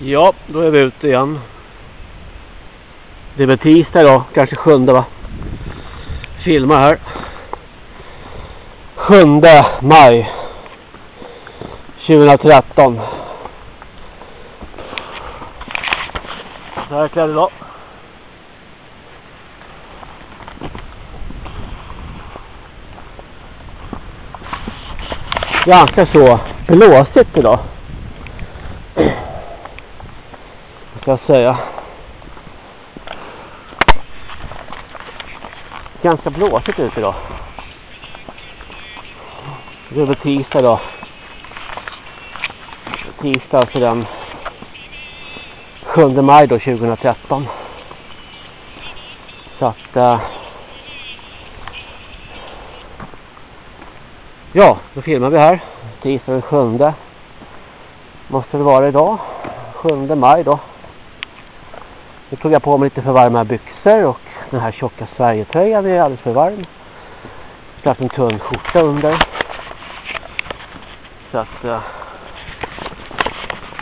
Ja, då är vi ute igen. Det är väl tisdag då, kanske sjunde va? Filma här. Sjunde maj 2013. Så här klädd idag. Ganska så blåsigt idag. Vad ska jag säga? Ganska blåsigt ute idag. Det är väl tisdag idag. Tisdag alltså den 7 maj då 2013. Så att uh, Ja, då filmar vi här. Tisdag den 7. Måste det vara idag. 7 maj då. Nu tog jag på mig lite för varma byxor och den här tjocka Sverigetröjan är alldeles för varm. Jag haft en tunn skjorta under. Så att uh,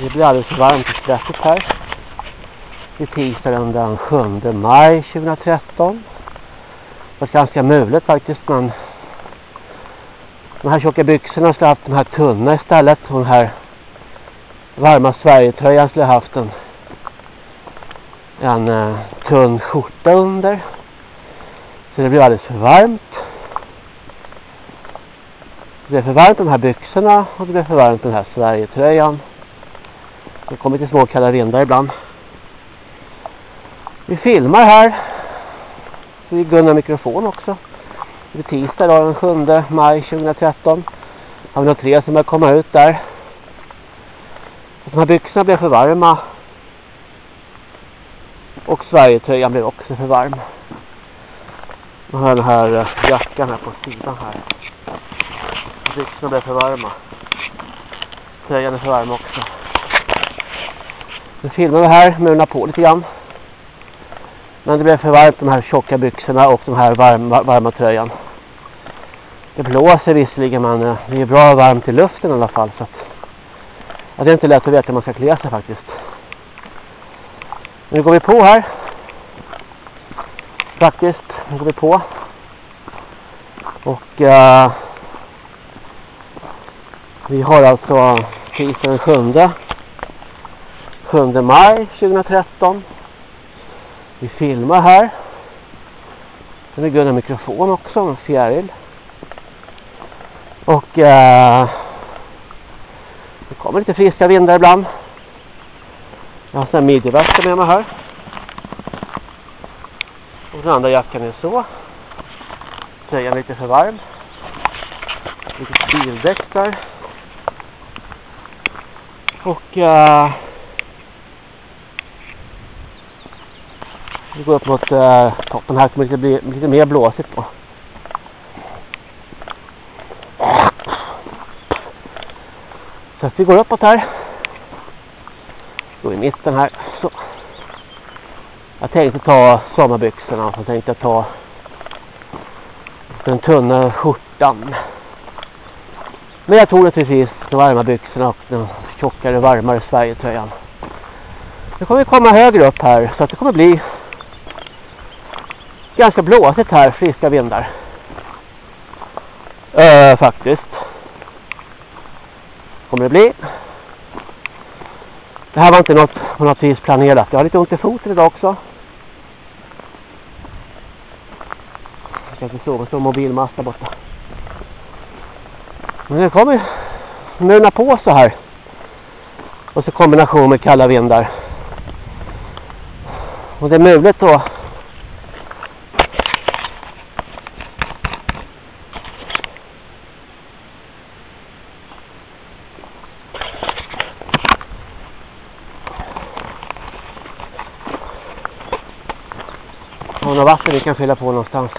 det blir alldeles för varmt och stressigt här. Det är tisdagen den 7 maj 2013. Det var ganska mulet faktiskt men de här tjocka byxorna skulle haft de här tunna istället. Och den här varma Sverigetröjan skulle haft en, en eh, tunn skjorta under. Så det blev alldeles för varmt. Det blev för varmt de här byxorna och det blev för varmt den här Sverigetröjan. Det kommer lite små kalla vindar ibland. Vi filmar här. Så vi gunnar mikrofon också. Det är tisdag då, den 7 maj 2013. Har vi några tre som har kommit ut där. De här byxorna blev för varma. Och Sverigetröjan blev också för varm. Och har den här eh, jackan här på sidan här. Byxorna blev för varma. Tröjan är för varm också. Nu filmar vi här, murna på lite grann. Men det blev för varmt de här tjocka byxorna och de här varma, varma tröjan. Det blåser visserligen men eh, det är bra varmt i luften i alla fall. Så att, ja, det är inte lätt att veta hur man ska klä sig faktiskt. Nu går vi på här. Faktiskt, nu går vi på. Och uh, vi har alltså tisdag den 7. 7 maj 2013. Vi filmar här. Sen är Gunnar mikrofon också, en fjäril. Och uh, det kommer lite friska vindar ibland. Jag har sån midjeväska med mig här. Och den andra jackan är så. Tröjan är lite för varm. Lite bildäck där. Och eh, vi går upp mot uh, toppen här som det bli lite mer blåsigt på. Så vi går uppåt här. Då i mitten här. Så. Jag tänkte ta sommarbyxorna. Så tänkte jag ta den tunna skjortan. Men jag tog naturligtvis de varma byxorna och den tjockare, varmare Sverigetröjan. Nu kommer vi komma högre upp här så att det kommer bli ganska blåsigt här, friska vindar. Äh, faktiskt kommer det bli. Det här var inte något på något vis planerat. Jag har lite ont i foten idag också. Jag ska inte sova så mobilmast där borta. Men det kommer murna på så här. Och så kombination med kalla vindar. Och det är mulet då några vatten vi kan fylla på någonstans.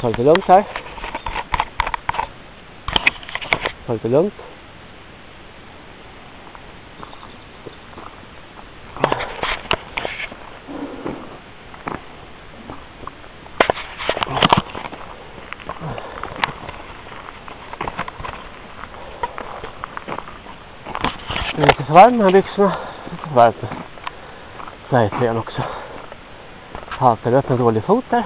Ta lite lugnt här. Ta lite lugnt. Det är lite för varmt med de här byxorna. Lite för varmt med också. Haltar upp en dålig fot där.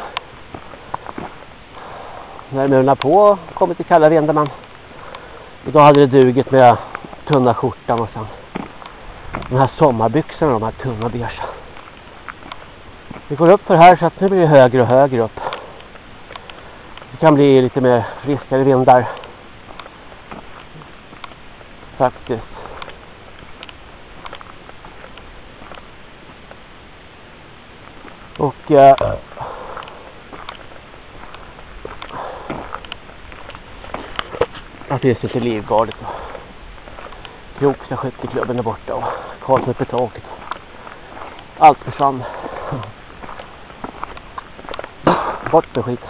När mulnar på och kommer till kalla vindar man. Idag hade det dugit med tunna skjortan och sen de här sommarbyxorna, de här tunna beige. Vi går upp för här så att nu blir det högre och högre upp. Det kan bli lite mer friskare vindar. Faktiskt. Och eh, att det är lite livgardet och Kroksta skytteklubben är borta och Karlsson uppe i taket. Allt försvann. Bort med skit.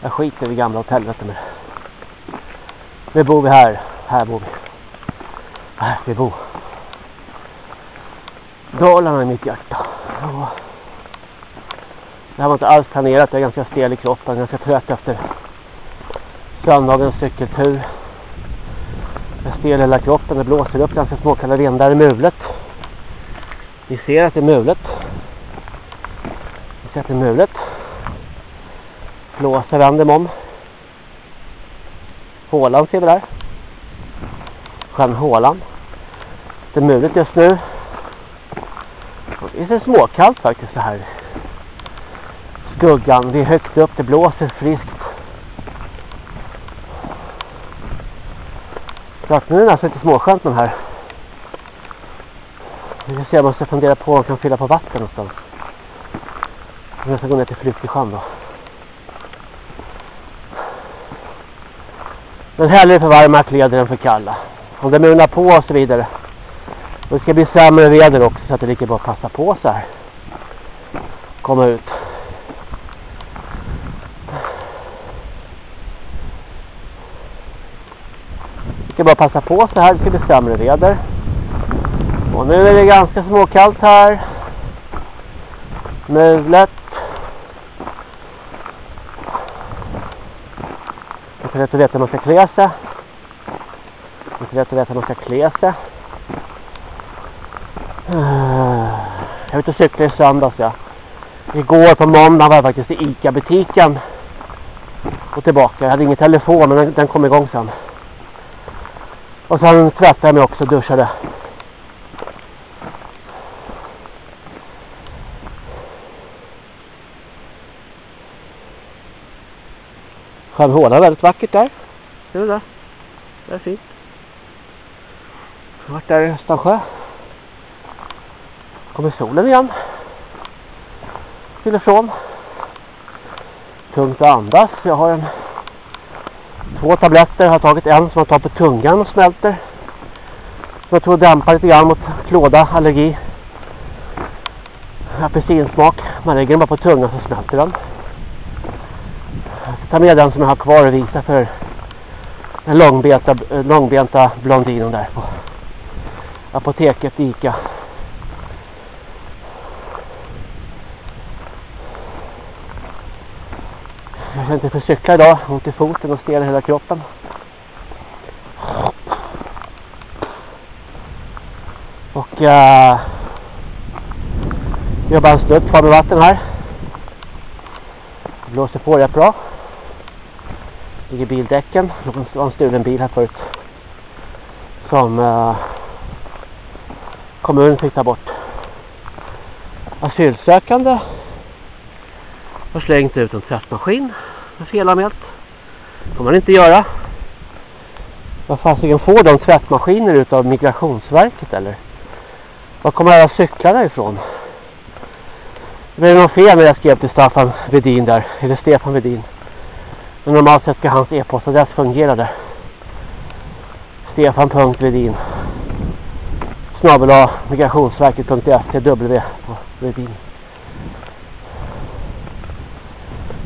Jag skiter i gamla hotellet med Nu bor vi här. Här bor vi. Här ska vi bo. Dalarna i mitt hjärta. Det här var inte alls planerat. Jag är ganska stel i kroppen. Ganska trött efter söndagens cykeltur. Jag är stel hela kroppen. Det blåser upp ganska småkalla vindar i mulet. Vi ser att det är mulet. Vi ser att det är mulet. Blåser vänder om. Hålan ser vi där. Sjön Hålan. Det är mulet just nu. Det är småkallt faktiskt det här. Skuggan, det är högt upp, det blåser friskt. Så nu är det alltså lite småskönt med den här. Vi ska se, jag måste fundera på om jag kan fylla på vatten någonstans. Jag ska gå ner till Flyktesjön då. Men hellre för varma kläder än för kalla. Om det munar på och så vidare. Och det ska bli sämre väder också så att det är lika bra att passa på så här. Komma ut. Det ska bara passa på så här. Det ska bli sämre väder. Och nu är det ganska småkallt här. Mulet. Det är inte rätt att veta hur man ska klä sig. Det är Inte rätt att veta hur man ska klä sig. Jag var ute och cyklade i söndags. Ja. Igår på måndag var jag faktiskt i Ica-butiken. Och tillbaka. Jag hade ingen telefon men den, den kom igång sen. Och sen tvättade jag mig också duschade. Sjön är väldigt vackert där. Ser du det? Det är fint. Där i Östansjö. Kommer solen igen. Till och från. Tungt att andas. Jag har en två tabletter. Jag har tagit en som jag tar på tungan och smälter. Som jag tror dämpar lite grann mot klåda, allergi, Apelsinsmak. Man lägger den bara på tungan så smälter den Jag ta med den som jag har kvar och visa för den långbenta, eh, långbenta blondinen där på apoteket Ica. Jag inte får cykla idag, ont i foten och stel hela kroppen. Och äh, vi har bara en stund kvar med vatten här. Det blåser på rätt bra ligger bildäcken. Det var en stulen bil här förut. Som uh, kommunen fick ta bort. Asylsökande har slängt ut en tvättmaskin felanmält. Det får man inte göra. Vad fasiken får de tvättmaskiner utav Migrationsverket eller? Var kommer alla cyklarna ifrån? Det blev något fel när jag skrev till Staffan Vedin där. Eller Stefan Vedin. Men normalt sett ska hans e-postadress fungera där. Stefan.vedin snabel migrationsverket.se W på Vedin.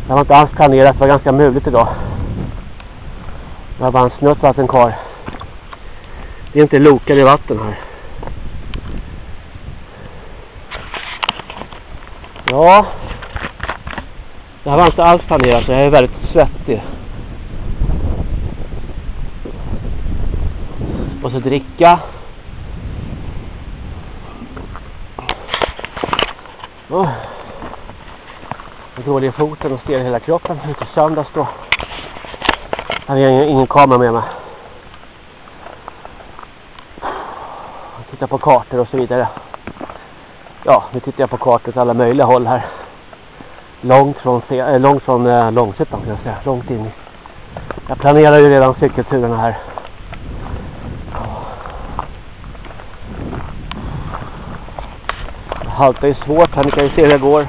Det var inte alls planerat, det var ganska muligt idag. Det var bara en snutt vatten kvar. Det är inte lokar i vatten här. Ja. Det här var inte alls planerat, jag är väldigt svettig. Och så dricka. Oh dålig i foten och stel hela kroppen. Ute i söndags då. Jag hade ingen, ingen kamera med mig. Jag tittar på kartor och så vidare. Ja, nu tittar jag på kartor åt alla möjliga håll här. Långt från, äh, långt från äh, Långshyttan kan jag säga. Långt in. Jag planerar ju redan cykelturerna här. haltar ju svårt här, ni kan ju se hur det går.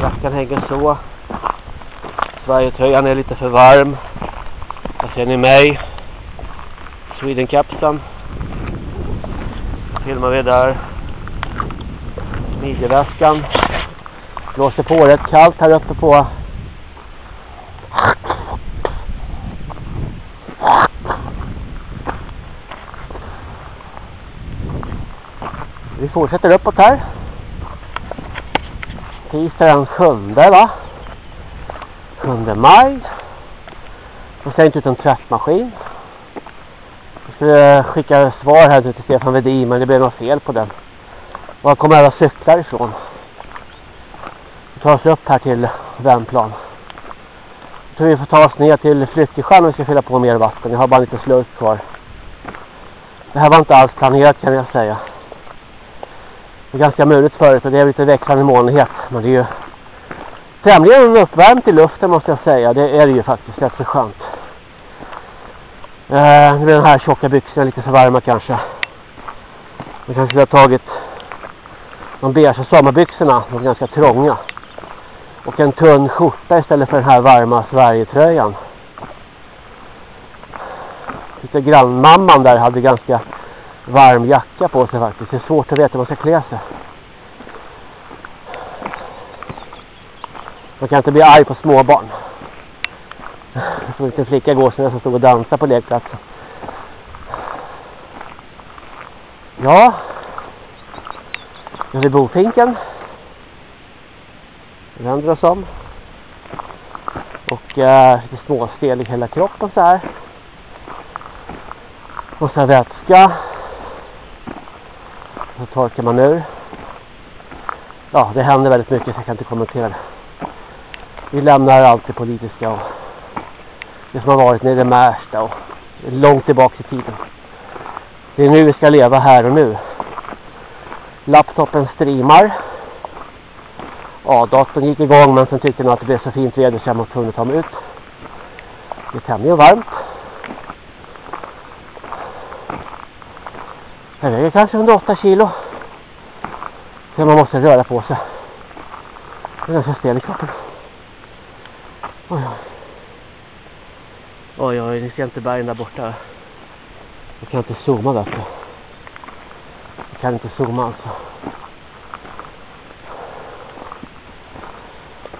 Rackan hänger så. Sverigetröjan är lite för varm. Där ser ni mig. Swedenkapsan. Filmar vi där. Midjeväskan. Blåser på rätt kallt här uppe på Vi fortsätter uppåt här. Tisdag den 7 va? 7 maj. Och slängt ut en tvättmaskin. Jag skulle eh, skicka svar här till Stefan Vedin men det blev något fel på den. Var kommer alla cyklar ifrån? Vi tar oss upp här till Värmplan. Jag tror vi får ta oss ner till Flyttesjön om vi ska fylla på mer vatten. Jag har bara lite slurk kvar. Det här var inte alls planerat kan jag säga. Det är ganska muligt förut och det är lite växlande molnighet. Men det är ju tämligen uppvärmt i luften måste jag säga. Det är det ju faktiskt rätt så skönt. Eh, nu blir den här tjocka byxorna lite för varma kanske. Jag kanske skulle ha tagit de beige sommarbyxorna. De är ganska trånga. Och en tunn skjorta istället för den här varma Sverigetröjan. Lite grannmamman där hade ganska varm jacka på sig faktiskt. Det är svårt att veta hur man ska klä sig. Man kan inte bli arg på småbarn. Som en liten flicka går som stod och dansade på lekplatsen. Ja. Nu är vi bofinken. Vi vänder oss om. Och äh, lite småstel i hela kroppen så här. Och så vätska. Så torkar man ur. Ja, det händer väldigt mycket så jag kan inte kommentera det. Vi lämnar allt det politiska och det som har varit nere i Märsta och långt tillbaka i tiden. Det är nu vi ska leva här och nu. Laptopen streamar. Ja, datorn gick igång men sen tyckte jag att det blev så fint väder så jag var tvungen att ta mig ut. Det är tämligen varmt. Jag väger kanske 108 kilo. Så man måste röra på sig. Det är ganska stel i kroppen. Oj, oj. Oj, oj, ni ser inte bergen där borta. Jag kan inte zooma där. Jag kan inte zooma alltså.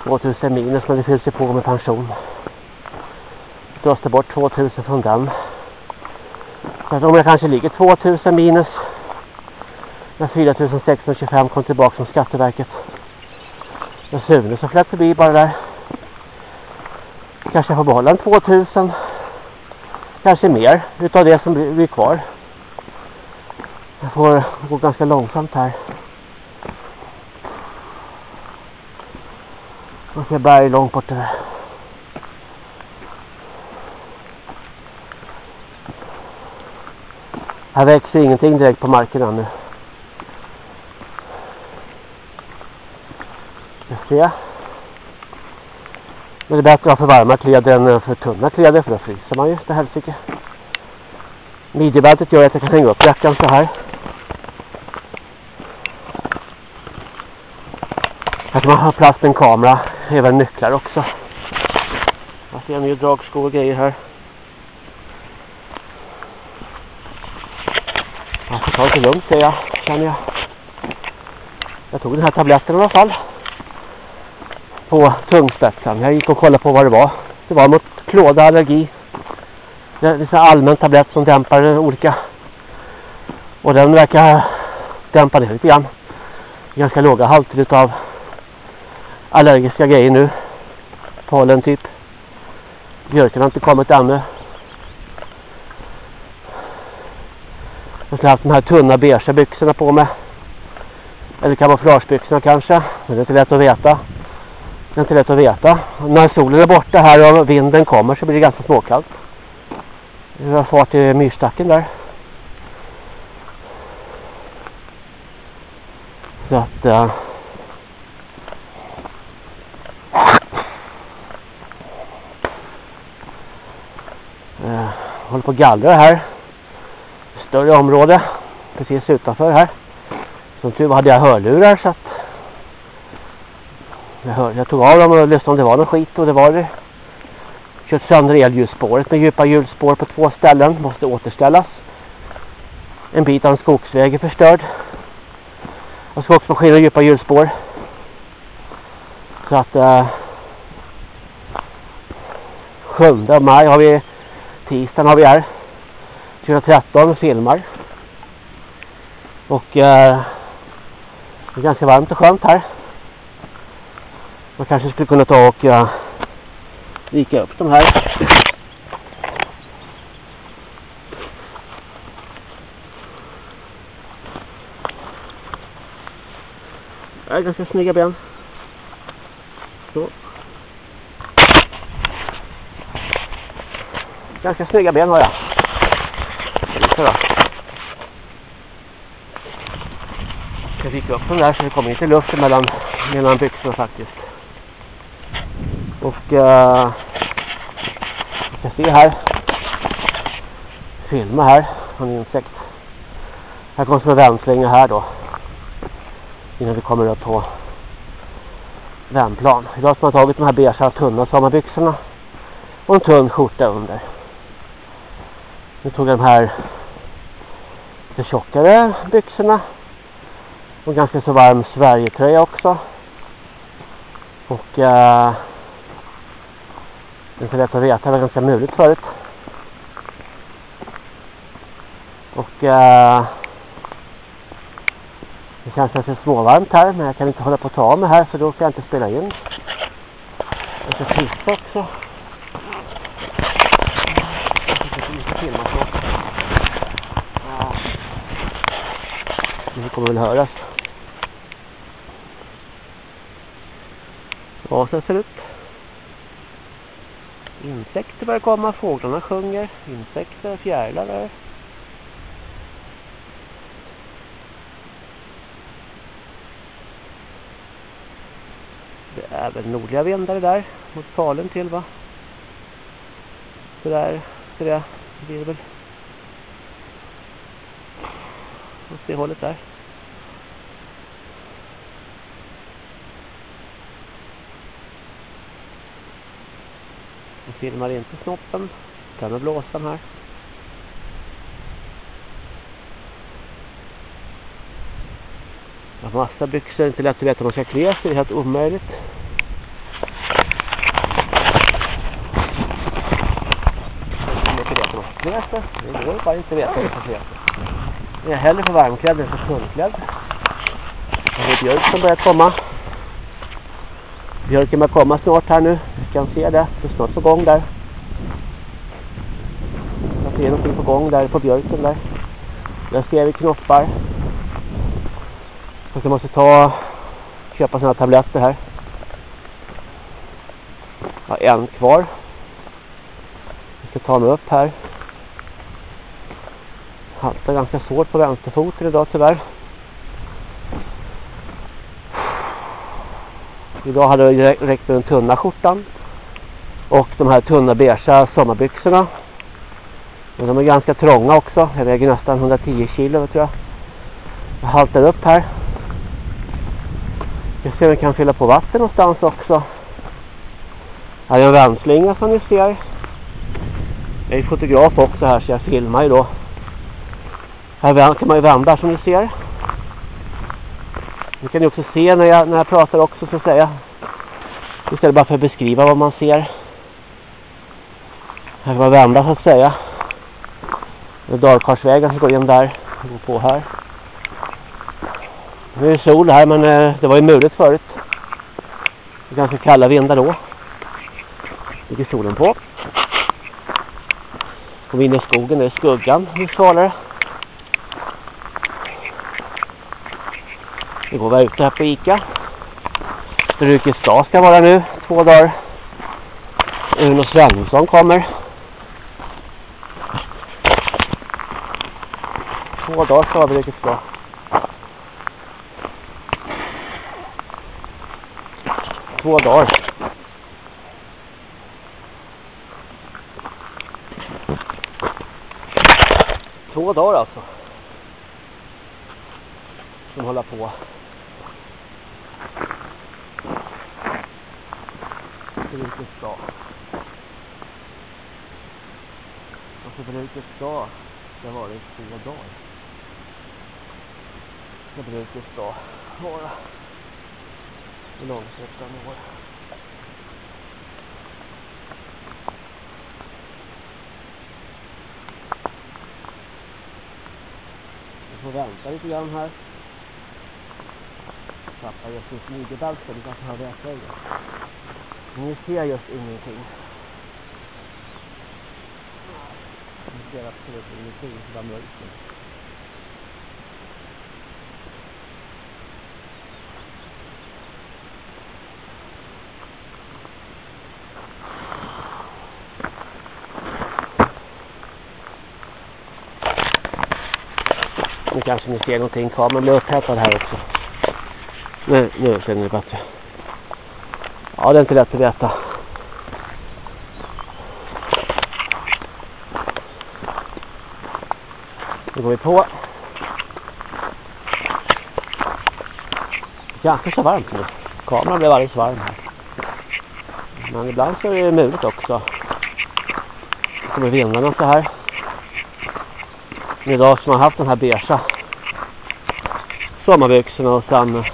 2000 minus men det fylls ju på med pension. Då det bort 2000 från den. Så att om jag kanske ligger 2000 minus när 4625 kom tillbaka från Skatteverket. När Sune så flög förbi bara där. Kanske jag får behålla en 2000. Kanske mer utav det som blir kvar. Jag får gå ganska långsamt här. Man ser berg långt bort där. Här växer ingenting direkt på marken ännu. Ska Se. Men det är bättre att ha för varma kläder än för tunna kläder för då fryser man ju det helsike. Midjebältet gör att jag kan hänga upp jackan så här. Här kan man ha plats med en kamera, även nycklar också. Jag ser nu dragskor och grejer här. Jag får ta det lugnt säger jag, känner jag. Jag tog den här tabletten i alla fall. På tungspetsen. Jag gick och kollade på vad det var. Det var mot klådallergi. Det är en allmän tablett som dämpar olika. Och den verkar dämpa ner lite grann. Ganska låga halter av allergiska grejer nu. Pollen typ. Björken har inte kommit ännu. Jag skulle haft de här tunna beige byxorna på mig. Eller kamouflagebyxorna kanske. Men det är inte lätt att veta. Det är inte lätt att veta. När solen är borta här och vinden kommer så blir det ganska småkallt. Vi har fart i myrstacken där. Så att... Uh, uh, håller på att gallra här. Större område. Precis utanför här. Som tur hade jag hörlurar så att jag, hör, jag tog av dem och lyssnade om det var någon skit och det var det. Kört sönder elljusspåret med djupa hjulspår på två ställen. Måste återställas. En bit av en skogsväg är förstörd. Och skogsmaskin och djupa hjulspår. Så att eh, 7 maj har vi tisdagen har vi här. 2013 filmar. Och eh, det är ganska varmt och skönt här. Man kanske skulle kunna ta och eh, vika upp de här. Det är ganska snygga ben. Så. Ganska snygga ben har jag lite då. Jag vika upp den där så det kommer inte luft mellan, mellan byxorna faktiskt. Och uh, jag kan se här. Filma här. En insekt. Här kommer som en här då. Innan vi kommer upp på vändplan. Idag har man tagit de här beiga tunna sommarbyxorna. Och en tunn skjorta under. Nu tog jag de här lite tjockare byxorna. Och ganska så varm Sverigetröja också. Och uh, det är inte lätt att veta, det var ganska muligt förut. Och uh, det känns lite småvarmt här men jag kan inte hålla på att ta av mig här för då kan jag inte spela in. Jag ska titta också. Det kommer väl höras. Ja, så ser det ut. Insekter börjar komma, fåglarna sjunger. Insekter, fjärilar där. Det är väl nordliga vindar där mot Falun till va? Så där, så det blir det väl åt det hållet där. Jag filmar inte snoppen. Den med blåsan här. Jag har massa byxor, inte lätt att veta om man ska klä sig, det är helt omöjligt. Det går bara inte att veta om man ska klä sig. Jag är hellre för varmklädd än för tunnklädd. Det är björk som börjar komma. Björken börjar komma snart här nu. Vi kan se det. Det är snart på gång där. Jag ser någonting på gång där på björken där. Där ser vi knoppar. Så jag måste ta köpa sådana tabletter här. Jag har en kvar. Jag ska ta mig upp här. Haltar ganska svårt på vänsterfoten idag tyvärr. Idag hade det räckt med den tunna skjortan. Och de här tunna beigea sommarbyxorna. Men de är ganska trånga också. Jag väger nästan 110 kilo tror jag. Jag haltar upp här. Jag ser om jag kan fylla på vatten någonstans också. Här är en vändslinga som ni ser. Jag är fotograf också här så jag filmar ju då. Här kan man ju vända som ni ser. Ni kan ni också se när jag, när jag pratar också så att säga. Istället bara för att beskriva vad man ser. Här kan man vända så att säga. Det är Dalkarsvägen som går in där. Går på här. Nu är det sol här men eh, det var ju mulet förut. Det är ganska kalla vindar då. Ligger solen på. Kom in i skogen, det är skuggan. Det är svalare. Vi går ute här på Ica. Brukets dag ska vara nu, två dagar. Uno Svensson kommer. Två dagar ska vara brukets dag. Två dagar. Två dagar alltså. Som håller på. Brukets dag. Alltså brukets dag ska vara i två dagar. Ska brukets dag vara i Långsötan i år. Vi får vänta lite grann här. Pappa just nu smygedansen, du kanske hör vad jag säger. Men Ni ser just ingenting. Ni ser absolut ingenting, det var mörkt. Nu kanske ni ser någonting. Kameran blir upphettad här också. Nu, nu känner ni bättre. Ja, det är inte lätt att veta. Nu går vi på. Ganska så varmt nu. Kameran blev alldeles varm här. Men ibland så är det mulet också. Det kommer vindarna så här. Idag som har haft den här beigea sommarbyxorna och sen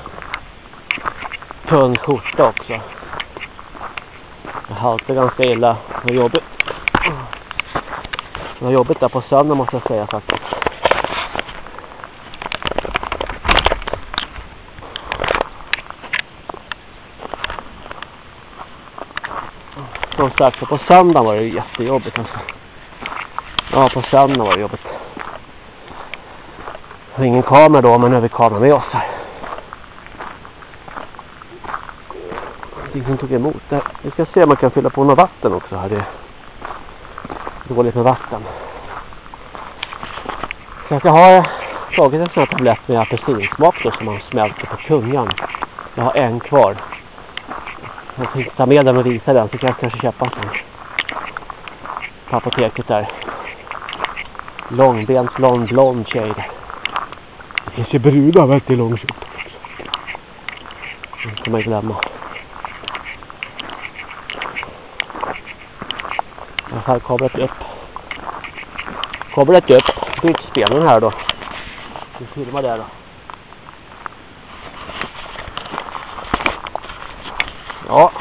tunn skjorta också. Jag haltar ganska illa. Det var jobbigt. Det var jobbigt där på söndag måste jag säga faktiskt. Som sagt, på söndag var det jättejobbigt alltså. Ja, på söndag var det jobbigt. Det var ingen kamera då, men nu har vi kamera med oss Det som tog emot det. Vi ska se om man kan fylla på något vatten också här. Det är dåligt med vatten. Så jag har tagit en sån här tablett med apelsinsmak som man smälter på tungan. Jag har en kvar. Jag tänkte ta med den och visa den så kan jag kanske köpa den. På apoteket där. Långbens, lång, blond tjej där. Det finns ju brudar väldigt långsiktigt. Det kan man glömma. I kablat kablet upp. Kablet upp. Byggspelen här då. Vi filmar där då. Ja.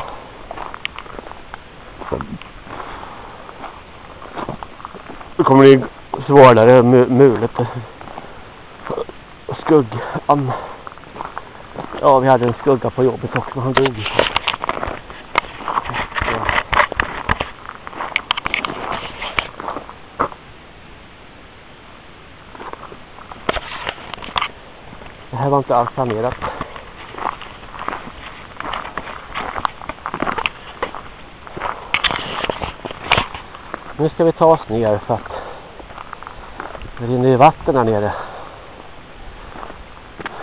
Nu kommer det svårare mulet. Skuggan. Ja, vi hade en skugga på jobbet också, men han dog. Det här var inte alls planerat. Nu ska vi ta oss ner för att det rinner ju vatten här nere.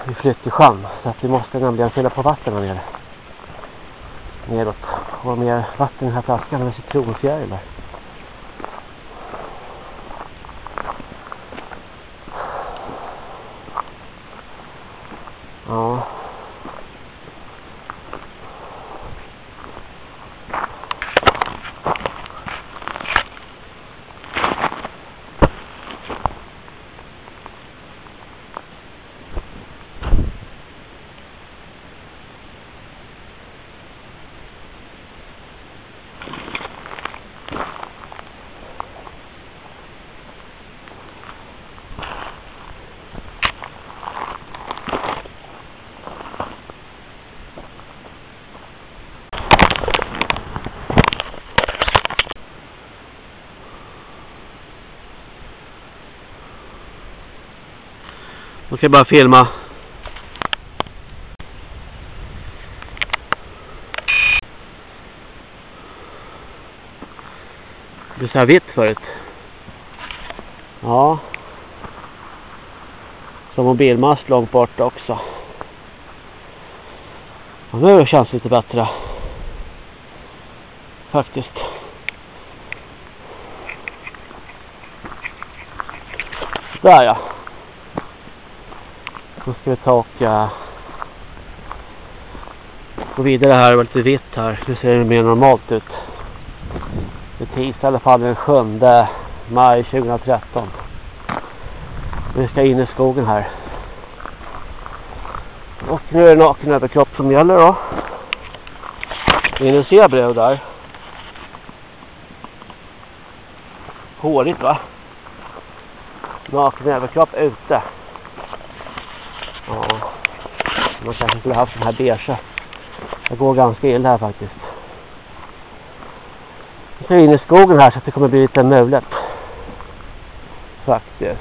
Vi flyttar sjön så att vi måste nämligen fylla på vatten här nere. Neråt. Och mer vatten i den här flaskan med citronfjärilar. Jag ska bara filma. Det blev så här vitt förut. Ja. Som mobilmast långt bort också. Ja, nu känns det lite bättre. Faktiskt. Där ja så ska vi ta och uh, gå vidare här. Det var lite vitt här. Nu ser det mer normalt ut. Det är tisdag i alla fall den 7 maj 2013. Vi ska in i skogen här. Och nu är det naken överkropp som gäller då. Det är se brev där? Hårigt va? Naken överkropp ute. Ja. Man kanske skulle haft den här beige. Det går ganska illa här faktiskt. Nu ska vi in i skogen här så att det kommer bli lite mulet. Faktiskt.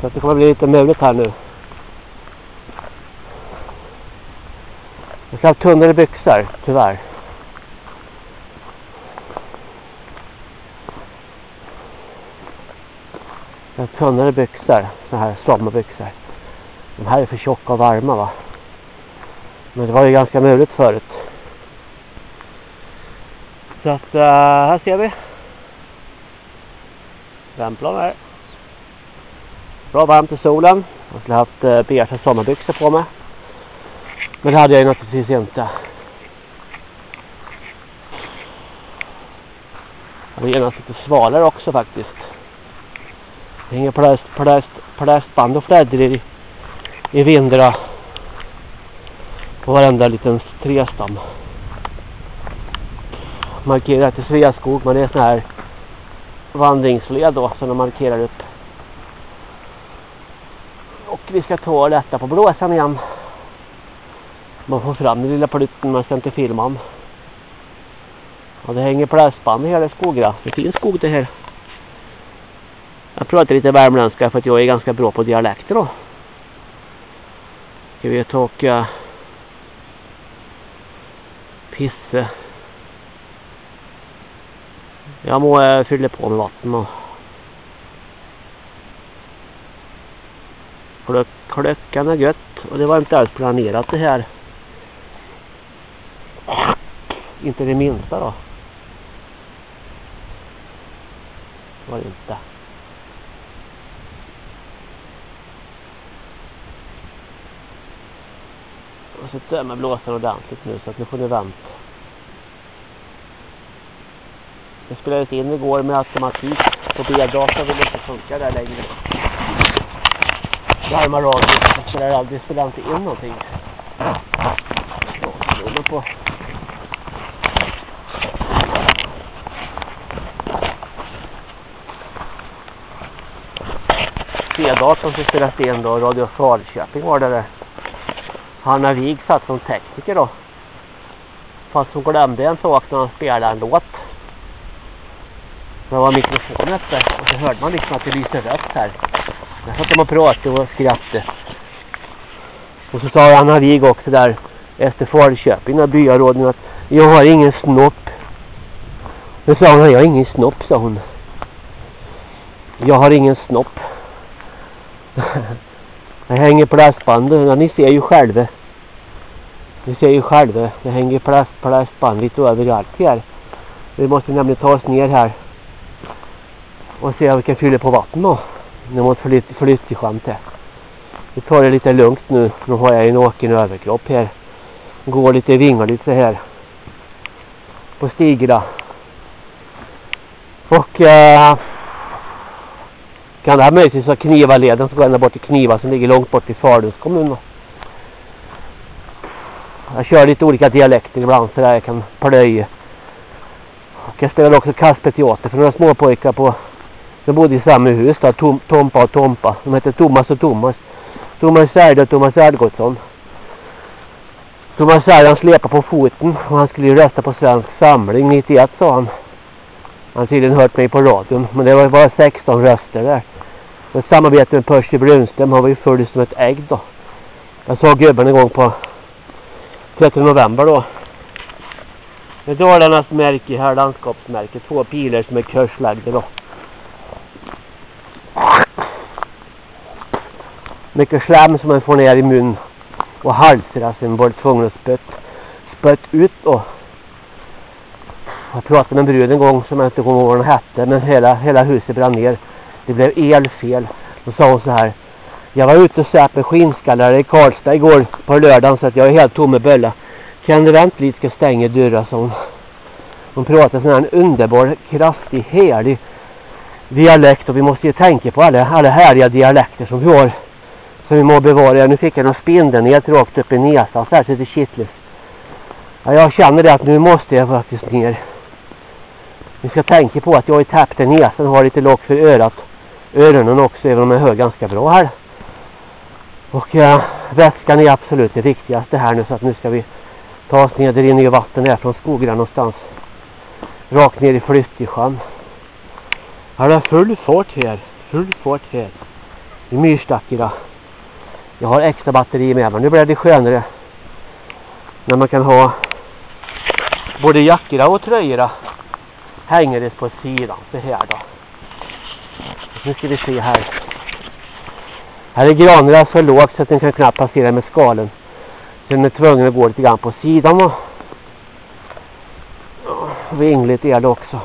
Så att det kommer bli lite mulet här nu. Jag ska ha tunnare byxor, tyvärr. Jag har Eh, tunnare byxor, så här sommarbyxor. De här är för tjocka och varma va. Men det var ju ganska muligt förut. Så att uh, här ser vi. Vändplan här. Bra varmt i solen. Jag skulle haft eh, uh, beige sommarbyxor på mig. Men det hade jag ju naturligtvis inte. Det var genast lite svalare också faktiskt. Det hänger plast, plast, plastband och fläder i, i vindra på varenda liten trästam. Markerar till Sveaskog, men det är sån här vandringsled då som de markerar upp. Och vi ska ta och lätta på blåsan igen. Man får fram den lilla plutten man ska inte filma den. Och det hänger plastband i hela skogen. Det finns skog det här. Jag pratar lite värmländska för att jag är ganska bra på dialekter då. Ska vi ta och eh, pisse. Jag må eh, fylla på med vatten och Klöck, klöckan är gött och det var inte alls planerat det här. Inte det minsta då. Det var det inte. Och så tömmer blåsan ordentligt nu så att nu får ni vänta. Det spelades in igår med automatik på B-datorn vill inte funka där längre. Varma radio, det spelar aldrig, spelar inte in någonting. Så, på. B-datorn som spelas in då, Radio Falköping var det där. Hanna Wig satt som tekniker då. Fast hon glömde en sak när han spelade en låt. Det var mikrofonen uppe och så hörde man liksom att det lyste rött här. Jag satt de och pratade och skrattade. Och så sa Anna Wig också där efter Falköping och byaråden att jag har ingen snopp. Då sa hon jag har ingen snopp sa hon. Jag har ingen snopp. Det hänger plastband, ja, ni ser ju själva. Ni ser ju själva, det hänger plast, plastband lite överallt här. Vi måste nämligen ta oss ner här. Och se om vi kan fylla på vatten då. Nu måste flytta, flytta skämt här. Vi tar det lite lugnt nu. Nu har jag en åken överkropp här. Går lite vingligt så här. På stigarna. Och... Uh, kan det här möjligtvis vara Knivaleden som går ända bort till Kniva som ligger långt bort i Faluns kommun? Jag kör lite olika dialekter ibland så där jag kan plöja. Och jag spelade också Kasperteater för några små pojkar på de bodde i samma hus där, Tom, Tompa och Tompa. De hette Thomas och Thomas. Thomas Särde och Thomas Erdgottsson. Thomas Särde han släpade på foten och han skulle ju rösta på Svensk Samling 91 sa han. Han har tydligen hört mig på radion men det var bara 16 röster där. Men samarbete med Percy Brunström har vi full som ett ägg då. Jag såg gubben en gång på 30 november då. Det är Dalarnas märke här, landskapsmärke. Två pilar som är kurslagda då. Mycket slam som man får ner i mun och halser. Alltså man var tvungen att spött, spött ut då. jag pratade med en brud en gång som jag inte kommer ihåg vad hon hette. Men hela, hela huset brann ner. Det blev elfel. Då sa hon så här. Jag var ute och söp med skinnskallare i Karlstad igår på lördagen så att jag är helt tom i bölla. Kände vänt lite ska stänga dörrar sa hon. Hon pratar sån här underbar, kraftig, härlig dialekt och vi måste ju tänka på alla, alla härliga dialekter som vi har. Som vi må bevara. Nu fick jag någon spindelnät rakt upp i näsan Särskilt i kittlet. Ja, jag känner det att nu måste jag faktiskt ner. Vi ska tänka på att jag är täppt i näsan och har lite lock för örat. Öronen också även om jag hör ganska bra här. Och äh, vätskan är absolut det viktigaste här nu så att nu ska vi ta oss ner. Det rinner vatten här från skogarna någonstans. Rakt ner i Flyttjesjön. Här är full fart här. Full fart här. I myrstackera. Jag har extra batteri med mig. Nu blir det skönare. När man kan ha både jackorna och tröjorna hängandes på sidan. Så här då. Nu ska vi se här. Här är granen så lågt så att den kan knappt passera med skalen. Den är tvungen att gå lite grann på sidan vingligt är det också.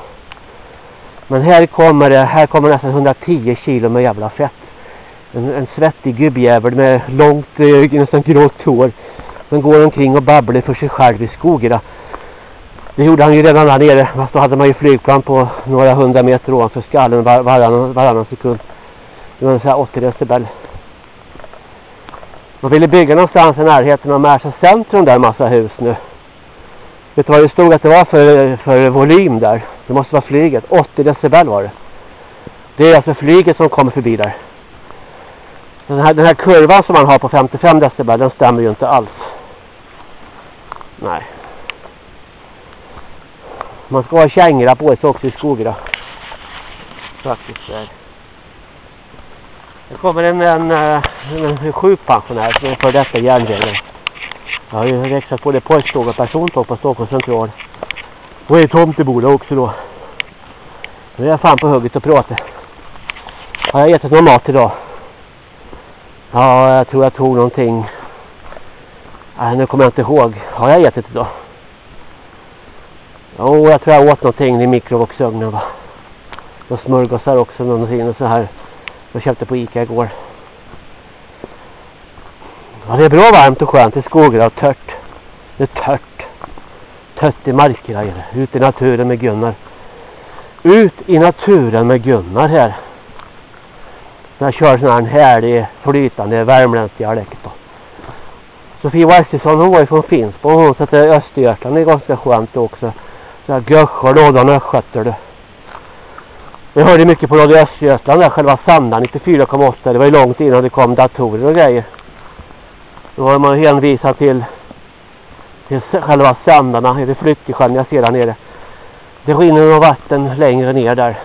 Men här kommer det, här kommer nästan 110 kilo med jävla fett. En, en svettig gubbjävel med långt, eh, nästan grått hår. Den går omkring och babblar för sig själv i skogarna. Det gjorde han ju redan där nere. Fast då hade man ju flygplan på några hundra meter ovanför skallen var, varannan, varannan sekund. Det var så här 80 decibel. Man ville bygga någonstans i närheten av Märsta centrum där massa hus nu. Vet du vad det stod att det var för, för volym där? Det måste vara flyget. 80 decibel var det. Det är alltså flyget som kommer förbi där. Den här, den här kurvan som man har på 55 decibel den stämmer ju inte alls. Nej. Man ska ha kängorna på sig också i skogarna. Faktiskt där. Det kommer en, en, eh, en, en sjukpensionär som är för detta järnvägen. Jag har ju växlat både pojktåg och persontåg på Stockholms central. Och är tomteboda också då. Nu är jag fan på hugget och pratar. Har jag ätit någon mat idag? Ja, jag tror jag tog någonting. Nej, nu kommer jag inte ihåg. Har jag ätit idag? Jo, jag tror jag åt någonting i mikrovågsugnen va. Och smörgåsar också någonting och så här. Jag köpte på Ica igår. Ja, det är bra varmt och skönt i skogen och tört. Det är tört. Tött i markerna. Ut i naturen med Gunnar. Ut i naturen med Gunnar här. När Jag kör sån här härlig flytande värmländsk dialekt då. Sofie Westesson hon var ju från Finspång. Hon sa att Östergötland är ganska skönt också. Så jag göschar lådan östgötter det. Jag hörde mycket på Radio Östergötland där själva Sandan 94,8. Det var ju långt innan det kom datorer och grejer. Då var man hänvisad till, till själva Sandarna. Det Flyttesjön, jag ser där nere. Det rinner nog vatten längre ner där.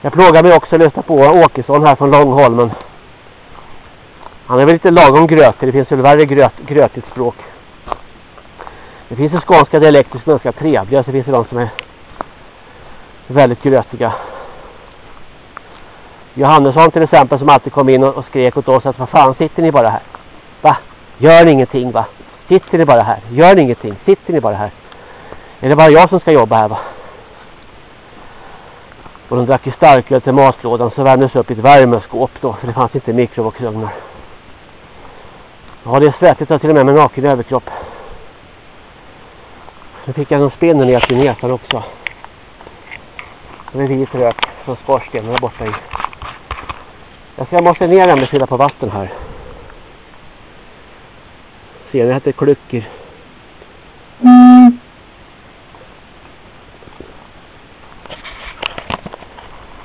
Jag plågar mig också att lyssna på Åkesson här från Långholmen. Han är väl lite lagom grötig. Det finns väl värre gröt, grötigt språk. Det finns ju skånska dialekter som är ganska trevliga. Så finns det de som är väldigt grötiga. Johannesson till exempel som alltid kom in och, skrek åt oss att vad fan sitter ni bara här? Va? Gör ni ingenting va? Sitter ni bara här? Gör ni ingenting? Sitter ni bara här? Är det bara jag som ska jobba här va? Och de drack ju starköl till matlådan så värmdes upp i ett värmeskåp då. För det fanns inte mikrovågsugnar. Ja det är svettigt att till och med med naken överkropp. Så fick jag någon spinner ner till näsan också. Det är vit rök från skorstenen där borta i. Jag ska måste ner nämligen fylla på vatten här. Ser ni att det klucker? Mm.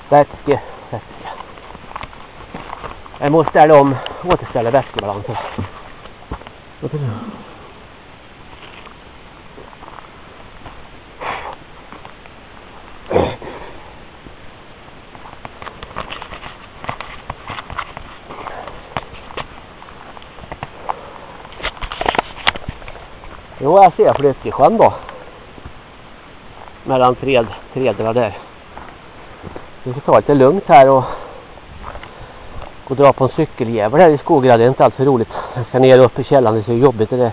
Vätske, vätske. Jag måste ställa om, återställa vätskebalansen. Jo, jag ser Flyttesjön då. mellan träd, träden där. Vi får ta lite lugnt här och gå och dra på en cykeljävel här i skogen. Det är inte alls för roligt. Jag ska ner upp i källaren, det är så jobbigt det där.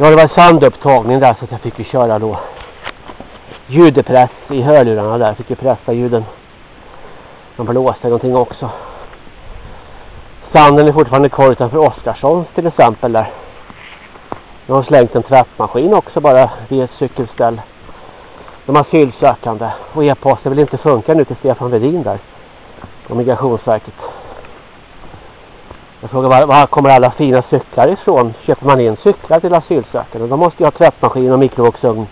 Ja, det var sandupptagning där så att jag fick ju köra då ljudpress i hörlurarna där. Fick ju pressa ljuden. De blåste någonting också. Sanden är fortfarande kvar utanför Oskarssons till exempel där. De har slängt en tvättmaskin också bara vid ett cykelställ. De asylsökande. Och e-posten vill inte funka nu till Stefan Vedin där. På Migrationsverket. Jag frågar var, var kommer alla fina cyklar ifrån? Köper man in cyklar till asylsökande? De måste ju ha tvättmaskin och mikrovågsugn.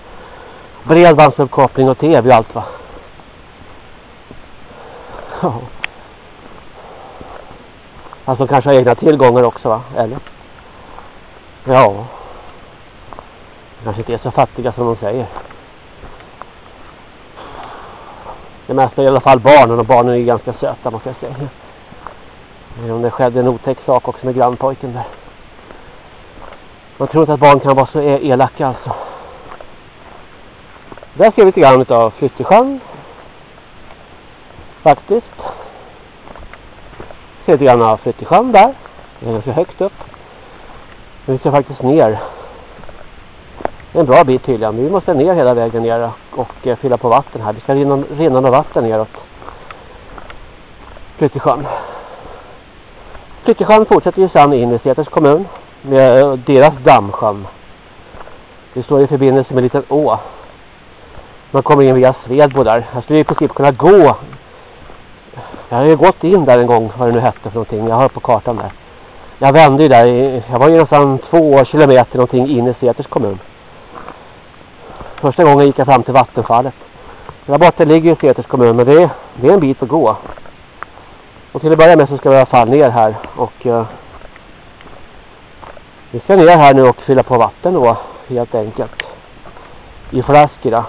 Bredbandsuppkoppling och tv och allt va. Ja. Fast de kanske har egna tillgångar också va? Eller? Ja. Kanske inte är så fattiga som de säger. Det mesta är i alla fall barnen och barnen är ganska söta måste jag säga. Men om det skedde en otäck sak också med grannpojken där. Man tror inte att barn kan vara så e- elaka alltså. Där ser vi lite grann av Flyttesjön. Faktiskt. Ser lite grann av Flyttesjön där. Det är ganska högt upp. Men vi ser faktiskt ner. En bra bit tydligen. Vi måste ner hela vägen ner och och eh, fylla på vatten här. Det ska rinna, rinna några vatten neråt. Flyttesjön. Flickesjön fortsätter ju sedan in i Säters kommun med eh, deras dammsjön. Det står i förbindelse med en liten å. Man kommer in via Svedbo där. Jag skulle i princip kunna gå. Jag har ju gått in där en gång, vad det nu hette för någonting. Jag har på kartan där. Jag vände ju där. Jag var ju nästan två kilometer någonting in i Säters kommun. Första gången gick jag fram till vattenfallet. Där borta ligger ju Säters kommun men det det är en bit att gå. Och till att börja med så ska vi i alla fall ner här och eh, vi ska ner här nu och fylla på vatten då helt enkelt. I flaskorna.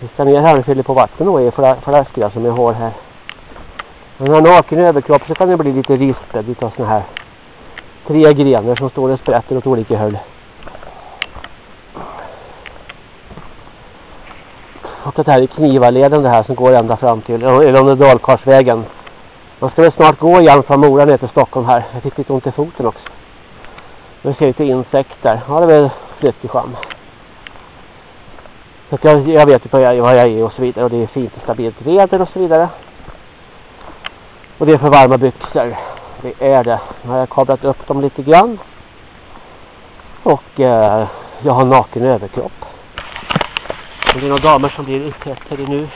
Vi ska ner här och fylla på vatten då i flaskorna som jag har här. Men när naken överkropp så kan det bli lite rispad utav såna här tre grenar som står och sprätter åt olika håll. Och det här är Knivaleden det här som går ända fram till, eller om det är Dalkarsvägen. Man ska väl snart gå igen från Mora ner till Stockholm här. Jag fick lite ont i foten också. Nu ser lite insekter. Ja, det är väl flyttskärm. Så jag, jag vet ju vad jag, vad jag är och så vidare. Och det är fint och stabilt väder och så vidare. Och det är för varma byxor. Det är det. Nu har jag kablat upp dem lite grann. Och eh, jag har naken överkropp. Det är några damer som blir upphetsade nu.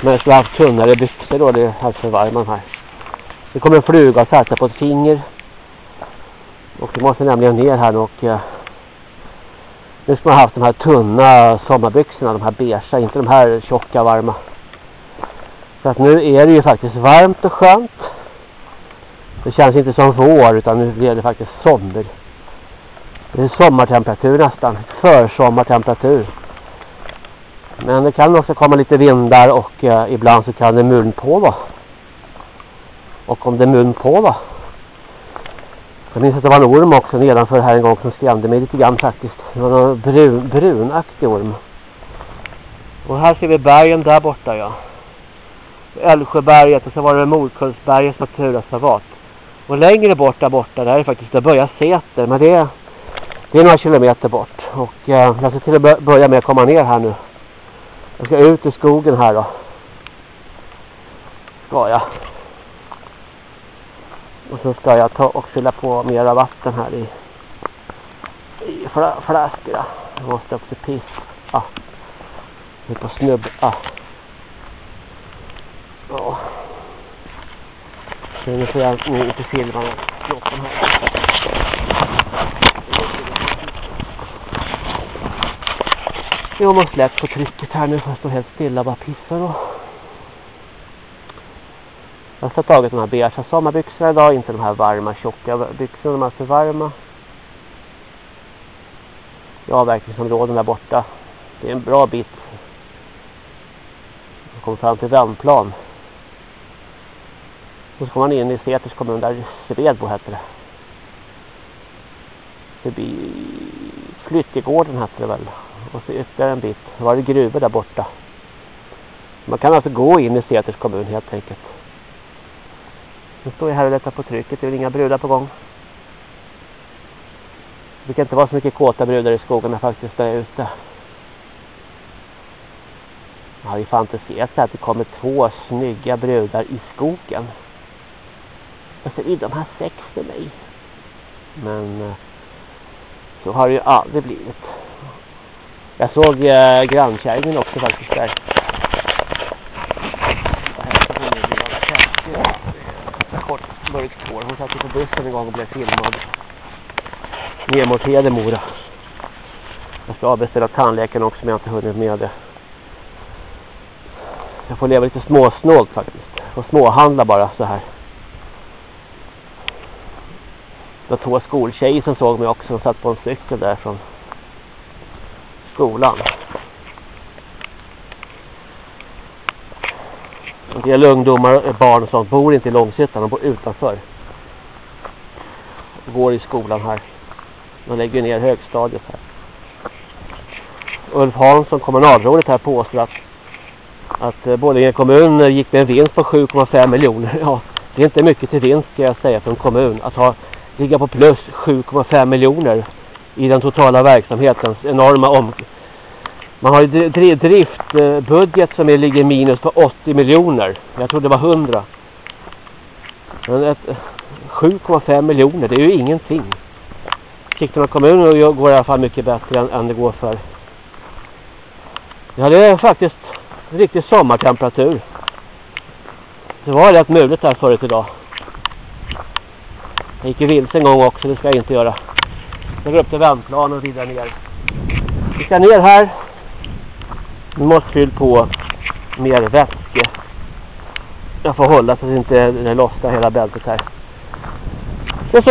Men jag skulle ha haft tunnare byxor då, det är här för varman här. Det kommer en fluga att sätta på ett finger. Och det måste nämligen ner här och eh, nu ska man ha haft de här tunna sommarbyxorna, de här beiga, inte de här tjocka varma. Så att nu är det ju faktiskt varmt och skönt. Det känns inte som vår utan nu blir det faktiskt sommar. Det är sommartemperatur nästan. Försommartemperatur. Men det kan också komma lite vindar och eh, ibland så kan det muln på va. Och om det är muln på va. Jag minns att det var en orm också nedanför här en gång som skrämde mig lite grann faktiskt. Det var någon brun, brunaktig orm. Och här ser vi bergen där borta ja. Älvsjöberget och så var det Morkullsbergets naturreservat. Och längre bort där borta, där är faktiskt, där börjar Säter. Men det är det är några kilometer bort. Och eh, jag ska till att börja med att komma ner här nu. Jag ska ut i skogen här då. Ska jag. Och så ska jag ta och fylla på mera vatten här i, i flaskor. Jag måste också pissa. Ah. Jag på snubb. Ah. Ja. Nu får jag inte filma kroppen här. Jo, har släppt på trycket här nu Jag står helt stilla och bara pissar då. Jag har tagit de här beige sommarbyxorna idag, inte de här varma tjocka byxorna, de är för varma. I avverkningsområden där borta. Det är en bra bit. Jag kommer fram till vändplan. Och så kommer man in i Seters kommun där Svedbo heter det. Förbi Flyttegården hette det väl. Och så ytterligare en bit. Var det gruvor där borta. Man kan alltså gå in i Seters kommun helt enkelt. Nu står jag här och letar på trycket. Det är inga brudar på gång. Det kan inte vara så mycket kåta brudar i skogarna faktiskt där ute. Jag har ju fantiserat så att det kommer två snygga brudar i skogen. Och så är de här sex för mig. Men eh, så har det ju aldrig blivit. Jag såg eh, grannkärringen också faktiskt där. Kort mörkt hår. Hon satt på bussen en gång och blev filmad. Nedmonterade Mora. Jag ska avbeställa tandläkaren också men jag har inte hunnit med det. Jag får leva lite småsnålt faktiskt. Och småhandla bara så här. Det var två skoltjejer som såg mig också. De satt på en cykel där från skolan. En del ungdomar, och barn och sånt bor inte i Långshyttan. De bor utanför. Går i skolan här. De lägger ner högstadiet här. Ulf Hansson, kommunalrådet här påstår att att eh, Borlänge kommun eh, gick med en vinst på 7,5 miljoner. Ja, det är inte mycket till vinst ska jag säga för en kommun att ha ligga på plus 7,5 miljoner i den totala verksamhetens enorma om man har ju driftbudget som är, ligger minus på 80 miljoner. Jag trodde det var 100. Men 7,5 miljoner, det är ju ingenting. Sigtuna kommun går i alla fall mycket bättre än, än det går för. Ja, det är faktiskt riktig sommartemperatur. Det var rätt muligt här förut idag. Jag gick ju vilse en gång också, det ska jag inte göra. Sen går upp till vändplan och vidare ner. Vi ska ner här. Vi måste fylla på mer vätske. Jag får hålla så att det inte lossnar hela bältet här. Och så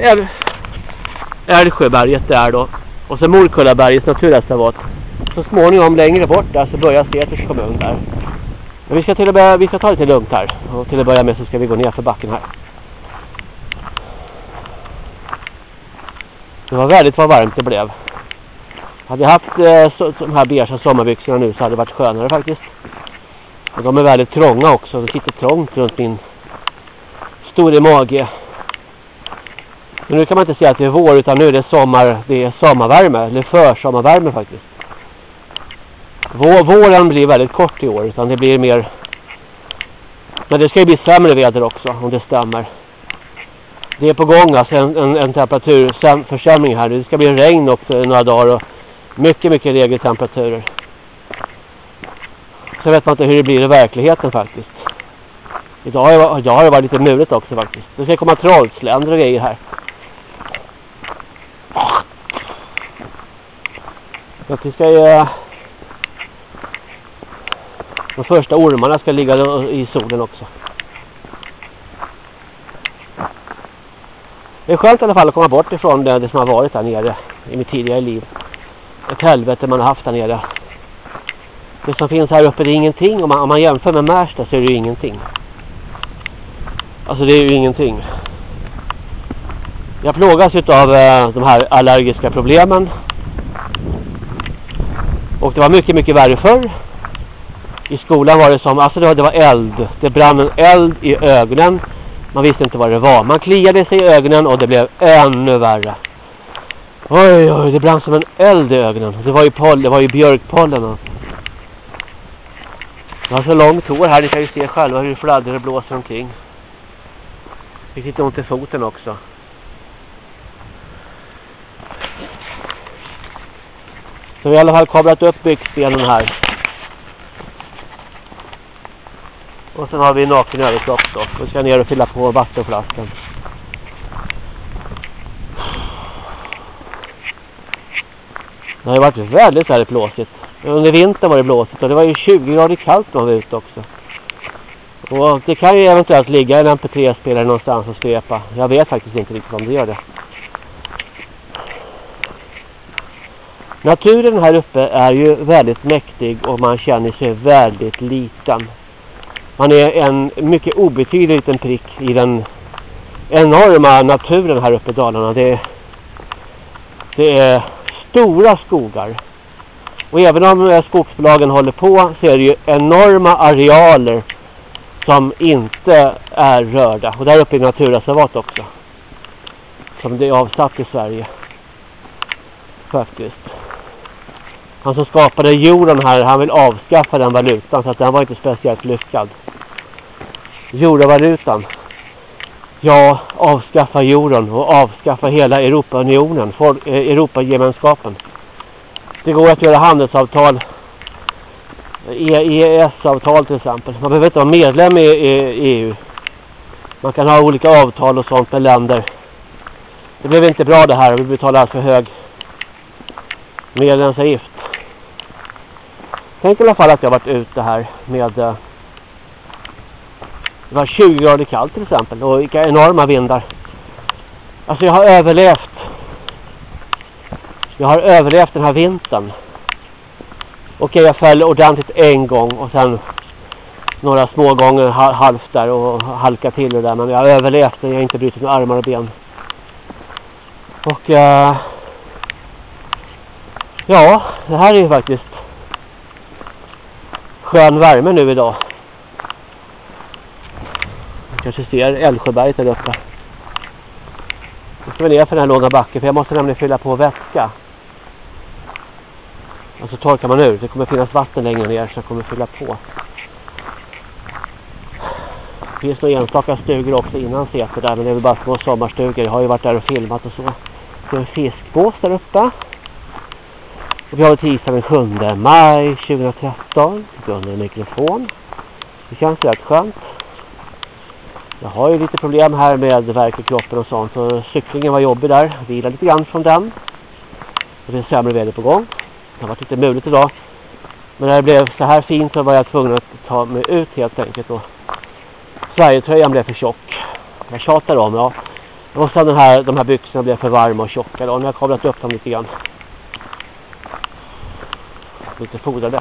är Älvsjöberget där då. Och så Morkullabergets naturreservat så småningom längre bort där så börjar Seters kommun där. Men vi ska, till och med, vi ska ta det lite lugnt här. Och till att börja med så ska vi gå ner för backen här. Det var väldigt vad varmt det blev. Hade jag haft eh, så, de här beiga sommarbyxorna nu så hade det varit skönare faktiskt. Och de är väldigt trånga också. De sitter trångt runt min stora mage. Men nu kan man inte säga att det är vår utan nu är det sommar, det är sommarvärme. Eller försommarvärme faktiskt. Vår, våren blir väldigt kort i år utan det blir mer men det ska ju bli sämre väder också om det stämmer. Det är på gång alltså en, en, en temperaturförsämring här. Det ska bli regn också i några dagar och mycket, mycket lägre temperaturer. Så vet man inte hur det blir i verkligheten faktiskt. Idag, idag har det varit lite mulet också faktiskt. Det ska komma trollsländer och grejer här. Så vi ska ju de första ormarna ska ligga i solen också. Det är skönt i alla fall att komma bort ifrån det, det som har varit där nere i mitt tidigare liv. Ett helvete man har haft där nere. Det som finns här uppe det är ingenting. Om man, om man jämför med Märsta så är det ju ingenting. Alltså det är ju ingenting. Jag plågas utav eh, de här allergiska problemen. Och det var mycket, mycket värre förr i skolan var det som, alltså det var, det var eld. Det brann en eld i ögonen. Man visste inte vad det var. Man kliade sig i ögonen och det blev ännu värre. Oj, oj, det brann som en eld i ögonen. Det var ju, poll, det var ju björkpollen. Jag har så långt hår här, ni kan ju se själva hur det fladdrar och blåser omkring. Fick lite ont i foten också. Så vi har i alla fall kablat upp byggstenen här. Och sen har vi naken överkropp då. Vi ska ner och fylla på vattenflaskan. Det har ju varit väldigt, väldigt blåsigt. Under vintern var det blåsigt och det var ju 20 grader kallt när man var ute också. Och det kan ju eventuellt ligga en MP3-spelare någonstans och svepa. Jag vet faktiskt inte riktigt om det gör det. Naturen här uppe är ju väldigt mäktig och man känner sig väldigt liten. Man är en mycket obetydlig liten prick i den enorma naturen här uppe i Dalarna. Det, det är stora skogar. Och även om skogsbolagen håller på så är det ju enorma arealer som inte är rörda. Och där uppe i naturreservat också. Som det är avsatt i Sverige. Faktiskt. Han som skapade euron här, han vill avskaffa den valutan så att den var inte speciellt lyckad. Eurovalutan. Ja, avskaffa euron och avskaffa hela Europaunionen, eh, Europagemenskapen. Det går att göra handelsavtal, eh, EES-avtal till exempel. Man behöver inte vara medlem i, EU. Man kan ha olika avtal och sånt med länder. Det blev inte bra det här, vi betalar för hög medlemsavgift. Tänk i alla fall att jag varit ute här med eh, det var 20 grader kallt till exempel och vilka enorma vindar. Alltså jag har överlevt. Jag har överlevt den här vintern. Okej, jag föll ordentligt en gång och sen några små gånger halvt där och halka till och där. Men jag har överlevt och jag har inte brutit med armar och ben. Och uh, ja, det här är ju faktiskt skön värme nu idag. Kanske ser Älvsjöberget där uppe. Nu ska vi ner för den här låga backen för jag måste nämligen fylla på vätska. Och så torkar man ur. Det kommer finnas vatten längre ner så jag kommer fylla på. Det finns några enstaka stugor också innan Säter där men det är väl bara små sommarstugor. Jag har ju varit där och filmat och så. Det är en fiskbås där uppe. Och vi har tisdag den 7 maj 2013. Under en mikrofon. Det känns rätt skönt. Jag har ju lite problem här med verk i kroppen och sånt. Så cyklingen var jobbig där. Vila lite grann från den. Och det är sämre väder på gång. Det har varit lite muligt idag. Men när det blev så här fint så var jag tvungen att ta mig ut helt enkelt. Och Sverigetröjan blev för tjock. Jag tjatar om, ja. Och sen den här, de här byxorna blev för varma och tjocka. Då. nu har jag kavlat upp dem lite grann. Lite fodrade.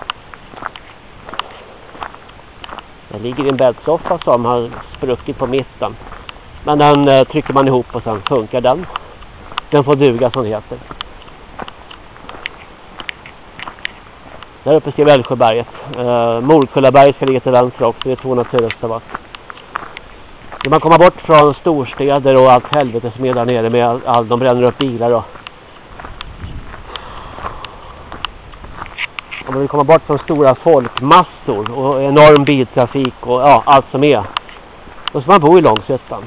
Det ligger i en bäddsoffa som har spruckit på mitten. Men den eh, trycker man ihop och sen funkar den. Den får duga som det heter. Där uppe ser vi Älvsjöberget. Eh, Morkullaberget ska ligga till vänster också. Det är två naturreservat. Vill man komma bort från storstäder och allt helvete som är där nere med all, all de bränner upp bilar och om man vill komma bort från stora folkmassor och enorm biltrafik och ja, allt som är. Då ska man bo i Långsötan.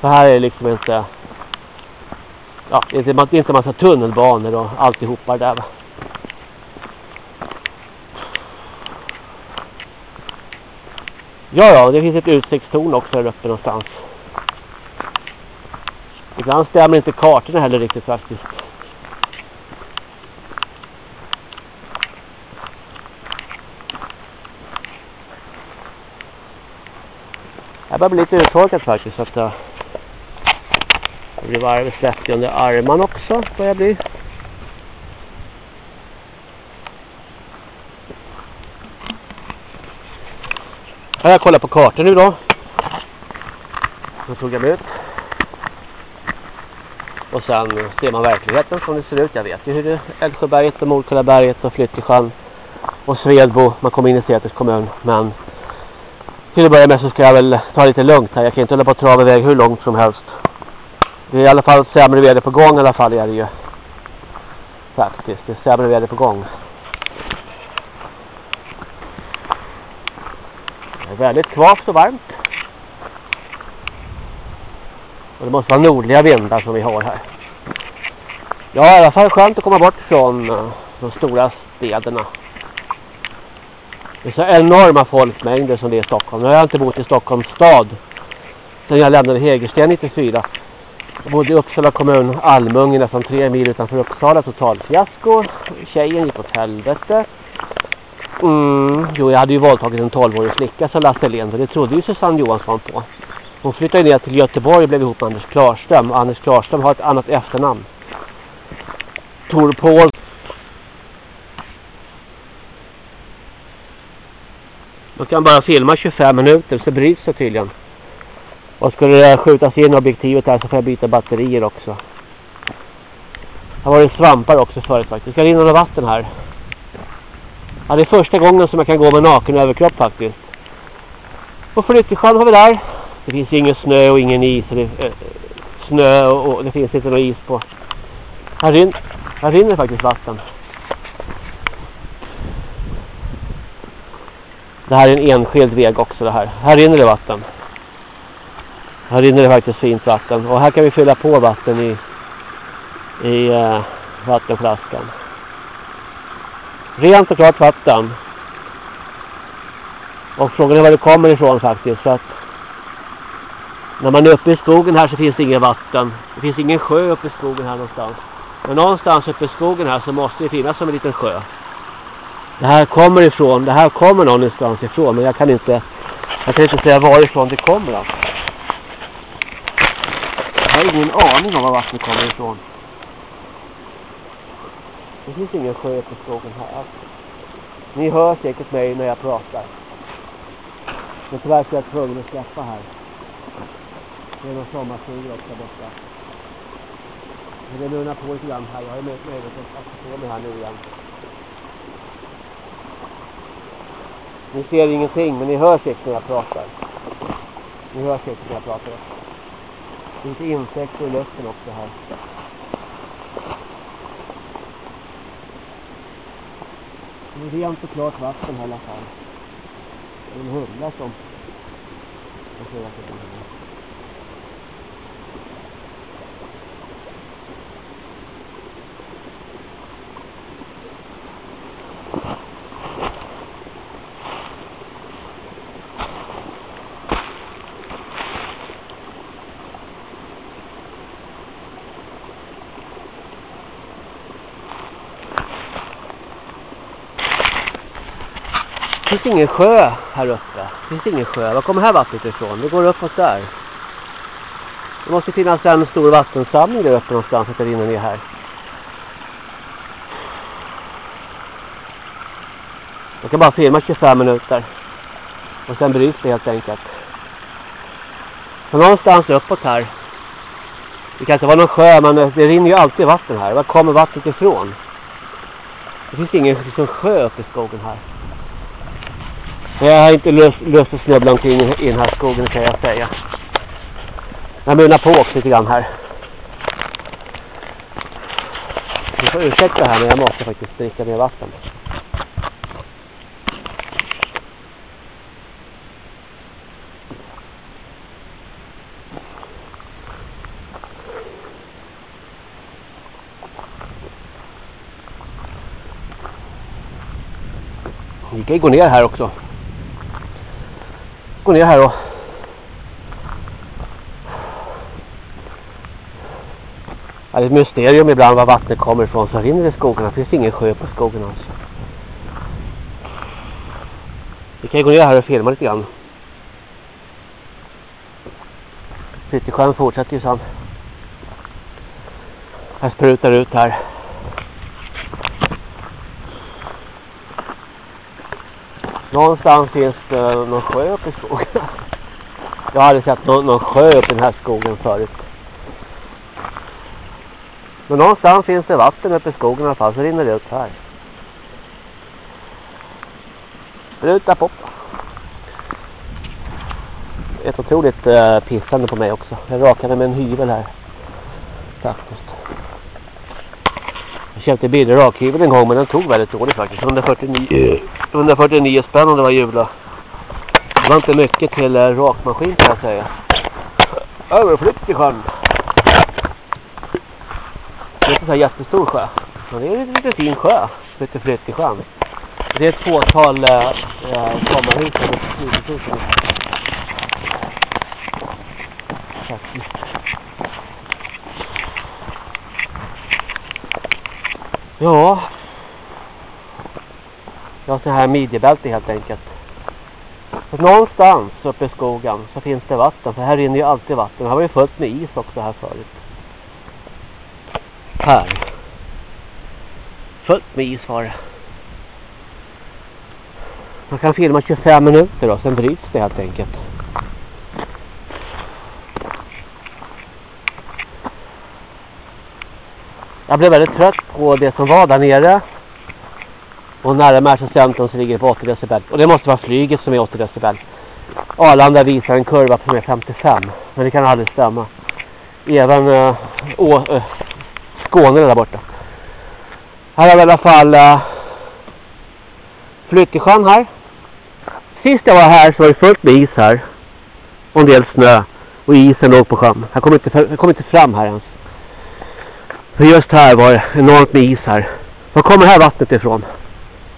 Så här är det liksom inte ja, det är inte, inte massa tunnelbanor och alltihopa där va. Ja, ja, det finns ett utsiktstorn också här uppe någonstans. Ibland stämmer inte kartorna heller riktigt faktiskt. Jag börjar bli lite uttorkat faktiskt. Så att, eh, jag, det blir varv släppt under armarna också. Börjar bli. Här jag kollar på kartan nu då. Nu tog jag mig ut. Och sen ser man verkligheten som det ser ut. Jag vet ju hur det är. Älvsjöberget och Morkullaberget och Flyttesjön och Svedbo. Man kommer in i Säters kommun. Men till att börja med så ska jag väl ta lite lugnt här. Jag kan inte hålla på att trava iväg hur långt som helst. Det är i alla fall sämre väder på gång i alla fall är det ju. Faktiskt, det är sämre väder på gång. Det är väldigt kvavt och varmt. Och det måste vara nordliga vindar som vi har här. Ja, i alla fall skönt att komma bort från eh, de stora städerna. Det är så enorma folkmängder som det är i Stockholm. Nu har jag inte bott i Stockholms stad sedan jag lämnade Hägersten 94. Jag bodde i Uppsala kommun, Almunge, nästan tre mil utanför Uppsala. Totalfiasko. Tjejen gick åt helvete. Mm, jo, jag hade ju våldtagit en 12-årig flicka så Lasse Lind och det trodde ju Susanne Johansson på. Hon flyttade ner till Göteborg och blev ihop med Anders Klarström. Anders Klarström har ett annat efternamn. Tor Paul. Man kan bara filma 25 minuter, så bryts det tydligen. Och skulle det skjutas in objektivet här så får jag byta batterier också. Här var det svampar också förut faktiskt. Det ska rinna några vatten här. Ja, det är första gången som jag kan gå med naken överkropp faktiskt. Och Flyttesjön har vi där. Det finns ingen snö och ingen is. Det, äh, snö och, och, det finns inte någon is på. Här, rin, här rinner faktiskt vatten. Det här är en enskild väg också det här. Här rinner det vatten. Här rinner det faktiskt fint vatten. Och här kan vi fylla på vatten i, i uh, vattenflaskan. Rent och klart vatten. Och frågan är var det kommer ifrån faktiskt. Så att när man är uppe i skogen här så finns det ingen vatten. Det finns ingen sjö uppe i skogen här någonstans. Men någonstans uppe i skogen här så måste det finnas som en liten sjö. Det här kommer ifrån, det här kommer någonstans ifrån men jag kan inte jag kan inte säga varifrån det kommer alltså. Jag har ingen aning om var vattnet kommer ifrån. Det finns ingen sjö på skogen här. Alltså. Ni hör säkert mig när jag pratar. Men tyvärr så är jag tvungen att släppa här. Det är någon sommarstugor också borta. Men det lugnar på lite grann här. Jag har ju möjlighet att få mig här nu igen. Ni ser ingenting men ni hör säkert när jag pratar. Ni hör säkert när jag pratar också. Det finns insekter i luften också här. Det är rent och klart vatten i alla fall. Det är en humla som... Jag ser att det är Det finns ingen sjö här uppe. Det finns ingen sjö. Var kommer här vattnet ifrån? Det går uppåt där. Det måste finnas en stor vattensamling där uppe någonstans att det rinner ner här. Jag kan bara filma 25 minuter. Och sen bryts det helt enkelt. Så någonstans uppåt här. Det kanske var någon sjö men det rinner ju alltid vatten här. Var kommer vattnet ifrån? Det finns ingen liksom, sjö uppe i skogen här. Jag har inte löst, att snubbla omkring i den här skogen kan jag säga. Jag munnar på också lite grann här. Ni får ursäkta här men jag måste faktiskt dricka mer vatten. Vi kan gå ner här också gå ner här och Ja, det är ett mysterium ibland var vattnet kommer ifrån så rinner det i skogarna. Det finns ingen sjö på skogen alltså. Vi kan gå ner här och filma lite grann. Flyttesjön fortsätter ju sen. Här sprutar ut här. Någonstans finns det någon sjö uppe i skogen. Jag har aldrig sett någon, någon sjö uppe i den här skogen förut. Men någonstans finns det vatten uppe i skogen i alla fall så rinner det ut här. Spruta på. Ett otroligt eh, pissande på mig också. Jag rakade med en hyvel här. Faktiskt. Jag köpte billig rakhyvel en gång men den tog väldigt dåligt faktiskt. 149, 149 spänn om det var jula. Det var inte mycket till uh, rakmaskin kan jag säga. Överflytt i sjön. Det är inte så här jättestor sjö. Men det är en lite fin sjö. Heter Flytt i sjön. Det är ett fåtal uh, uh, sommarhus. Ja. Jag har så här midjebälte helt enkelt. Så någonstans uppe i skogen så finns det vatten. För här rinner ju alltid vatten. Här var ju fullt med is också här förut. Här. Fullt med is var det. Man kan filma 25 minuter och sen bryts det helt enkelt. Jag blev väldigt trött på det som var där nere. Och nära Märsta centrum så ligger det på 80 decibel. Och det måste vara flyget som är 80 decibel. Arlanda visar en kurva som är 55. Men det kan aldrig stämma. Även äh, å, äh, Skåne där borta. Här har vi i alla fall eh, äh, Flyttesjön här. Sist jag var här så var det fullt med is här. Och en del snö. Och isen låg på sjön. Jag kom inte, jag kom inte fram här ens. För just här var det enormt med is här. Var kommer det här vattnet ifrån?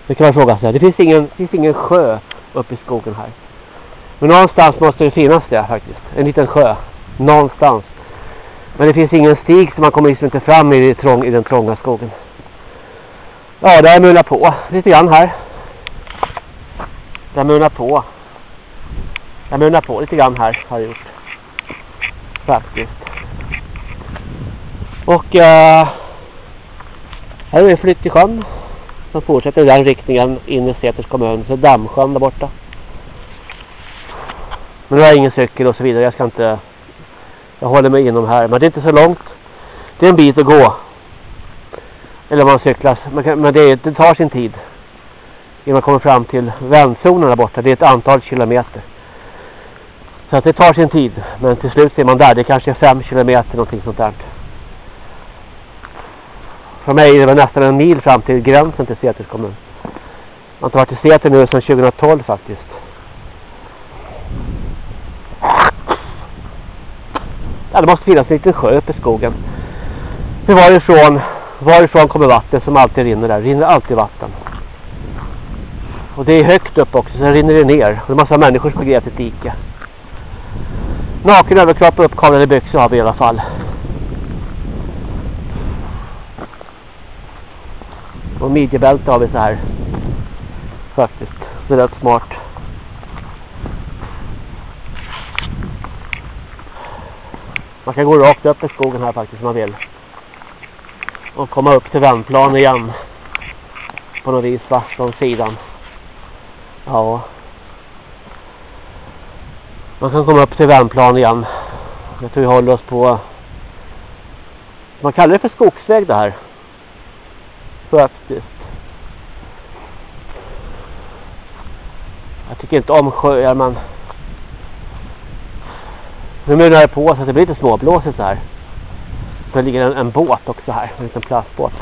Det kan man fråga sig. Det finns ingen, finns ingen sjö uppe i skogen här. Men någonstans måste det finnas det faktiskt. En liten sjö. Någonstans. Men det finns ingen stig så man kommer liksom inte fram i, trång, i den trånga skogen. Ja, det har mullat på lite grann här. Det har mullat på. Det har mullat på lite grann här har jag gjort. Faktiskt. Och uh, här är det flytt i sjön. Som fortsätter i den riktningen in i Säters kommun. Så Dammsjön där borta. Men nu har jag ingen cykel och så vidare. Jag ska inte... Jag håller mig inom här. Men det är inte så långt. Det är en bit att gå. Eller man cyklar. Men det, det tar sin tid. Innan man kommer fram till vändzonen där borta. Det är ett antal kilometer. Så att det tar sin tid. Men till slut är man där. Det kanske är fem kilometer någonting sånt där. För mig är det nästan en mil fram till gränsen till Seters kommun. Jag har inte varit i Seter nu sedan 2012 faktiskt. Ja, det måste finnas en liten sjö uppe i skogen. För varifrån, varifrån kommer vatten som alltid rinner där? rinner alltid vatten. Och det är högt upp också, sen rinner det ner. Och det är massa människor som har grävt ett dike. Naken överkropp och uppkavlade byxor har vi i alla fall. Och midjebälte har vi så här. Faktiskt. Det är rätt smart. Man kan gå rakt upp i skogen här faktiskt om man vill. Och komma upp till vändplan igen. På något vis va, från sidan. Ja. Man kan komma upp till vändplan igen. Jag tror vi håller oss på... Man kallar det för skogsväg det här faktiskt. Jag tycker inte om sjöar men nu munar det på så att det blir lite småblåsigt här. Det ligger en, en båt också här, en liten plastbåt.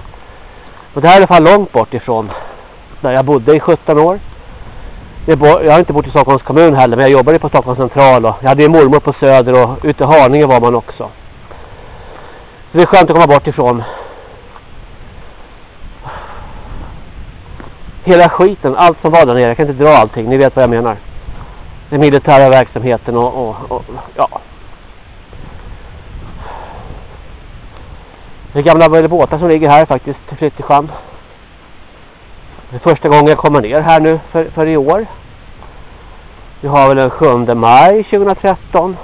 Och det här är i alla fall långt bort ifrån där jag bodde i 17 år. Jag har inte bott i Stockholms kommun heller men jag jobbade på Stockholms central och jag hade ju mormor på Söder och ute i Haninge var man också. Så det är skönt att komma bort ifrån hela skiten, allt som var där nere. Jag kan inte dra allting, ni vet vad jag menar. Den militära verksamheten och, och, och ja. Det är gamla båtar som ligger här faktiskt, till Flyttesjön. Det är första gången jag kommer ner här nu för, för i år. Vi har väl den 7 maj 2013.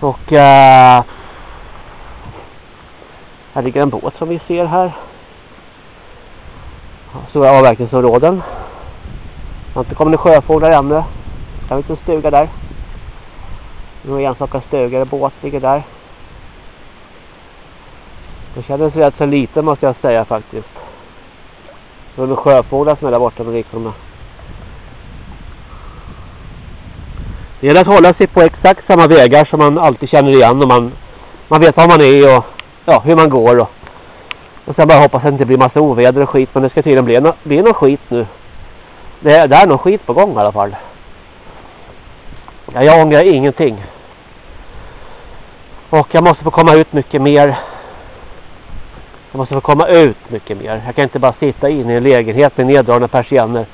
Och äh, här ligger en båt som vi ser här stora avverkningsområden. Det har inte kommit sjöfåglar ännu. Det är en liten stuga där. Några enstaka stugor och båt ligger där. Det kändes rätt så lite måste jag säga faktiskt. Det var med sjöfåglar som är där borta med. Det gäller att hålla sig på exakt samma vägar som man alltid känner igen och man, man vet var man är och ja, hur man går och och sen bara hoppas att det inte blir massa oväder och skit. Men det ska tydligen bli, no bli någon skit nu. Det är, det är någon skit på gång i alla fall. Ja, jag ångrar ingenting. Och jag måste få komma ut mycket mer. Jag måste få komma ut mycket mer. Jag kan inte bara sitta inne i en lägenhet med neddragna persienner.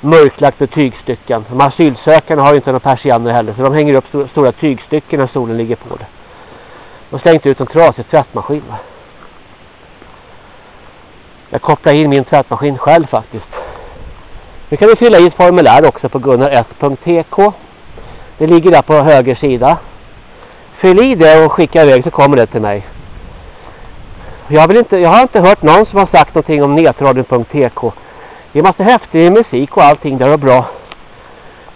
Mörklagt med tygstycken. De asylsökarna har ju inte några persienner heller. Så de hänger upp st stora tygstycken när solen ligger på det. De slängt ut en trasig tvättmaskin. Va? Jag kopplar in min tvättmaskin själv faktiskt. Nu kan du fylla i ett formulär också på gunnar1.tk. Det ligger där på höger sida. Fyll i det och skicka iväg så kommer det till mig. Jag, vill inte, jag har inte hört någon som har sagt någonting om netradion.tk. Det är massa häftig musik och allting där och bra.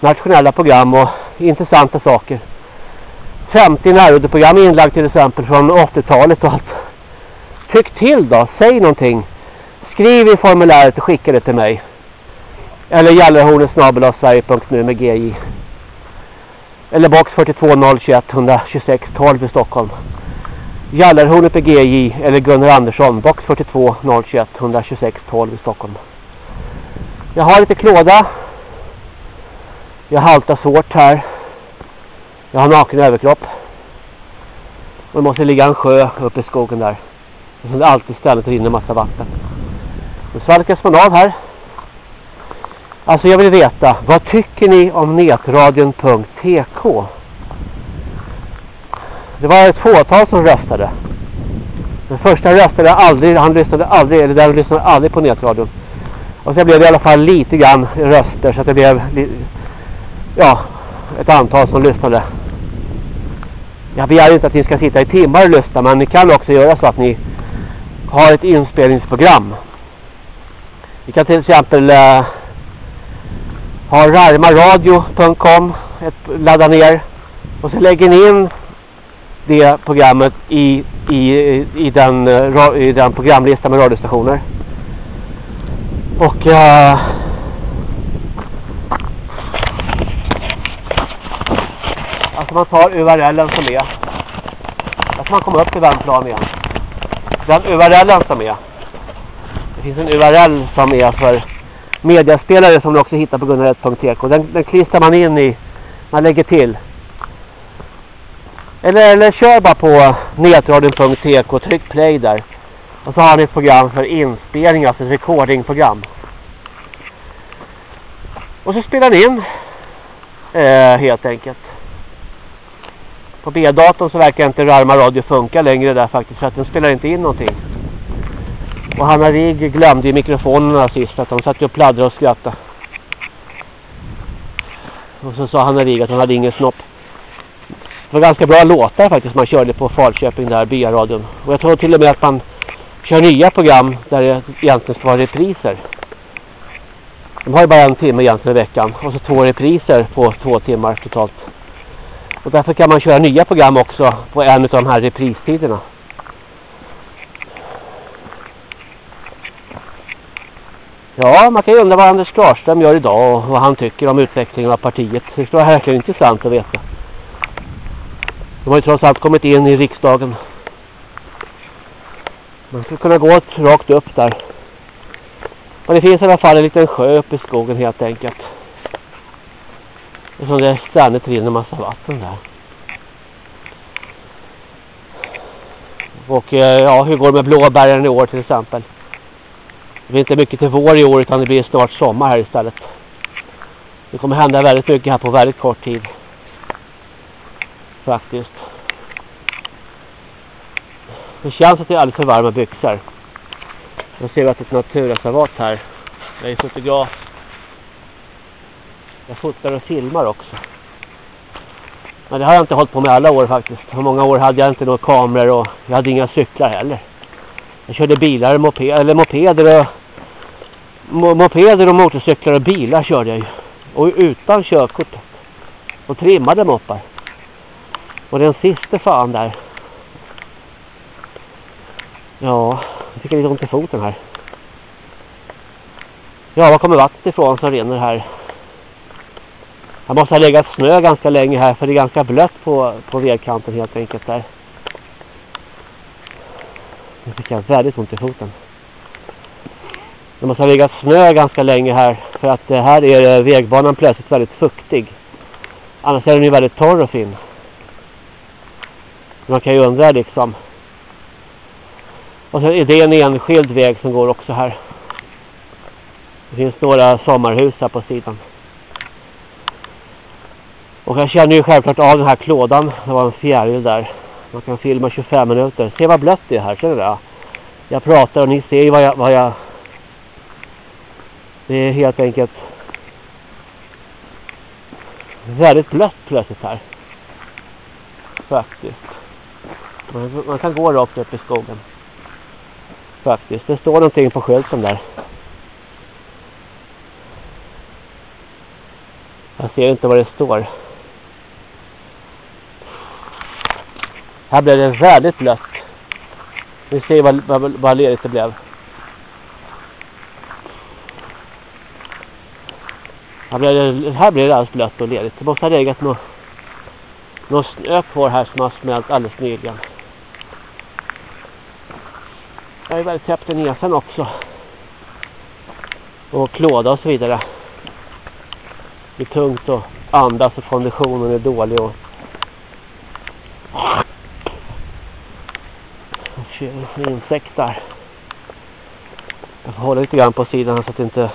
Nationella program och intressanta saker. 50 närrådeprogram inlagt till exempel från 80-talet och allt. Tyck till då, säg någonting. Skriv i formuläret och skicka det till mig. Eller gallerhornet med GJ. Eller box 42021 126 12 i Stockholm. Gallerhornet med GJ eller Gunnar Andersson. Box 42021 126 12 i Stockholm. Jag har lite klåda. Jag haltar svårt här. Jag har naken överkropp. Och det måste ligga en sjö uppe i skogen där. Det är alltid ständigt rinner massa vatten. Nu svalkas man av här. Alltså jag vill veta, vad tycker ni om netradion.tk? Det var ett fåtal som röstade. Den första röstade aldrig, han lyssnade aldrig, eller den lyssnade aldrig på netradion. Och sen blev det i alla fall lite grann röster så att det blev ja, ett antal som lyssnade. Jag begär inte att ni ska sitta i timmar och lyssna men ni kan också göra så att ni har ett inspelningsprogram. Ni kan till exempel eh, ha rarmaradio.com ladda ner och så lägger ni in det programmet i, i, i, den, eh, i den programlista med radiostationer. Och uh, alltså man tar URLen som är. Där ska man komma upp till den planen igen. Den URLen som är. Det finns en URL som är för mediaspelare som du också hittar på gunnar1.tk. Den, den klistrar man in i, man lägger till. Eller, eller kör bara på netradion.tk, tryck play där. Och så har ni ett program för inspelning, alltså ett recordingprogram. Och så spelar ni in eh, helt enkelt. På B-datorn så verkar inte Rarma Radio funka längre där faktiskt. Så att den spelar inte in någonting. Och Hanna Rigg glömde ju mikrofonerna sist. Att de satt ju och pladdrade och skrattade. Och så sa Hanna Rigg att hon hade ingen snopp. Det var ganska bra låtar faktiskt man körde på Falköping där, byaradion. Och jag tror till och med att man kör nya program där det egentligen ska vara repriser. De har ju bara en timme egentligen i veckan. Och så två repriser på två timmar totalt. Och därför kan man köra nya program också på en av de här repristiderna. Ja, man kan ju undra vad Anders Klarström gör idag och vad han tycker om utvecklingen av partiet. Det skulle vara verkligen intressant att veta. De har ju trots allt kommit in i riksdagen. Man skulle kunna gå rakt upp där. Men det finns i alla fall en liten sjö uppe i skogen helt enkelt. Eftersom det ständigt rinner en massa vatten där. Och eh, ja, hur går det med blåbären i år till exempel? Det blir inte mycket till vår i år utan det blir snart sommar här istället. Det kommer hända väldigt mycket här på väldigt kort tid. Faktiskt. Det känns att det är alldeles för varma byxor. Nu ser vi att det är ett naturreservat här. Jag är fotograf. Jag fotar och filmar också. Men det har jag inte hållit på med alla år faktiskt. För många år hade jag inte några kameror och jag hade inga cyklar heller. Jag körde bilar moped, eller mopeder och mopeder och motorcyklar och bilar körde jag ju. Och utan körkort. Och trimmade moppar. Och den sista fan där. Ja, jag fick lite ont i foten här. Ja, var kommer vattnet ifrån som rinner här? Jag måste ha legat snö ganska länge här för det är ganska blött på, på vägkanten helt enkelt där. Nu fick jag väldigt ont i foten. Det måste ha legat snö ganska länge här för att eh, här är eh, vägbanan plötsligt väldigt fuktig. Annars är den ju väldigt torr och fin. Man kan ju undra liksom. Och så är det en enskild väg som går också här. Det finns några sommarhus här på sidan. Och jag känner ju självklart av den här klådan. Det var en fjäril där. Man kan filma 25 minuter. Se vad blött det är här, ser ni det? Jag pratar och ni ser ju vad jag, vad jag... Det är helt enkelt väldigt blött plötsligt här. Faktiskt. Man, man kan gå rakt upp i skogen. Faktiskt. Det står någonting på skylten där. Jag ser inte vad det står. Här blev det väldigt blött. Vi ser vad, vad, vad lerigt det blev. Här blev det, här blev det alldeles blött och lerigt. Det måste ha legat något, något snö kvar här som har smält alldeles nyligen. Jag är väldigt täppt i näsan också. Och klåda och så vidare. Det är tungt att andas och konditionen är dålig och insekter. Jag får hålla lite grann på sidan så att inte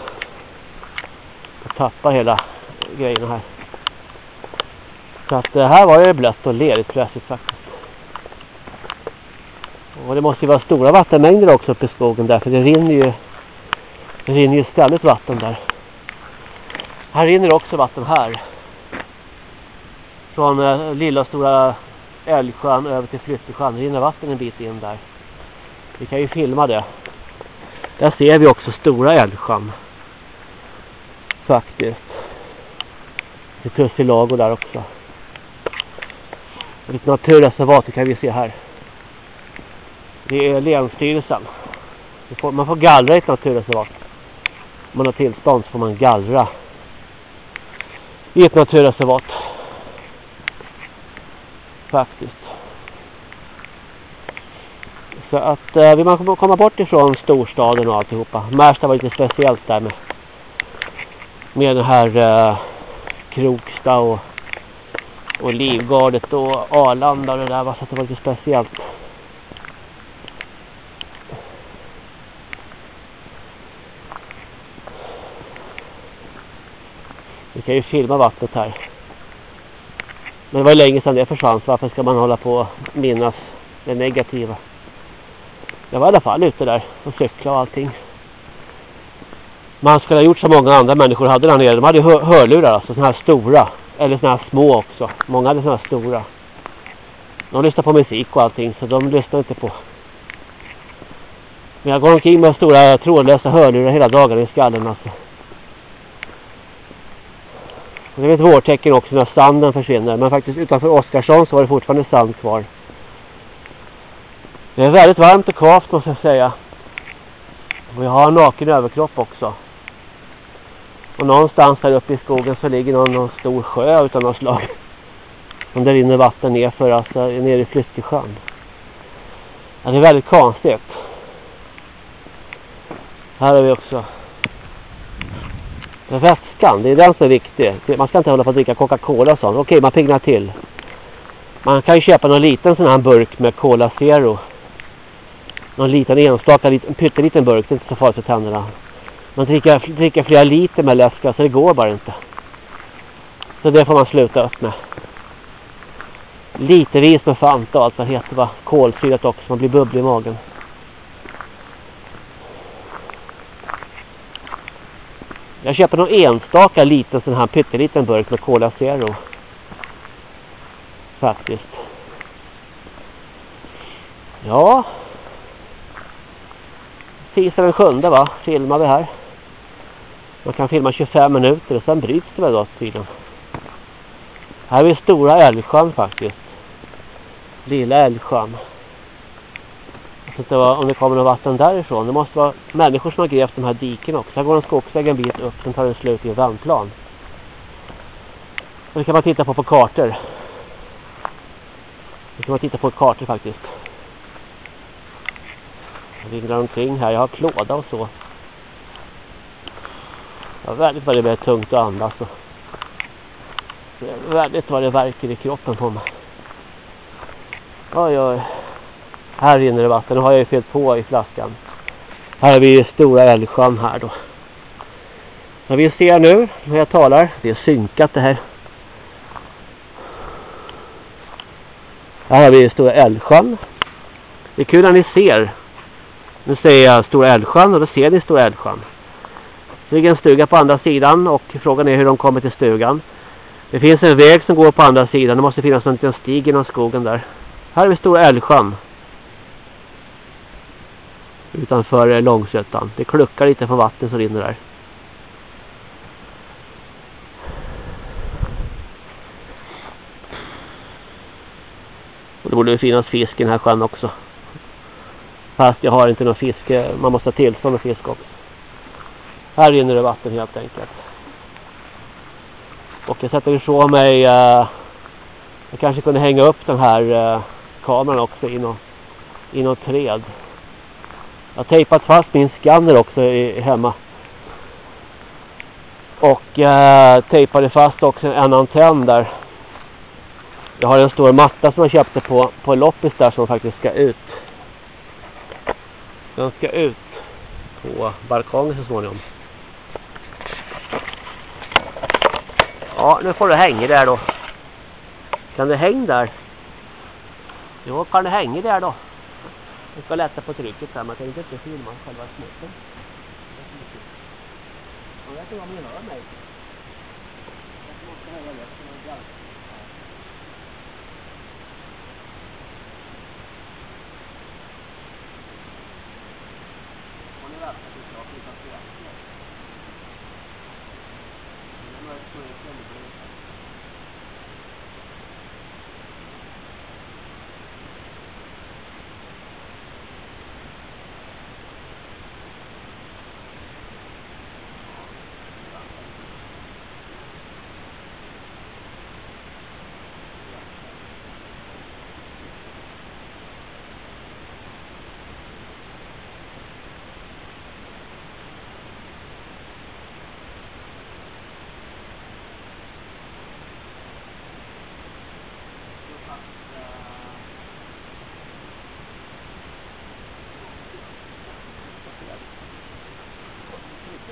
tappar hela grejerna här. Så att det här var det blött och ledigt plötsligt faktiskt. Och det måste ju vara stora vattenmängder också uppe i skogen där för det rinner ju det rinner ju ständigt vatten där. Här rinner också vatten här. Från eh, lilla stora Älgsjön över till Flyttesjön rinner vatten en bit in där. Vi kan ju filma det. Där ser vi också stora Älvsjön. Faktiskt. Det är Tussilago där också. Ett naturreservat kan vi se här. Det är Länsstyrelsen. Man får gallra i ett naturreservat. Om man har tillstånd så får man gallra i ett naturreservat. Faktiskt. Så att eh, vill man komma bort ifrån storstaden och alltihopa. Märsta var lite speciellt där med, med den här eh, Kroksta och, och Livgardet och Arlanda och det där var så att det var lite speciellt. Vi kan ju filma vattnet här. Men det var länge sedan det försvann så varför ska man hålla på och minnas det negativa? Jag var i alla fall ute där och cyklade och allting. Man skulle ha gjort som många andra människor hade där nere. De hade hör hörlurar alltså, sådana här stora. Eller sådana här små också. Många hade sådana här stora. De lyssnar på musik och allting så de lyssnar inte på. Men jag går omkring med stora trådlösa hörlurar hela dagen i skallen alltså. Det är ett vårtecken också när sanden försvinner. Men faktiskt utanför Oskarsson så var det fortfarande sand kvar. Det är väldigt varmt och kvavt måste jag säga. Och jag har naken överkropp också. Och någonstans där uppe i skogen så ligger någon, någon stor sjö utan något slag. Som det rinner vatten ner för alltså eh, nere i Flyttesjön. Ja, det är väldigt konstigt. Här har vi också Vätskan, det är den som är viktig. Man ska inte hålla på att dricka Coca-Cola och sånt. Okej, man pignar till. Man kan ju köpa någon liten sån här burk med Cola Zero. Någon liten enstaka, liten, pytteliten burk. Det är inte så farligt för tänderna. Man dricker, dricker flera liter med läsk. så det går bara inte. Så det får man sluta upp med. Litervis med Fanta och allt vad heter va. Kolsyrat också, man blir bubblig i magen. Jag köper någon enstaka liten sån här pytteliten burk med Cola Zero. Faktiskt. Ja. Tisdag den sjunde va? Filmar vi här. Man kan filma 25 minuter och sen bryts det väl då tydligen. Här är stora Älvsjön faktiskt. Lilla Älvsjön Jag vet inte om det kommer något vatten därifrån. Det måste vara människor som har grävt de här diken också. Här går en skogsväg en bit upp, sen tar den slut i en vändplan. Och det kan man titta på på kartor. Det kan man titta på kartor faktiskt. Ligger omkring här. Jag har klåda och så. Ja, väldigt vad det blir tungt att andas. Och väldigt vad det verkar i kroppen på mig. Oj, oj. Här rinner det vatten. Nu har jag ju fyllt på i flaskan. Här har vi stora älgsjön här då. Som vi ser nu när jag talar. Det är synkat det här. Här har vi stora älgsjön. Det är kul när ni ser. Nu ser jag Stor Älvsjön och då ser ni Stor Älvsjön. Det ligger en stuga på andra sidan och frågan är hur de kommer till stugan. Det finns en väg som går på andra sidan. Det måste finnas en liten stig genom skogen där. Här är vi Stora Älvsjön. Utanför eh, Långsötan. Det kluckar lite på vattnet som rinner där. Och det borde finnas fisk i den här sjön också. Fast jag har inte någon fiske. Man måste ha tillstånd att fiska också. Här rinner det vatten helt enkelt. Och jag sätter ifrån mig. Uh, jag kanske kunde hänga upp den här uh, kameran också i något, i något träd. Jag har tejpat fast min skanner också i, hemma. Och eh, tejpade fast också en antenn där. Jag har en stor matta som jag köpte på, på loppis där som faktiskt ska ut. Den ska ut på balkongen så småningom. Ja, nu får du hänga där då. Kan du hänga där? Jo, kan du hänga där då? Jag ska lätta på trycket där, man tänkte inte filma själva smutsen. Jag vet inte vad menar med mig. up.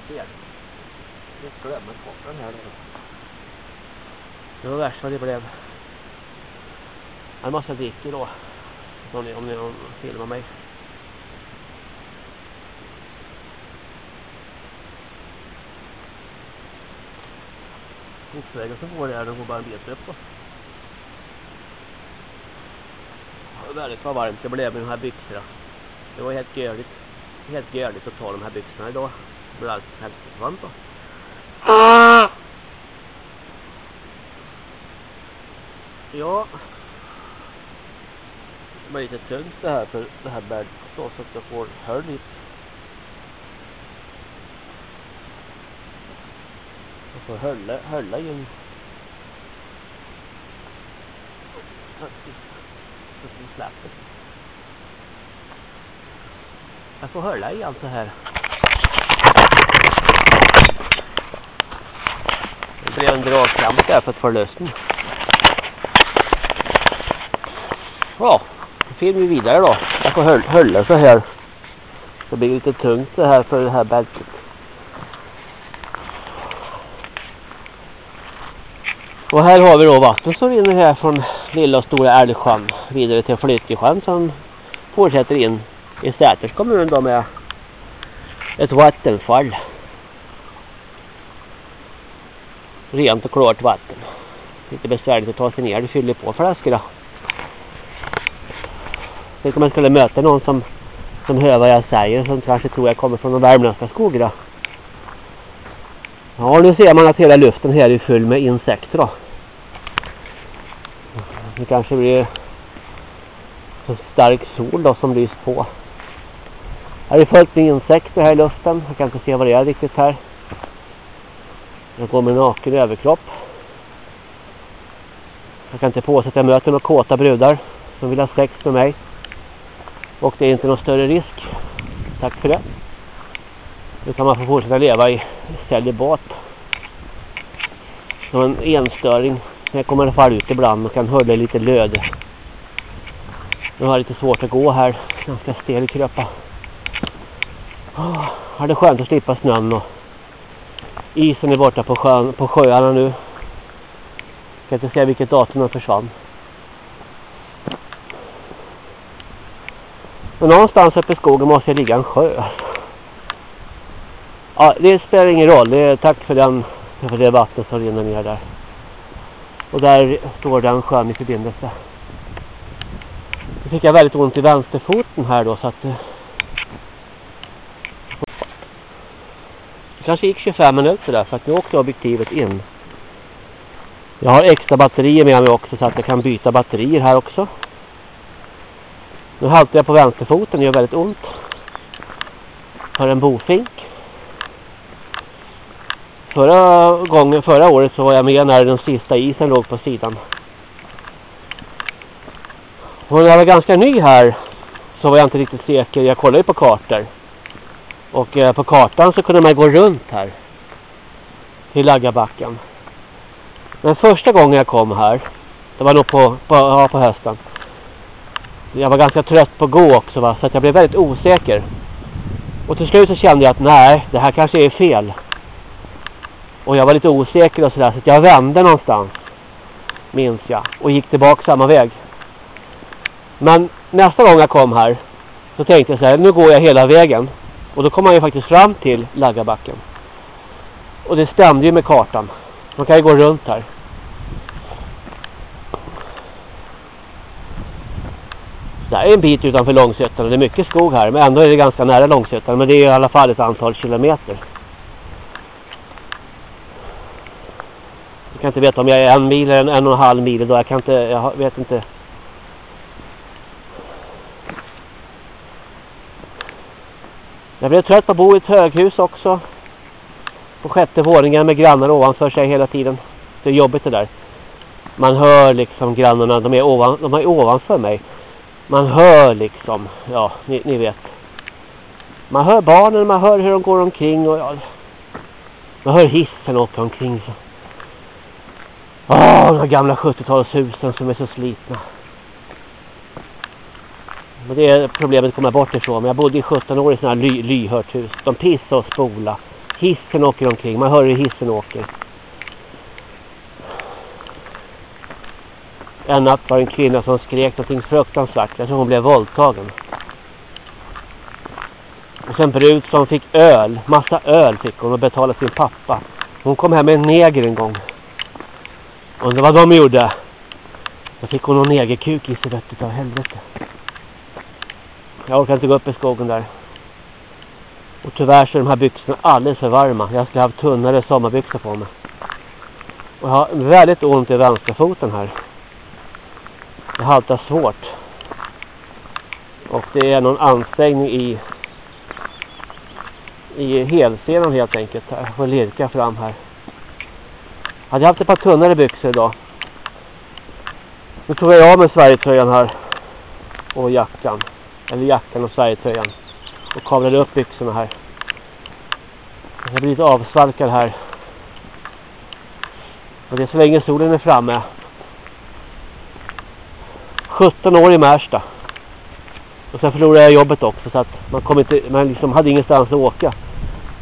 Fel. Jag glömmer bort den här. Det var värst vad det blev. En massa dricker då. Om ni, om ni filmar mig. Skogsvägen som går där, den går bara en bit upp då. Det var väldigt vad varmt det blev med de här byxorna. Det var helt görligt. Helt görligt att ta de här byxorna idag blir allt hälsosamt då. Ja. Det var lite tungt det här för det här bäret så att jag får hör lite. Jag får hölla, hölla in. Så att vi släpper. Jag får hölla allt det här. blev en dragkamp där för att få löst den. Ja, då filmar vi vidare då. Jag får höll, hålla så här. Det blir lite tungt det här för det här bältet. Och här har vi då vatten som rinner här från lilla och stora Älvsjön vidare till Flyttjesjön som fortsätter in i Säters kommun då med ett vattenfall. Rent och klart vatten. Lite besvärligt att ta sig ner. Du fyller på flaskor då. Tänk om man skulle möta någon som, som hör vad jag säger. Som kanske tror jag kommer från de värmländska skogarna. då. Ja, nu ser man att hela luften här är full med insekter då. Det kanske blir så stark sol då som lys på. Här är fullt med insekter här i luften. Jag kan inte se vad det är riktigt här. Jag går med naken överkropp. Jag kan inte påstå att jag möter några kåta brudar som vill ha sex med mig. Och det är inte någon större risk. Tack för det. Nu kan man få fortsätta leva i celibat. Som en enstöring. Jag kommer i alla fall ut ibland och kan höra lite löd. Nu har jag lite svårt att gå här. Ganska stel i kröpa. Oh, det skönt att slippa snön och Isen är borta på, sjön, på sjöarna nu. Jag kan inte säga vilket datum den försvann. Men någonstans uppe i skogen måste det ligga en sjö. Alltså. Ja, det spelar ingen roll. Det är tack för den för det vattnet som rinner ner där. Och där står den sjön i förbindelse. Nu fick jag väldigt ont i vänsterfoten här då så att eh, kanske gick 25 minuter där för att nu åkte objektivet in. Jag har extra batterier med mig också så att jag kan byta batterier här också. Nu haltar jag på vänsterfoten, det gör väldigt ont. Har en bofink. Förra gången, förra året så var jag med när den sista isen låg på sidan. Och när jag var ganska ny här så var jag inte riktigt säker. Jag kollade ju på kartor. Och eh, på kartan så kunde man gå runt här. Till Laggabacken. Men första gången jag kom här. Det var nog på, på, ja, på hösten. Jag var ganska trött på att gå också va. Så att jag blev väldigt osäker. Och till slut så kände jag att nej, det här kanske är fel. Och jag var lite osäker och sådär. Så att jag vände någonstans. Minns jag. Och gick tillbaka samma väg. Men nästa gång jag kom här. Så tänkte jag så här. Nu går jag hela vägen. Och då kom man ju faktiskt fram till Laggabacken. Och det stämde ju med kartan. Man kan ju gå runt här. Det här är en bit utanför Långsötan och det är mycket skog här. Men ändå är det ganska nära Långsötan. Men det är i alla fall ett antal kilometer. Jag kan inte veta om jag är en mil eller en, en och en halv mil idag. Jag kan inte, jag vet inte. Jag blev trött på att bo i ett höghus också. På sjätte våningen med grannar ovanför sig hela tiden. Det är jobbigt det där. Man hör liksom grannarna, de är, ovan, de är ovanför mig. Man hör liksom, ja ni, ni vet. Man hör barnen, man hör hur de går omkring och ja, man hör hissen åka omkring. Så. Åh, de här gamla 70-talshusen som är så slitna. Och det är problemet att komma bort ifrån. Men jag bodde i 17 år i sådana här ly, lyhört hus. De pissar och spola. Hissen åker omkring. Man hör hur hissen åker. En natt var en kvinna som skrek någonting fruktansvärt. Jag tror hon blev våldtagen. Och sen brud som fick öl. Massa öl fick hon och betalade sin pappa. Hon kom hem med en neger en gång. Undrar vad de gjorde. Då fick hon någon negerkuk i sig vet av helvete. Jag orkar inte gå upp i skogen där. Och tyvärr så är de här byxorna alldeles för varma. Jag skulle ha haft tunnare sommarbyxor på mig. Och jag har väldigt ont i vänsterfoten här. Det haltar svårt. Och det är någon ansträngning i i helsenan helt enkelt. Jag får lirka fram här. Hade jag haft ett par tunnare byxor idag. Nu tog jag av mig Sverigetröjan här. Och jackan. Eller jackan och Sverigetröjan. Och kavlade upp byxorna här. Jag blir lite avsvalkad här. Och det är så länge solen är framme. 17 år i Märsta. Och sen förlorade jag jobbet också så att man kom inte, man liksom hade ingenstans att åka.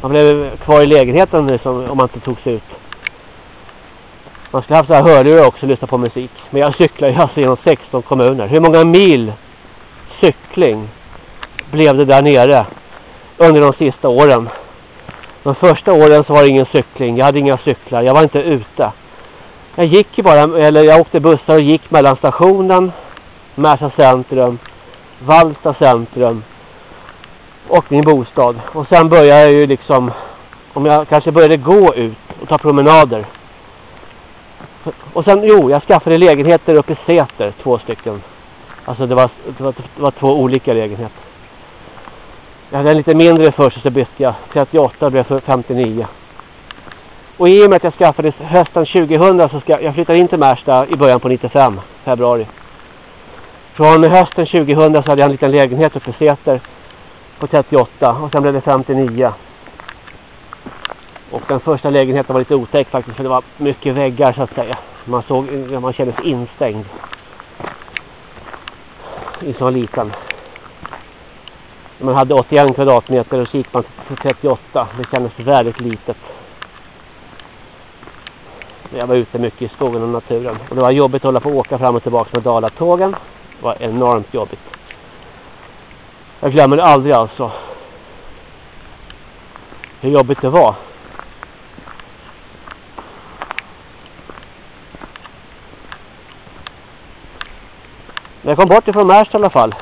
Man blev kvar i lägenheten liksom, om man inte tog sig ut. Man skulle haft så här hörlurar också och lyssna på musik. Men jag cyklar ju alltså genom 16 kommuner. Hur många mil cykling blev det där nere under de sista åren? De första åren så var det ingen cykling. Jag hade inga cyklar. Jag var inte ute. Jag gick bara, eller jag åkte bussar och gick mellan stationen, Märsta centrum, Valsta centrum och min bostad. Och sen började jag ju liksom, om jag kanske började gå ut och ta promenader. Och sen, jo, jag skaffade lägenheter uppe i Säter, två stycken. Alltså det var, det var, det var två olika lägenheter. Jag hade en lite mindre först så bytte jag. 38 blev 59. Och i och med att jag skaffade hösten 2000 så ska jag flyttade in till Märsta i början på 95, februari. Från hösten 2000 så hade jag en liten lägenhet uppe i Säter på 38 och sen blev det 59. Och den första lägenheten var lite otäck faktiskt för det var mycket väggar så att säga. Man såg, man kände sig instängd. I så liten. Man hade 81 kvadratmeter och så gick man till 38. Det kändes väldigt litet. Jag var ute mycket i skogen och naturen. Och det var jobbigt att hålla på och åka fram och tillbaka med Dalatågen. Det var enormt jobbigt. Jag glömmer aldrig alltså hur jobbigt det var. Jag kom bort ifrån Märsta i alla fall.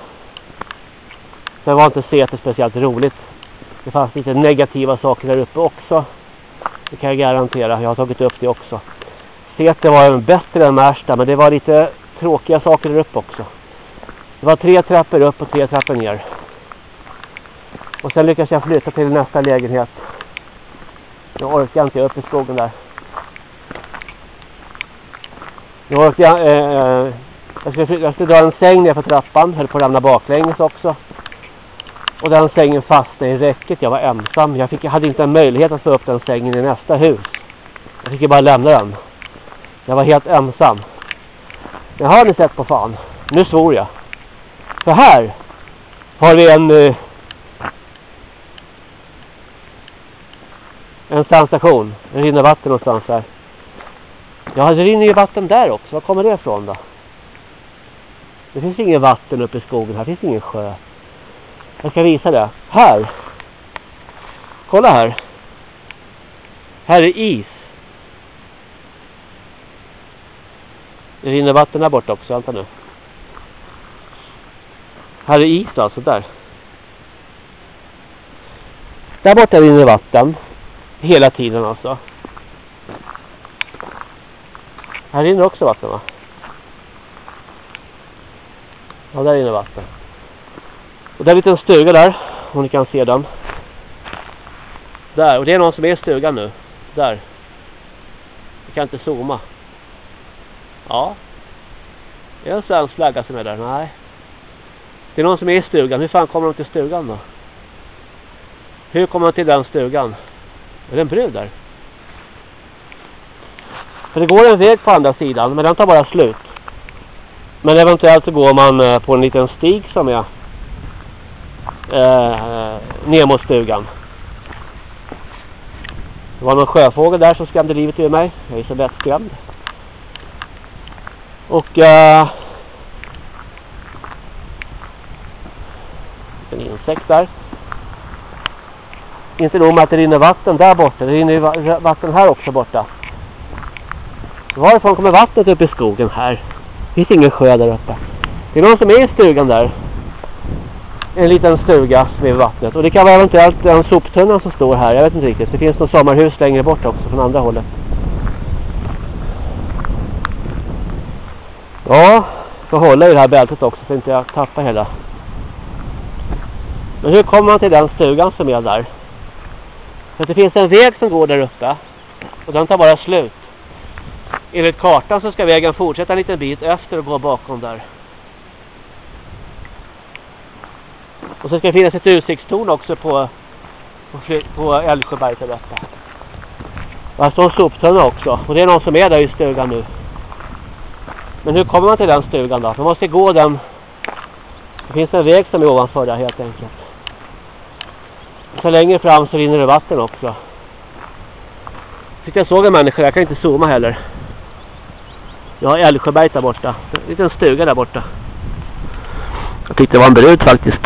Det var inte Säter speciellt roligt. Det fanns lite negativa saker där uppe också. Det kan jag garantera. Jag har tagit upp det också. Säter var bättre än Märsta men det var lite tråkiga saker där uppe också. Det var tre trappor upp och tre trappor ner. Och sen lyckades jag flytta till nästa lägenhet. Nu orkar jag inte upp i skogen där. Nu orkar jag... Eh, eh jag, ska, jag ska dra en säng ner för trappan. Höll på att ramla baklänges också. Och den sängen fastnade i räcket. Jag var ensam. Jag, fick, jag hade inte en möjlighet att få upp den sängen i nästa hus. Jag fick ju bara lämna den. Jag var helt ensam. Det har ni sett på fan? Nu svor jag. För här har vi en... Eh, en sandstation. Det rinner vatten någonstans här. Ja, det rinner ju vatten där också. Var kommer det ifrån då? Det finns ingen vatten uppe i skogen. Här finns ingen sjö. Jag ska visa det. Här. Kolla här. Här är is. Det rinner vatten där borta också. Vänta nu. Här är is alltså där. Där borta rinner vatten. Hela tiden alltså. Här rinner också vatten va? Ja, där inne vatten. Och det är en liten stuga där. Om ni kan se den. Där. Och det är någon som är i stugan nu. Där. Jag kan inte zooma. Ja. Det är en svensk flagga som är där. Nej. Det är någon som är i stugan. Hur fan kommer de till stugan då? Hur kommer de till den stugan? Är det en brud där? För det går en väg på andra sidan. Men den tar bara slut. Men eventuellt så går man eh, på en liten stig som är eh, ner mot stugan. Det var någon sjöfågel där som skrämde livet ur mig. Jag är så lättskrämd. Och eh, en insekt där. Inte nog med att det rinner vatten där borta. Det rinner vatten här också borta. Varifrån kommer vattnet upp i skogen här? Det finns ingen sjö där uppe. Det är någon som är i stugan där. En liten stuga som är vid vattnet. Och det kan vara eventuellt en soptunna som står här. Jag vet inte riktigt. Det finns något sommarhus längre bort också från andra hållet. Ja, får hålla i det här bältet också så inte jag tappar hela. Men hur kommer man till den stugan som är där? För det finns en väg som går där uppe. Och den tar bara slut. Enligt kartan så ska vägen fortsätta en liten bit efter och gå bakom där. Och så ska det finnas ett utsiktstorn också på, på, på Älvsjöberg till detta. Där här står en soptunna också. Och det är någon som är där i stugan nu. Men hur kommer man till den stugan då? Man måste gå den... Det finns en väg som är ovanför där helt enkelt. Så längre fram så rinner det vatten också. Jag tyckte jag såg en människa, jag kan inte zooma heller. Jag har Älvsjöberg där borta. En liten stuga där borta. Jag tyckte det var en brud faktiskt.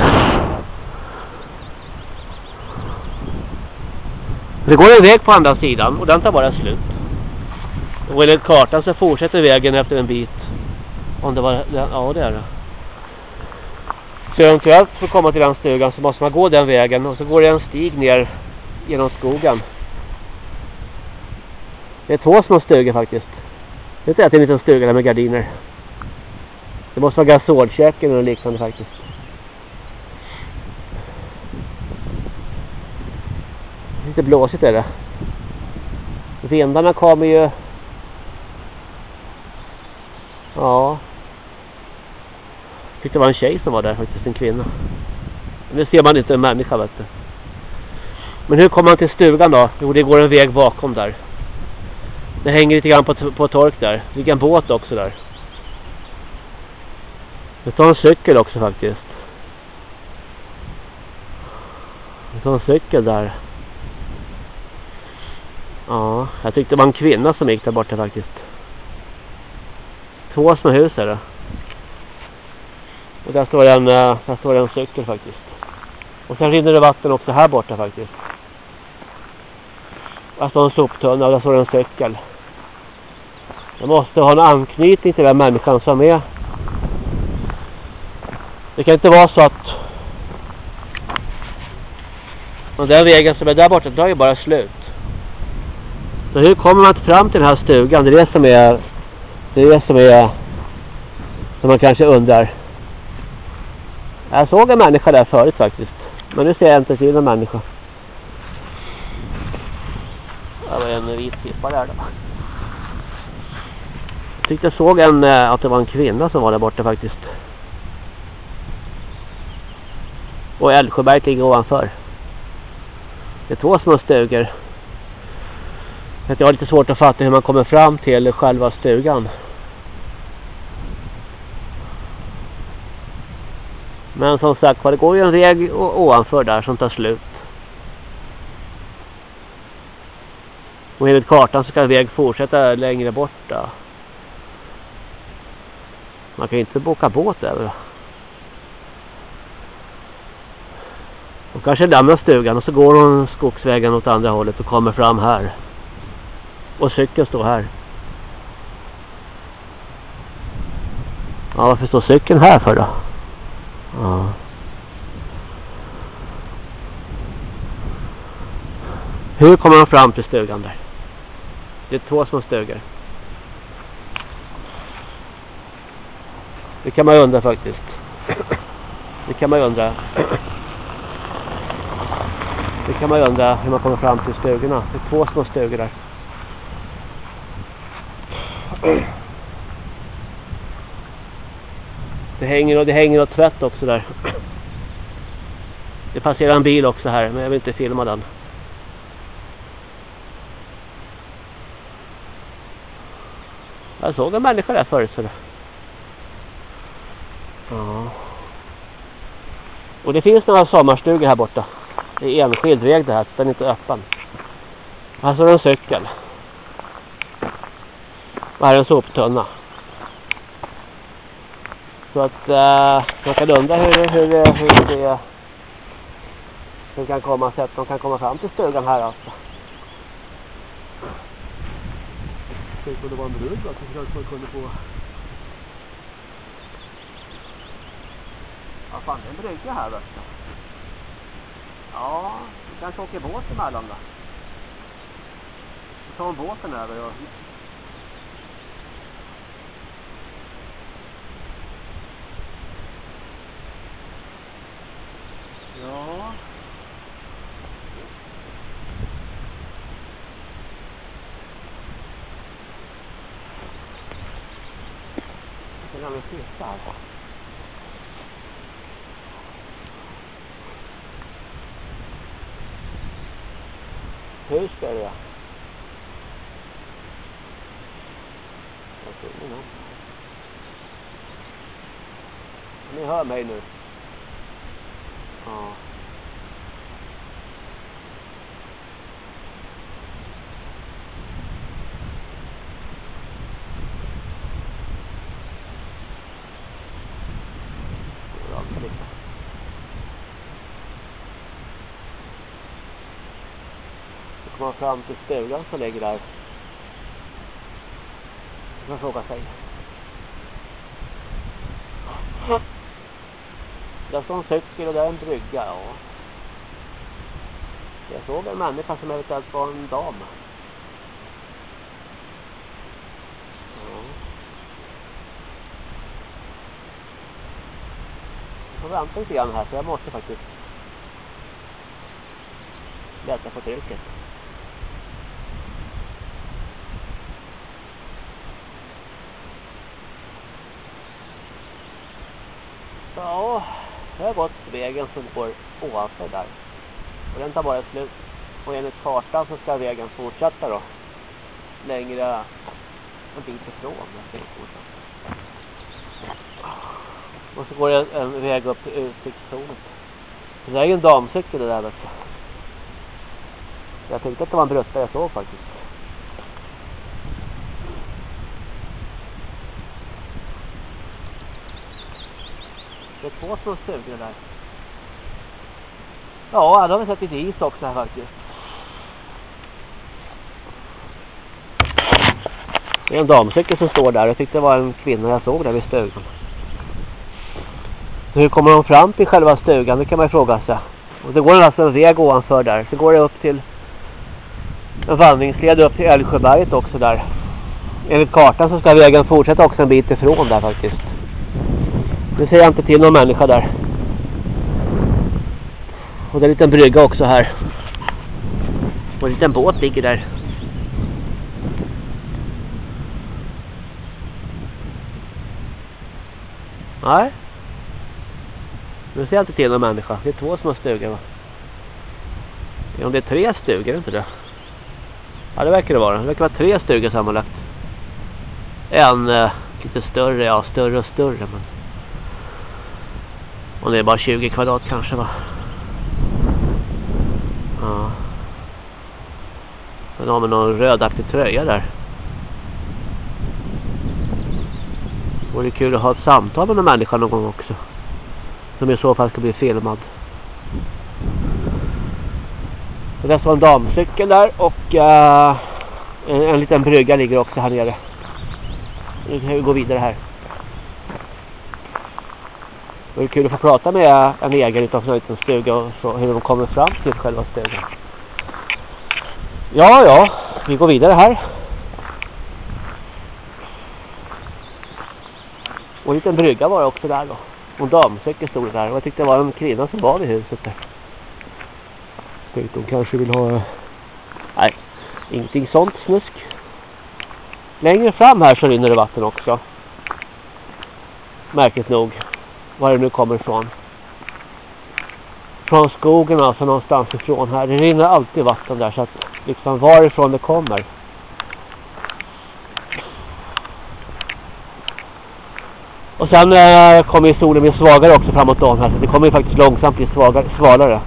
Det går en väg på andra sidan och den tar bara slut. Och enligt kartan så fortsätter vägen efter en bit. Om det var ja det är det. Så eventuellt för att komma till den stugan så måste man gå den vägen och så går det en stig ner genom skogen. Det är två små stugor faktiskt. Det är inte en liten stuga där med gardiner. Det måste vara gasolköken och liknande faktiskt. Lite blåsigt är det. Vindarna kommer ju... Ja. Jag tyckte det var en tjej som var där faktiskt, en kvinna. Nu ser man inte en människa vet du. Men hur kommer man till stugan då? Jo, det går en väg bakom där. Det hänger lite grann på, på tork där. Det ligger en båt också där. Det tar en cykel också faktiskt. Det tar en cykel där. Ja, jag tyckte det var en kvinna som gick där borta faktiskt. Två små hus är det. Och där står en, eh, där står en cykel faktiskt. Och sen rinner det vatten också här borta faktiskt. Där står en soptunna och där står en cykel. Jag måste ha en anknytning till den människan som är. Det kan inte vara så att och den vägen som är där borta tar ju bara slut. Så hur kommer man fram till den här stugan? Det är det som är det är det som är som man kanske undrar. Jag såg en människa där förut faktiskt. Men nu ser jag inte till någon människa. Det var en vit tippa där då. Jag tyckte jag såg en, eh, att det var en kvinna som var där borta faktiskt. Och Älvsjöberg ligger ovanför. Det är två små stugor. Jag har lite svårt att fatta hur man kommer fram till själva stugan. Men som sagt det går ju en väg ovanför där som tar slut. Och enligt kartan så ska väg fortsätta längre bort. Man kan ju inte boka båt över. Hon kanske lämnar stugan och så går hon skogsvägen åt andra hållet och kommer fram här. Och cykeln står här. Ja, varför står cykeln här för då? Ja. Hur kommer man fram till stugan där? Det är två små stugor. Det kan man ju undra faktiskt. Det kan man ju undra. Det kan man ju undra hur man kommer fram till stugorna. Det är två små stugor där. Det hänger och det hänger och tvätt också där. Det passerar en bil också här, men jag vill inte filma den. Jag såg en människa där förut. Så där. Ja. Och det finns några sommarstugor här borta. Det är enskild väg det här, den är inte öppen. Här står en cykel. Och här är en soptunna. Så att uh, man kan undra hur, hur, hur det hur kan komma sig att de kan komma fram till stugan här alltså. Tänk om det var en brud kanske man kunde få... Vad fan, det är en brygga här vet. Ja, vi kanske åker båt emellan då. Vi tar en båten över och Ja. Jag kan aldrig titta här. Hur ska det? Jag ser Ni hör mig nu. Ja. Så kommer man fram till stugan som ligger där. Man frågar sig. Där står en cykel och där är en brygga, ja. Jag såg en människa som eventuellt var en dam. Ja. Jag får vänta lite grann här för jag måste faktiskt lätta på trycket. Ja, jag har gått vägen som går ovanför där. Och den tar bara slut. Och enligt kartan så ska vägen fortsätta då. Längre en bit ifrån. Och så går det en väg upp till utsiktstornet. Det där är ju en damcykel det där vet du. Jag tänkte att det var en brutta jag såg faktiskt. Det är två små stugor där. Ja, då har vi sett lite is också här faktiskt. Det är en damcykel som står där. Jag tyckte det var en kvinna jag såg där vid stugan. Hur kommer de fram till själva stugan? Det kan man ju fråga sig. Och det går alltså en väg ovanför där. Så går det upp till en vandringsled upp till Älvsjöberget också där. Enligt kartan så ska vägen fortsätta också en bit ifrån där faktiskt. Nu ser jag inte till någon människa där. Och det är en liten brygga också här. Och en liten båt ligger där. Nej. Nu ser jag inte till någon människa. Det är två små stugor va? Om det är tre stugor, är det inte det? Ja det verkar det vara. Det verkar vara tre stugor sammanlagt. En eh, lite större, ja större och större. Men... Och det är bara 20 kvadrat kanske va? Ja. Sen har vi någon rödaktig tröja där. Vore kul att ha ett samtal med en människa någon gång också. Som i så fall ska bli filmad. Så där var en damcykel där och uh, en, en liten brygga ligger också här nere. Nu kan vi gå vidare här. Det är kul att få prata med en ägare utanför en liten stuga och så, hur de kommer fram till själva stugan. Ja, ja, vi går vidare här. Och en liten brygga var det också där då. Och en damsäck stod där. Och jag tyckte det var en kvinna som var i huset där. Tänkte hon kanske vill ha... Nej, ingenting sånt snusk. Längre fram här så rinner det vatten också. Märkligt nog. Var det nu kommer ifrån. Från skogen alltså någonstans ifrån här. Det rinner alltid vatten där så att liksom varifrån det kommer. Och sen eh, kommer ju solen bli svagare också framåt dagen här. Så det kommer ju faktiskt långsamt bli svagare, svalare.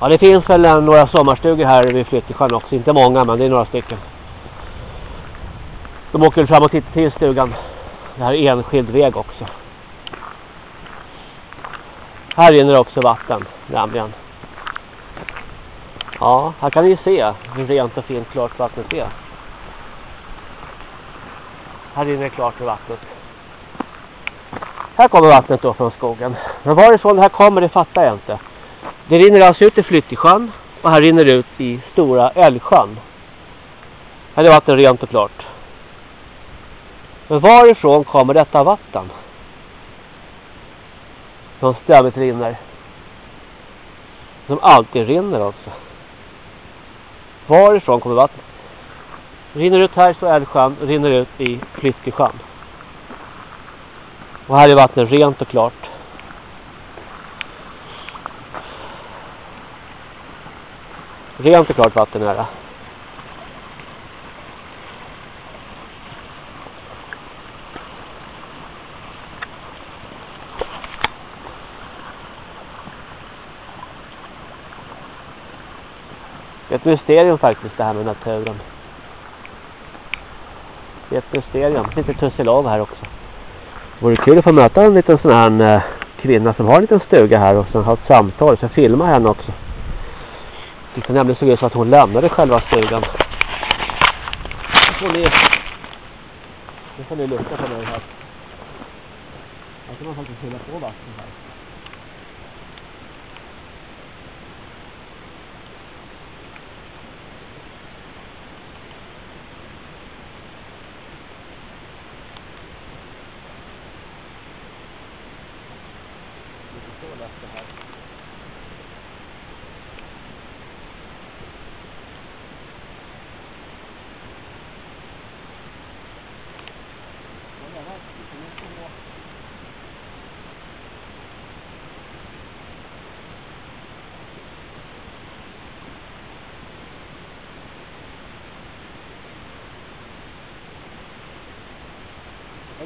Ja det finns väl några sommarstugor här vid Flyttesjön också. Inte många men det är några stycken. De åker fram och tittar till stugan. Det här är enskild väg också. Här rinner också vatten nämligen. Ja, här kan ni se hur rent och fint klart vattnet är. Här rinner det klart i vattnet. Här kommer vattnet då från skogen. Men varifrån det här kommer det fattar jag inte. Det rinner alltså ut i Flyttisjön. och här rinner det ut i Stora Älgsjön. Här är vatten rent och klart. Men varifrån kommer detta vatten? Som ständigt rinner. Som alltid rinner alltså. Varifrån kommer vattnet? Rinner ut här så är och rinner ut i Flyttesjön. Och här är vattnet rent och klart. Rent och klart vatten är det. Ett mysterium faktiskt det här med naturen. Det är ett mysterium. Lite tusselov här också. Det vore kul att få möta en liten sån här eh, kvinna som har en liten stuga här och som har ett samtal. Så jag filmar henne också. Det kan nämligen såg ut så att hon lämnade själva stugan. Nu får ni, nu får ni lukta på mig här. Här kan man faktiskt fylla på vatten här.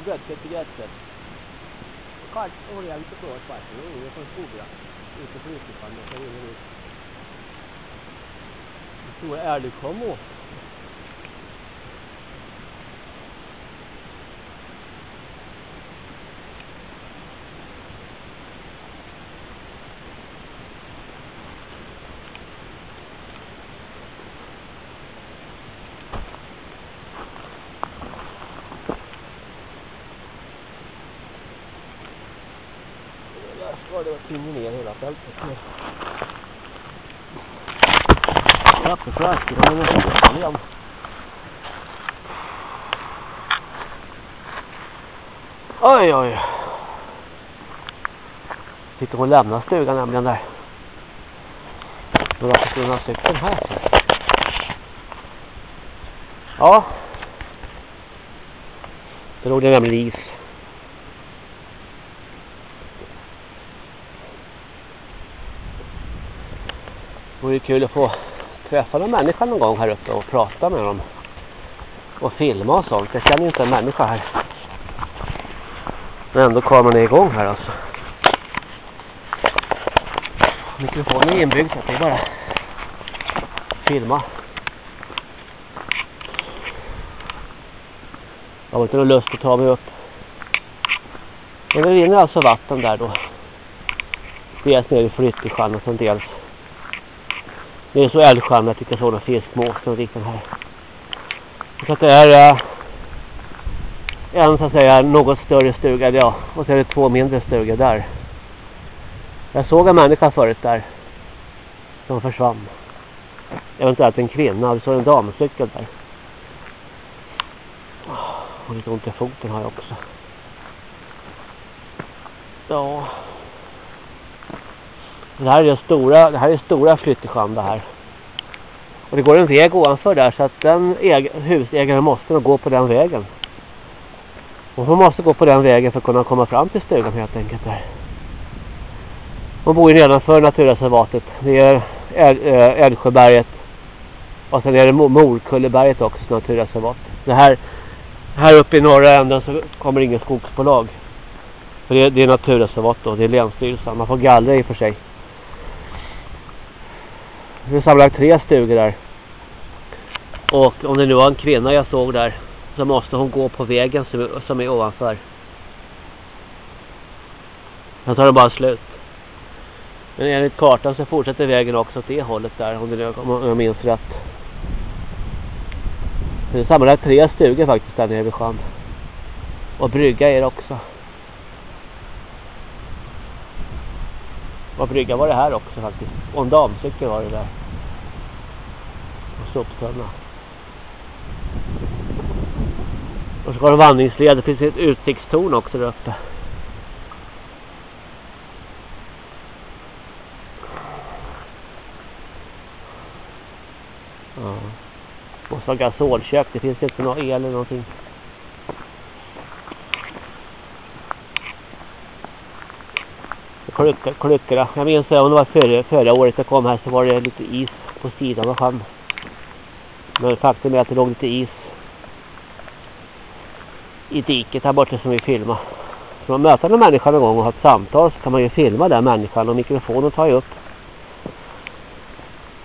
Till göttet. Kallt olja lite på vatten. Det är ingen som spolar. Ute på utepannan så rinner det ut. Det stora var det ner hela fältet. Kaffeflaskor, de är nästan igen. Oj, oj. Sitter hon lämna stugan nämligen där. Men varför skulle hon cykeln här? Ja. Det låg det nämligen is. Det vore kul att få träffa någon människa någon gång här uppe och prata med dem. Och filma och sånt. Jag känner inte en människa här. Men ändå kameran är igång här alltså. Mikrofonen är inbyggd så det är bara filma. Jag har inte någon lust att ta mig upp. Men det rinner alltså vatten där då. Dels nere i Flyttesjön och sen dels det är så älgsjön jag tycker sådana fiskmås och liknande här. Så att det är eh, en så att säga något större stuga ja. Och så är det två mindre stugor där. Jag såg en människa förut där. Som försvann. Eventuellt en kvinna. Det står en damcykel där. Och lite ont i foten har jag också. Ja. Det här är stora, det här är stora flyttesjön det här. Och det går en väg ovanför där så att den husägaren måste gå på den vägen. Och hon måste gå på den vägen för att kunna komma fram till stugan helt enkelt där. Hon bor ju nedanför naturreservatet. Det är Älvsjöberget. Och sen är det Morkulleberget också naturreservat. Det här, här uppe i norra änden så kommer ingen skogsbolag. För det, det är naturreservat då, det är länsstyrelsen. Man får gallra i och för sig. Det är sammanlagt tre stugor där. Och om det nu var en kvinna jag såg där så måste hon gå på vägen som, som är ovanför. Sen tar det bara slut. Men enligt kartan så fortsätter vägen också åt det hållet där om, det, om jag minns rätt. det är sammanlagt tre stugor faktiskt där nere vid sjön. Och brygga är det också. Brygga var det här också faktiskt. Och en damcykel var det där. Och soptunna. Och så var det vandringsled. Det finns ett utsiktstorn också där uppe. Ja. Måste ha gasolkök. Det finns inte någon el eller någonting. Klyckorna. Jag minns om det var förra, förra året jag kom här så var det lite is på sidan av sjön. Men faktum är att det låg lite is i diket här borta som vi filmar. Så man möter en människa någon gång och har ett samtal så kan man ju filma den människan och mikrofonen tar ju upp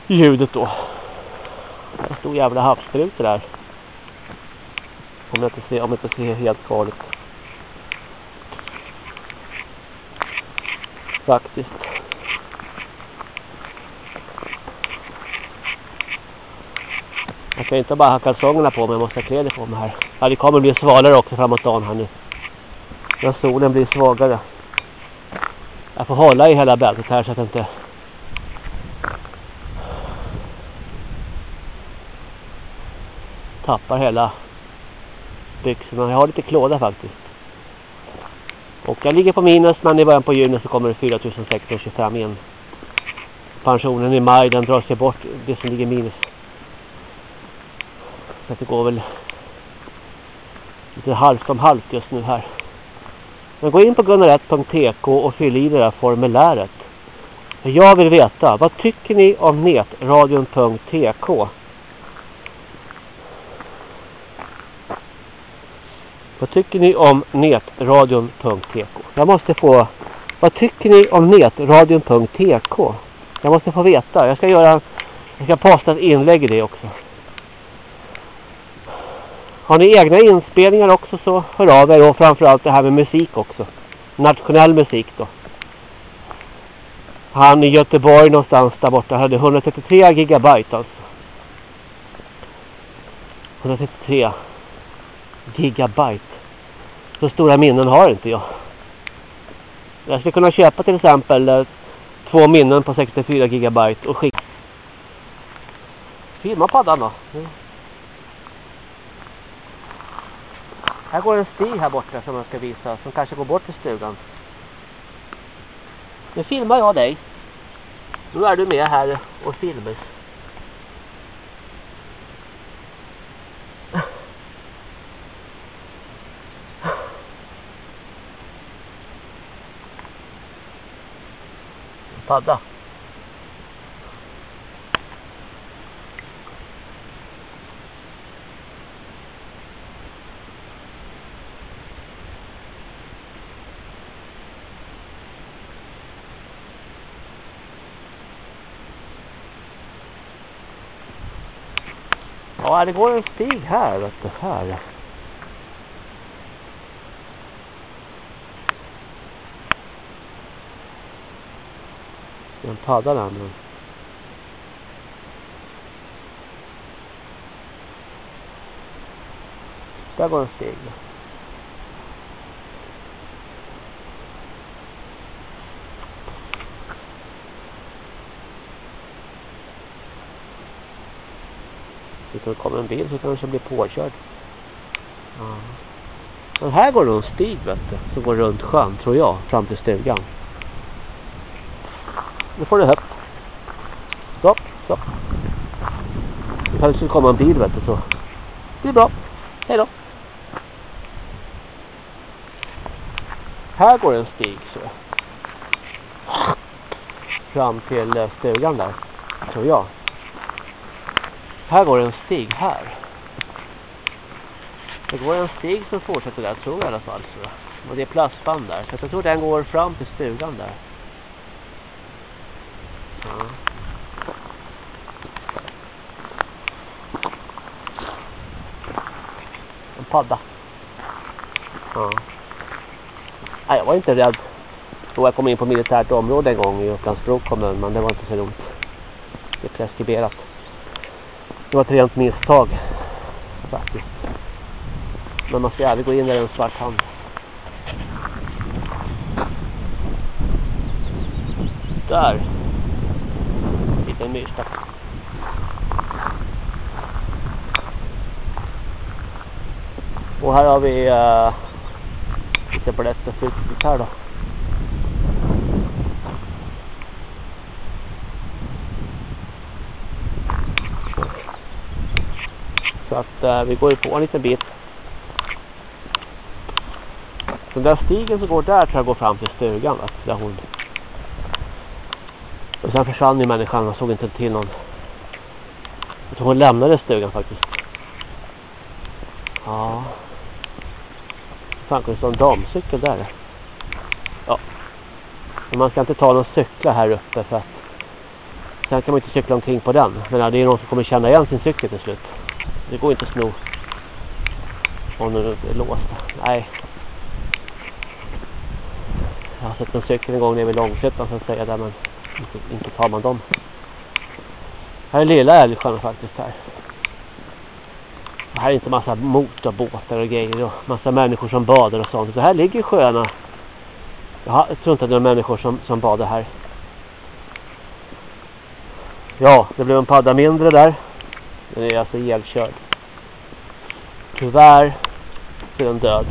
ljudet då. En stor jävla havsstrute där. Om jag inte ser, om jag inte ser helt farligt. Faktiskt. Jag kan inte bara ha kalsongerna på mig, jag måste ha kläder på mig här. Ja, det kommer bli svalare också framåt dagen här nu. När solen blir svagare. Jag får hålla i hela bältet här så att jag inte tappar hela byxorna. Jag har lite klåda faktiskt. Och jag ligger på minus men i början på juni så kommer det 4625 in. Pensionen i maj den drar sig bort det som ligger minus. Så det går väl lite halvt om halvt just nu här. Men gå in på gunnar1.tk och fyll i det där formuläret. Jag vill veta, vad tycker ni om netradion.tk? Vad tycker ni om netradion.tk? Jag måste få... Vad tycker ni om netradion.tk? Jag måste få veta. Jag ska göra... Jag ska posta ett inlägg i det också. Har ni egna inspelningar också så hör av er och framförallt det här med musik också. Nationell musik då. Han i Göteborg någonstans där borta hade 133 gigabyte alltså. 133 gigabyte. Så stora minnen har inte jag. Jag skulle kunna köpa till exempel eh, två minnen på 64 gigabyte och skicka. Filma paddan då. Mm. Här går en stig här borta som jag ska visa. Som kanske går bort till stugan. Nu filmar jag dig. Nu är du med här och filmas. Padda. Ja, det går en stig här, vet du, här. En padda där men. Där går en stig. Utan det kommer en bil så kanske blir påkörd. Ja. Men här går det en stig vet du. Som går runt sjön tror jag. Fram till stugan. Nu får du högt. Stopp, stopp. Det kanske skulle komma en bil vet du så. Det är bra. Hej då. Här går en stig så. Fram till eh, stugan där. Tror jag. Här går en stig här. Det går en stig som fortsätter där tror jag i alla fall. Så. Och det är plastband där. Så jag tror den går fram till stugan där. Ja. En padda. Ja. Nej, jag var inte rädd. Då jag kom in på militärt område en gång i Upplandsbro kommun. Men det var inte så roligt. Det är preskriberat. Det var ett rent misstag. Faktiskt. Men man ska aldrig gå in där i en svart hand. Där. Liten myrstack. Och här har vi uh, lite blött och fuktigt här då. Så att uh, vi går ju på en liten bit. Den där stigen som går där tror jag går fram till stugan. Va? Där hon... Och sen försvann ju människan och såg inte till någon. Jag tror hon lämnade stugan faktiskt. Ja. Fan, det stå en damcykel där. Ja. Men man ska inte ta någon cykla här uppe för att sen kan man inte cykla omkring på den. Men det är någon som kommer känna igen sin cykel till slut. Det går inte att sno. Om den är låst. Nej. Jag har sett en cykel en gång nere vid Långshyttan så att säga där men inte, inte tar man dem. Här är lilla Älgsjön faktiskt här. Det här är inte massa motorbåtar och grejer och massa människor som badar och sånt. Så här ligger sjöarna. Jag tror inte att det är människor som, som badar här. Ja, det blev en padda mindre där. Den är alltså ihjälkörd. Tyvärr så är den död.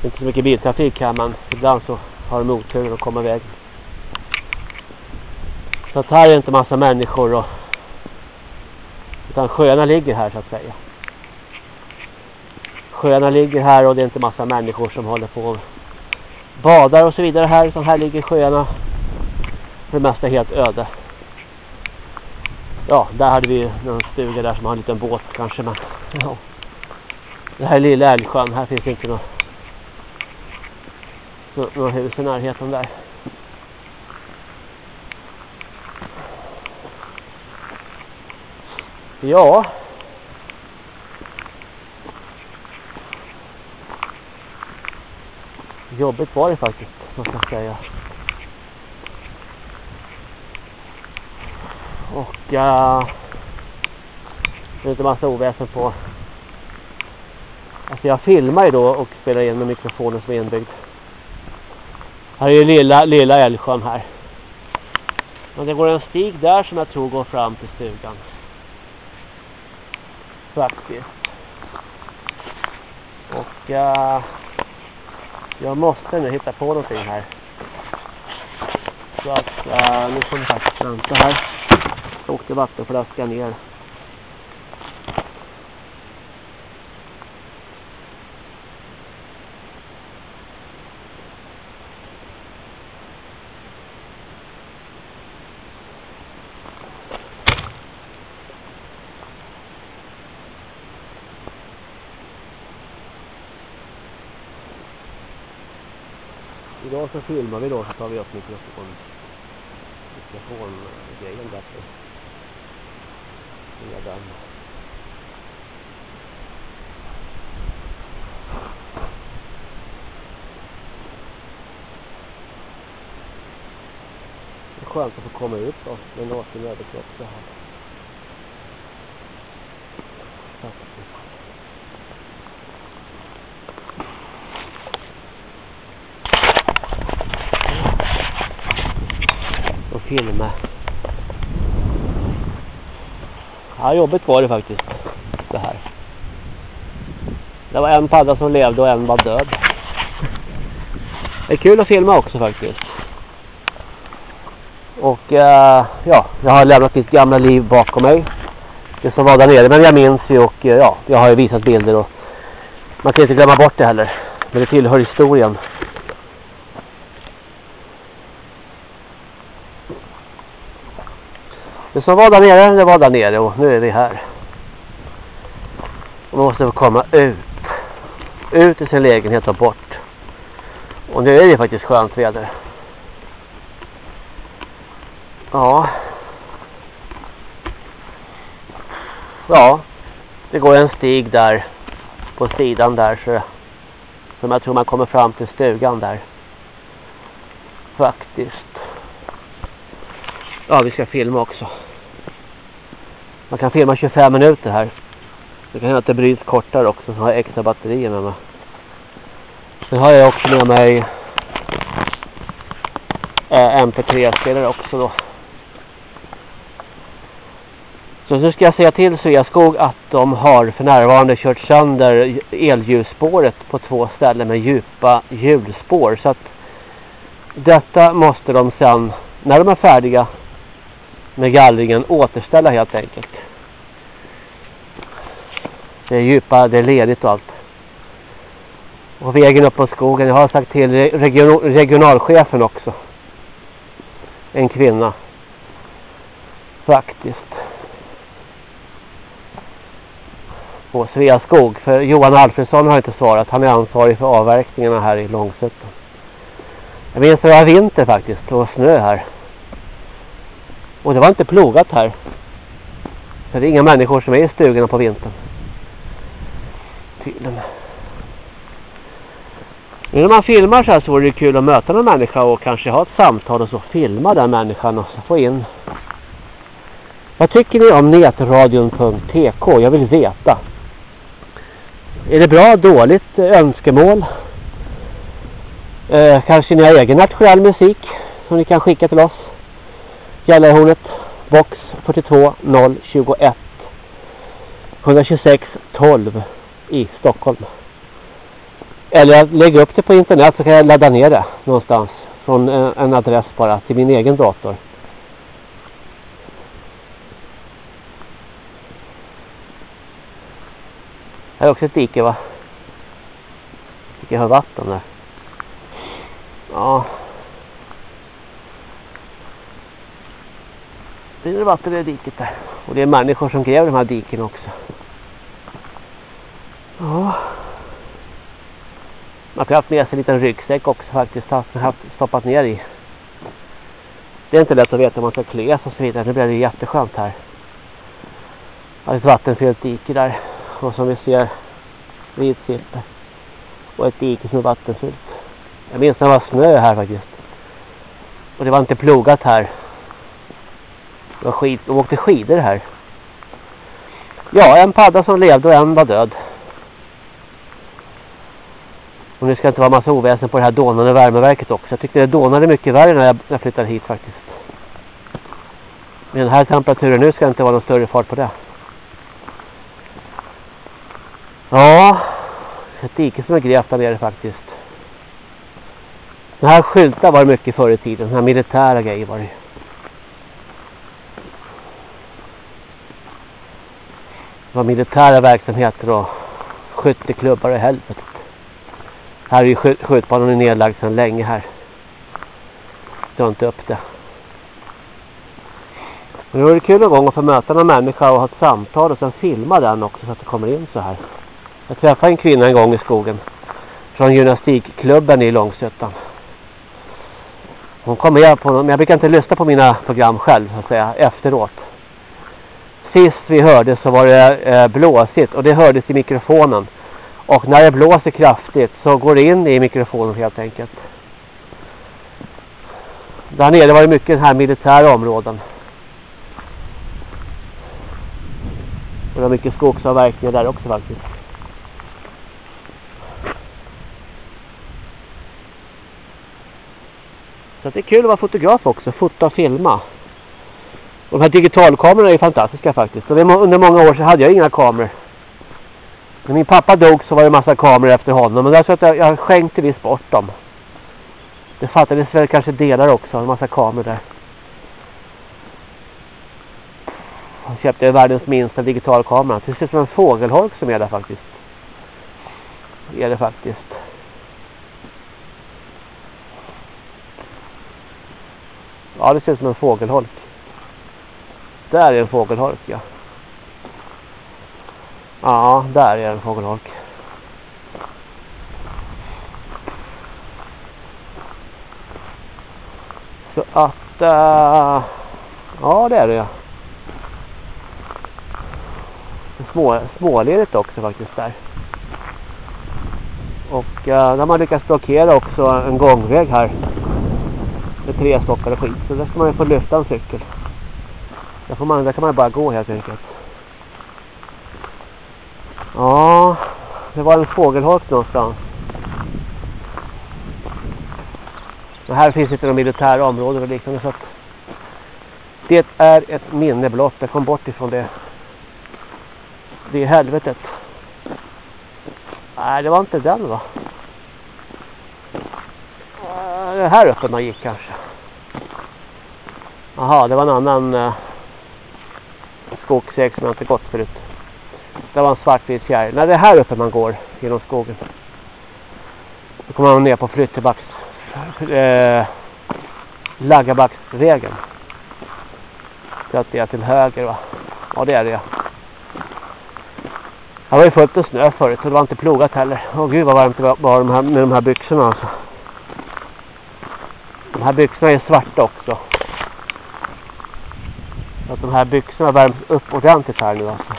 Det är inte så mycket biltrafik här men ibland så har de otur att komma iväg. Så att här är inte massa människor och utan sjöarna ligger här så att säga. Sjöarna ligger här och det är inte massa människor som håller på och badar och så vidare här utan här ligger sjöarna för det mesta helt öde ja, där hade vi någon stuga där som har en liten båt kanske. Men, ja. Det här är lilla älgsjön, Här finns inte några, några hus i närheten där. Ja. Jobbigt var det faktiskt, måste jag säga. Och äh, det är inte massa oväsen på. Alltså jag filmar ju då och spelar in med mikrofonen som är inbyggd. Här är ju lilla, lilla Älvsjön här. Men det går en stig där som jag tror går fram till stugan. Faktiskt. Och uh, jag måste nu hitta på någonting här. Så att uh, nu får ni faktiskt vänta här. Så åkte vattenflaskan ner. Och så filmar vi då så tar vi upp mikrofon mikrofongrejen där på redan. Det är skönt att få komma ut då med naken överkropp så här. Faktiskt framme. Ja, jobbigt var det faktiskt. Det här. Det var en padda som levde och en var död. Det är kul att filma också faktiskt. Och eh, ja, jag har lämnat mitt gamla liv bakom mig. Det som var där nere. Men jag minns ju och eh, ja, jag har ju visat bilder och man kan inte glömma bort det heller. Men det tillhör historien. Det som var där nere, det var där nere och nu är vi här. Och man måste komma ut. Ut i sin lägenhet och bort. Och nu är det faktiskt skönt väder. Ja. Ja. Det går en stig där. På sidan där så. Som jag tror man kommer fram till stugan där. Faktiskt. Ja, vi ska filma också. Man kan filma 25 minuter här. Det kan hända att det bryts kortare också. Så har jag extra batterier med mig. Sen har jag också med mig eh, äh, MP3-spelare också då. Så nu ska jag säga till Sveaskog att de har för närvarande kört sönder elljusspåret på två ställen med djupa hjulspår. Så att detta måste de sen, när de är färdiga med gallringen återställa helt enkelt. Det är djupa, det är ledigt och allt. Och vägen upp på skogen, jag har sagt till region, regionalchefen också. En kvinna. Faktiskt. På Sveaskog. För Johan Alfredsson har inte svarat. Han är ansvarig för avverkningarna här i Långsötan. Jag minns att det var vinter faktiskt och snö här. Och det var inte plogat här. Så det är inga människor som är i stugorna på vintern. Tydligen. Nu när man filmar så här så vore det kul att möta någon människa och kanske ha ett samtal och så filma den människan och så få in. Vad tycker ni om netradion.tk? Jag vill veta. Är det bra, dåligt, eh, önskemål? Eh, kanske ni har egen nationell musik som ni kan skicka till oss? Gällarhornet box 42 021 126 12 i Stockholm. Eller jag lägger upp det på internet så kan jag ladda ner det någonstans från eh, en adress bara till min egen dator. Här är också ett dike va? Dike har vatten där. Ja. Rinner vatten i diket där. Och det är människor som gräver de här diken också. Ja. Man kan ha haft med sig en liten ryggsäck också faktiskt. Haft stoppat ner i. Det är inte lätt att veta om man ska kläs och så vidare. Nu blir det jätteskönt här. Det är ett vattenfyllt dike där. Och som vi ser vitsippor. Och ett dike som är vattenfyllt. Jag minns när det var snö här faktiskt. Och det var inte plogat här. Det skid, de åkte skidor här. Ja, en padda som levde och en var död. Och nu ska det inte vara massa oväsen på det här dånande värmeverket också. Jag tyckte det dånade mycket värre när jag flyttade hit faktiskt. Med den här temperaturen nu ska det inte vara någon större fart på det. Ja, ett dike som är grävt där nere faktiskt. Den här skyltar var det mycket förr i tiden. Den här militära grejer var det. Det var militära verksamheter och skytteklubbar i helvetet. Här är ju skjutbanan nedlagd sedan länge här. Det inte upp det. Men det vore kul någon gång att få möta någon människa och ha ett samtal och sen filma den också så att det kommer in så här. Jag träffade en kvinna en gång i skogen. Från gymnastikklubben i Långsötan. Hon kom med på men jag brukar inte lyssna på mina program själv så att säga efteråt. Sist vi hörde så var det eh, blåsigt och det hördes i mikrofonen. Och när det blåser kraftigt så går det in i mikrofonen helt enkelt. Där nere var det mycket här militära områden. Och det var mycket skogsavverkningar där också faktiskt. Så det är kul att vara fotograf också, fota och filma. Och de här digitalkamerorna är fantastiska faktiskt. Och under många år så hade jag inga kameror. När min pappa dog så var det massa kameror efter honom. Men där så att jag, jag skänkte visst bort dem. Det fattades väl kanske delar också, en massa kameror där. Jag köpte världens minsta digitalkamera. Det ser ut som en fågelholk som är där faktiskt. Det är det faktiskt. Ja, det ser ut som en fågelholk. Där är en fågelholk, ja. Ja, där är en fågelholk. Så att... Äh, ja, det är det ja. Små, småledigt också faktiskt där. Och eh, äh, där har man lyckats blockera också en gångväg här. Med tre stockar och skit. Så där ska man ju få lyfta en cykel. Där, får man, där kan man bara gå helt enkelt. Ja, det var en fågelholk någonstans. Och här finns inte några militära områden och liknande så att det är ett minne blott. Jag kom bort ifrån det. Det är helvetet. Nej, det var inte den va? Det här uppe man gick kanske. Jaha, det var en annan uh, skogsväg som jag inte gått förut. Det var en svartvit fjäril. Nej, det är här uppe man går genom skogen. Då kommer man ner på Flyttebacks eh, Laggabacksvägen. Så att det är till höger va? Ja det är det. Det var ju fullt med snö förut och det var inte plogat heller. Åh gud vad varmt det var de här, med de här byxorna alltså. De här byxorna är svarta också. Så att de här byxorna värms upp ordentligt här nu alltså.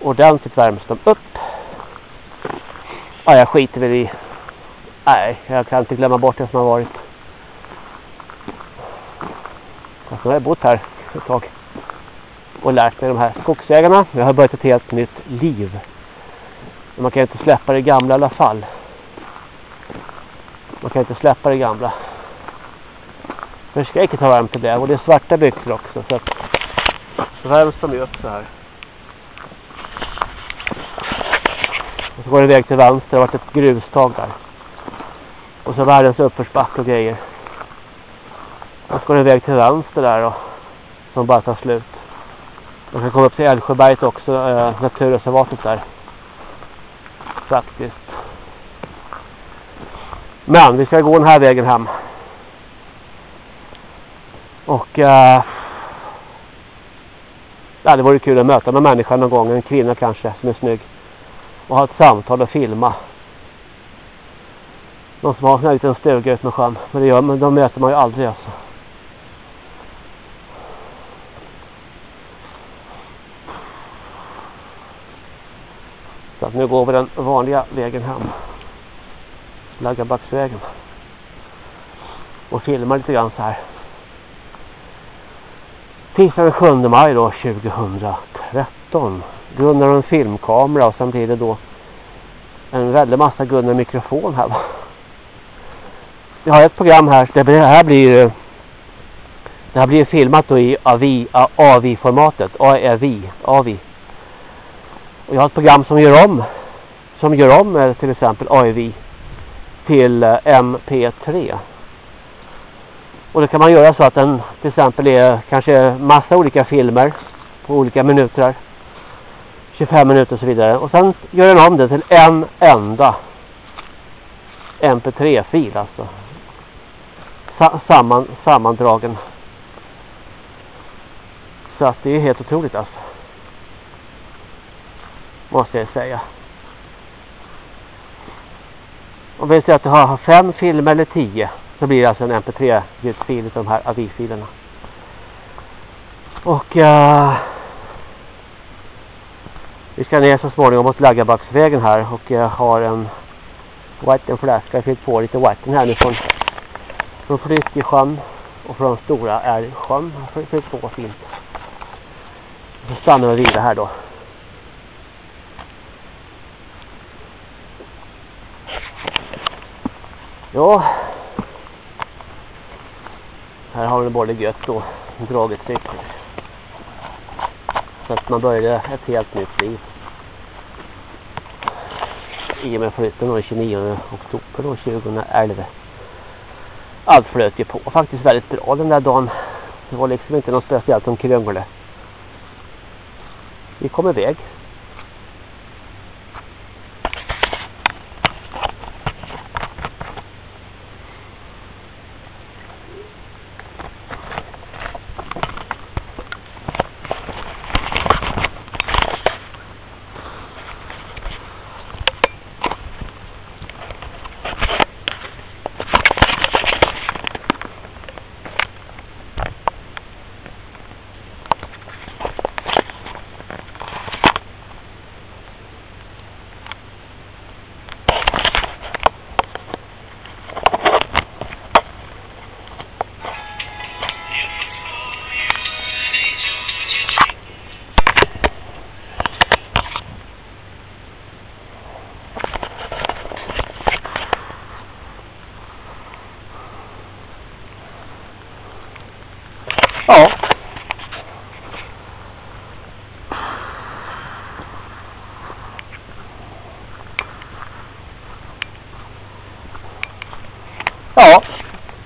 Ordentligt värms de upp. Ja, jag skiter väl i Nej, jag kan inte glömma bort det som har varit. Alltså, jag har bott här ett tag. Och lärt mig de här skogsägarna. Jag har börjat ett helt nytt liv. Men man kan inte släppa det gamla i alla fall. Man kan inte släppa det gamla. Förskräckligt har varmt det. Och det är svarta byxor också. Så att så värms de ju upp så här. Och så går det iväg till vänster. Det har varit ett grustag där. Och så världens uppförsbacke och grejer. Och så går det iväg till vänster där då. Som bara tar slut. Man kan komma upp till Älvsjöberget också. Äh, naturreservatet där. Faktiskt. Men vi ska gå den här vägen hem. Och äh, ja, det vore kul att möta någon människa någon gång. En kvinna kanske som är snygg. Och ha ett samtal och filma. Någon som har en liten stuga ut med sjön. Men det gör men de möter man ju aldrig alltså. Så att nu går vi den vanliga vägen hem. Laggabacksvägen. Och filmar lite grann så här. Tisdag den 7 maj då 2013. Gunnar en filmkamera och sen blir det då en väldig massa Gunnar mikrofon här va jag har ett program här. Det här blir det här blir filmat då i AVI-formatet. AVI. AVI. Och jag har ett program som gör om som gör om eh, till exempel AVI till eh, MP3. Och då kan man göra så att den till exempel är kanske massa olika filmer på olika minuter. 25 minuter och så vidare. Och sen gör den om det till en enda MP3-fil alltså. Sa samman, sammandragen. Så att det är helt otroligt alltså. Måste jag säga. Om vi säger att du har fem filmer eller tio så blir det alltså en mp3-ljudfil av de här avifilerna. Och uh, vi ska ner så småningom mot Laggabacksvägen här och jag har en vattenflaska. Jag fyllt på lite vatten här nu från, från Flyttjesjön och från Stora Älvsjön. Jag har fyllt på fint. Så stannar vi vidare här då. Ja. Här har det både gött då dragit sig. Så att man började ett helt nytt liv. I och med flytten den 29 oktober då 2011. Allt flöt ju på faktiskt väldigt bra den där dagen. Det var liksom inte något speciellt som krönglade. Vi kom iväg.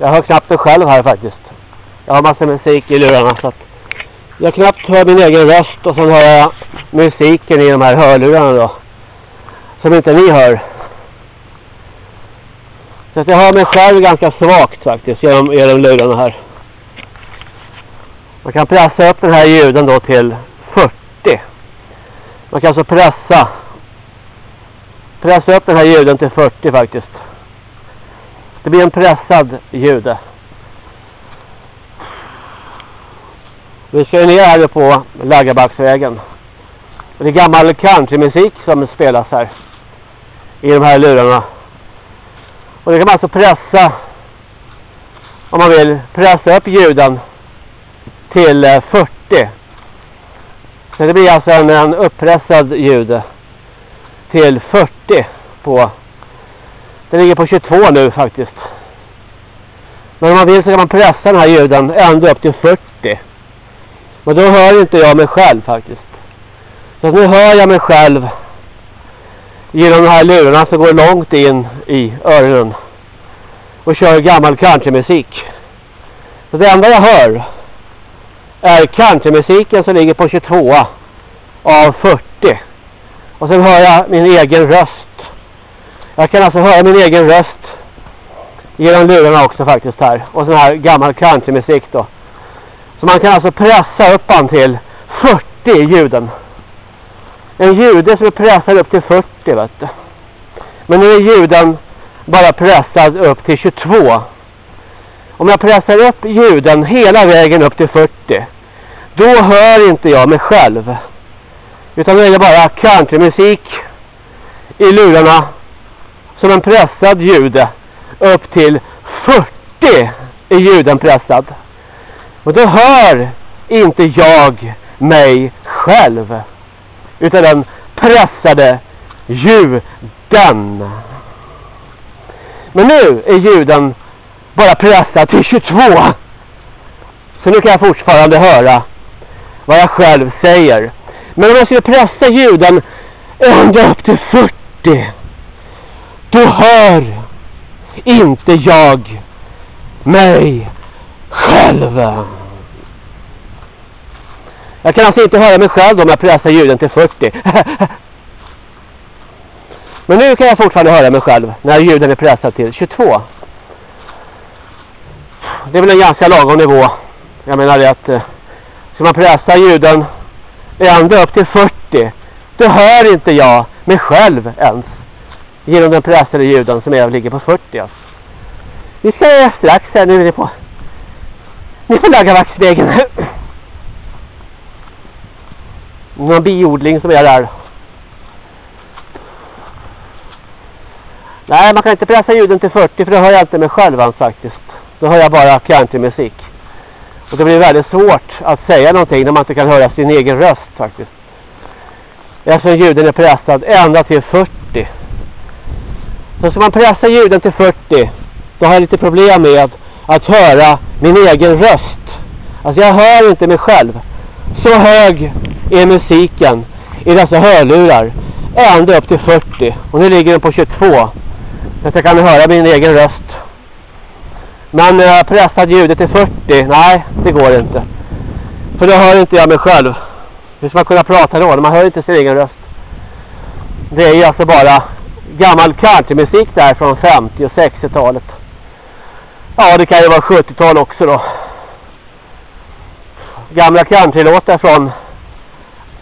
Jag hör knappt det själv här faktiskt. Jag har massa musik i lurarna så att jag knappt hör min egen röst och sen hör jag musiken i de här hörlurarna då. Som inte ni hör. Så att jag hör mig själv ganska svagt faktiskt genom, genom lurarna här. Man kan pressa upp den här ljuden då till 40. Man kan alltså pressa pressa upp den här ljuden till 40 faktiskt. Det blir en pressad ljud. Vi ska ju ner här på Lägerbacksvägen. Det är gammal countrymusik som spelas här. I de här lurarna. Och det kan man alltså pressa om man vill pressa upp ljuden till eh, 40. Så det blir alltså en, en uppressad ljud till 40 på. Den ligger på 22 nu faktiskt. Men om man vill så kan man pressa den här ljuden ända upp till 40. Men då hör inte jag mig själv faktiskt. Så nu hör jag mig själv genom de här lurarna som går långt in i öronen. Och kör gammal countrymusik. Så det enda jag hör är countrymusiken som ligger på 22 av 40. Och sen hör jag min egen röst. Jag kan alltså höra min egen röst genom lurarna också faktiskt här. Och sån här gammal countrymusik då. Så man kan alltså pressa upp han till 40 ljuden. En ljude som är pressad upp till 40 vet du. Men nu är ljuden bara pressad upp till 22. Om jag pressar upp ljuden hela vägen upp till 40 då hör inte jag mig själv. Utan då är det bara countrymusik i lurarna som en pressad jude upp till 40 är juden pressad. Och då hör inte jag mig själv utan den pressade juden. Men nu är ljuden bara pressad till 22. Så nu kan jag fortfarande höra vad jag själv säger. Men om jag skulle pressa juden ända upp till 40 då hör inte jag mig själv. Jag kan alltså inte höra mig själv om jag pressar ljuden till 40. Men nu kan jag fortfarande höra mig själv när ljuden är pressad till 22. Det är väl en ganska lagom nivå. Jag menar det att eh, ska man pressa ljuden ända upp till 40 då hör inte jag mig själv ens genom den pressade ljuden som jag ligger på 40 alltså. Vi ska strax här, nu är det på. Ni får lägga vaxvägen någon biodling som är där. Nej man kan inte pressa ljuden till 40 för då hör jag inte mig själv faktiskt. Då hör jag bara countrymusik. Och det blir väldigt svårt att säga någonting när man inte kan höra sin egen röst faktiskt. Eftersom ljuden är pressad ända till 40 så ska man pressa ljuden till 40 då har jag lite problem med att höra min egen röst. Alltså jag hör inte mig själv. Så hög är musiken i dessa hörlurar. Ända upp till 40. Och nu ligger den på 22. Så att jag kan höra min egen röst. Men när jag pressat ljudet till 40, nej det går inte. För då hör inte jag mig själv. Hur ska man kunna prata då? Man hör inte sin egen röst. Det är ju alltså bara gammal countrymusik där från 50- och 60-talet. Ja, det kan ju vara 70-tal också då. Gamla countrylåtar från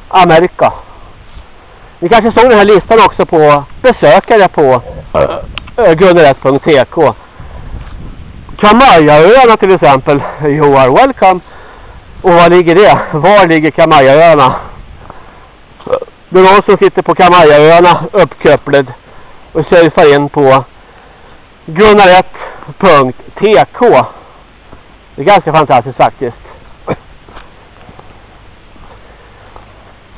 Amerika. Ni kanske såg den här listan också på besökare på eh, eh, äh, Kamajaöarna till exempel. You are welcome. Och var ligger det? Var ligger Kamajaöarna? Det är någon som sitter på Kamajaöarna uppkopplad och surfar in på gunnarett.tk Det är ganska fantastiskt faktiskt.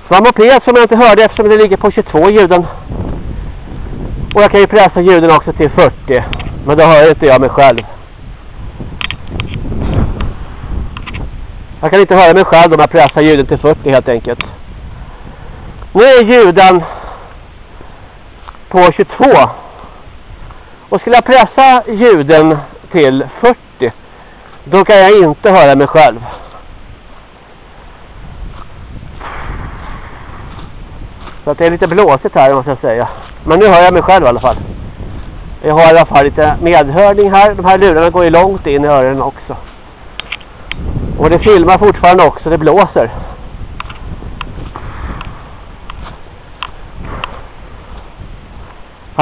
Det var moped som jag inte hörde eftersom det ligger på 22 ljuden. Och jag kan ju pressa ljuden också till 40. Men då hör inte jag mig själv. Jag kan inte höra mig själv om jag pressar ljuden till 40 helt enkelt. Nu är ljuden på 22. Och skulle jag pressa ljuden till 40 då kan jag inte höra mig själv. Så att det är lite blåsigt här måste jag säga. Men nu hör jag mig själv i alla fall. Jag har i alla fall lite medhörning här. De här lurarna går ju långt in i öronen också. Och det filmar fortfarande också, det blåser.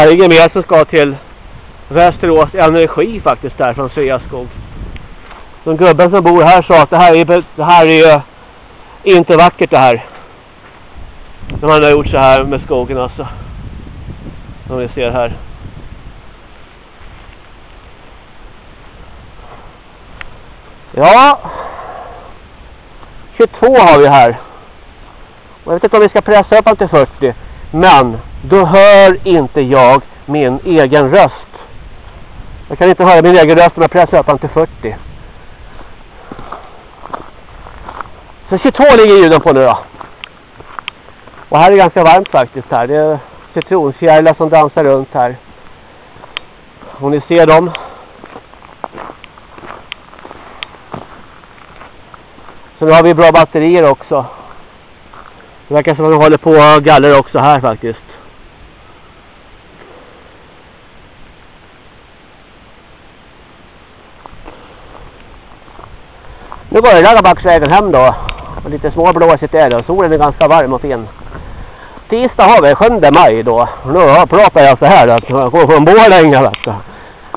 Här är ingen mer som ska till Västerås Energi faktiskt där från Sveaskog. Den gubben som bor här sa att det här är, det här är inte vackert det här. När man har gjort så här med skogen alltså. Som vi ser här. Ja. 22 har vi här. Och jag vet inte om vi ska pressa upp till 40. Men då hör inte jag min egen röst. Jag kan inte höra min egen röst om jag pressar upp den till 40. Så 22 ligger ljuden på nu då. Och här är det ganska varmt faktiskt här. Det är citronfjärilar som dansar runt här. Om ni ser dem. Så nu har vi bra batterier också. Det verkar som att de håller på och galler också här faktiskt. Nu går det Laggabacksvägen hem då. Och lite småblåsigt är det och solen är ganska varm och fin. Tisdag har vi 7 maj då. Nu pratar jag så här att jag kommer från Borlänge vet du.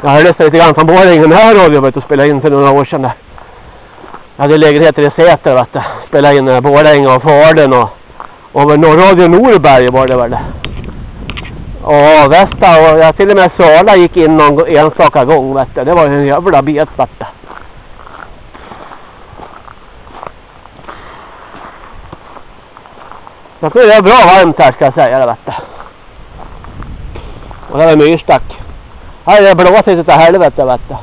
Jag har lyssnat lite grann från Borlänge med här radioet och spela in för några år sedan där. Jag hade lägenheter i Säter vet du. Spela in Borlänge och Farden och och Radio Norberg var det väl. Ja, Västa och jag till och med Sala gick in någon enstaka gång vet du. Det var en jävla bet vet du. Så nu är det bra varmt här ska jag säga det vet du. Och här är myrstack. Här är det blåsigt utav helvete vet du.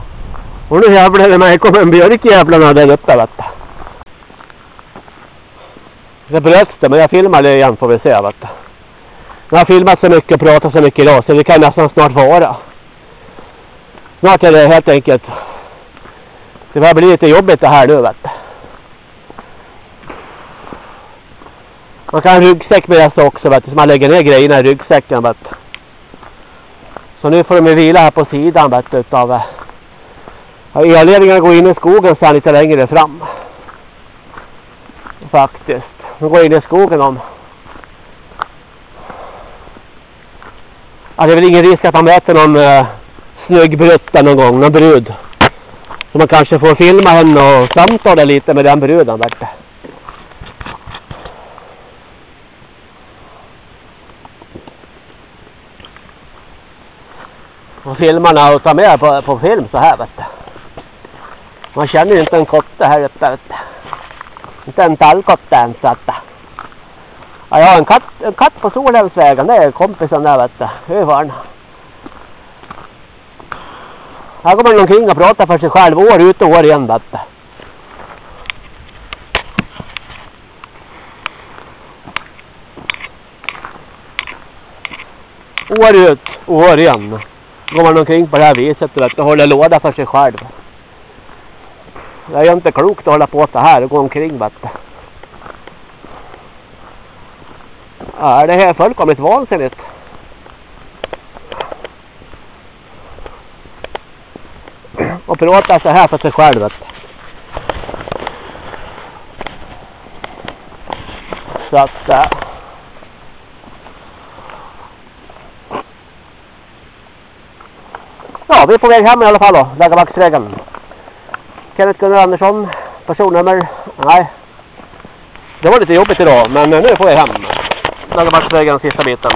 Och nu jävlar det mig kommer en björkjävlarna där uppe vet du. Det bröts det men jag filmar det igen får vi se vet du. Jag har filmat så mycket och pratat så mycket idag så det kan nästan snart vara. Snart är det helt enkelt det börjar bli lite jobbigt det här nu vet du. Man kan ha ryggsäck med sig också vet du, så man lägger ner grejerna i ryggsäcken vet du. Så nu får de vila här på sidan vet du, utav eh, elledningarna går in i skogen sen lite längre fram. Faktiskt. De går in i skogen om. Ja, det är väl ingen risk att man möter någon eh, snygg brutta någon gång, någon brud. Så man kanske får filma henne och samtala lite med den bruden. Vet. Och filmarna och ta med på, på film så här vet du. Man känner ju inte en kotte här uppe vet du. Inte en tallkotte ens. Ja, jag har en katt, en katt på Solhemsvägen. Det är kompisen där vet du. Övarn. Här går man omkring och pratar för sig själv år ut och år igen vet du. År ut och år igen går man omkring på det här viset vet, och håller låda för sig själv. Det är ju inte klokt att hålla på så här och gå omkring vet. Ja, det här är fullkomligt vansinnigt. Och prata så här för sig själv vet. Så att... Äh, Ja, vi är på väg hem i alla fall då. Lägga vaxvägen. Kenneth Gunnar Andersson. Personnummer. Nej. Det var lite jobbigt idag. Men nu på väg hem. Läggabacksvägen sista biten.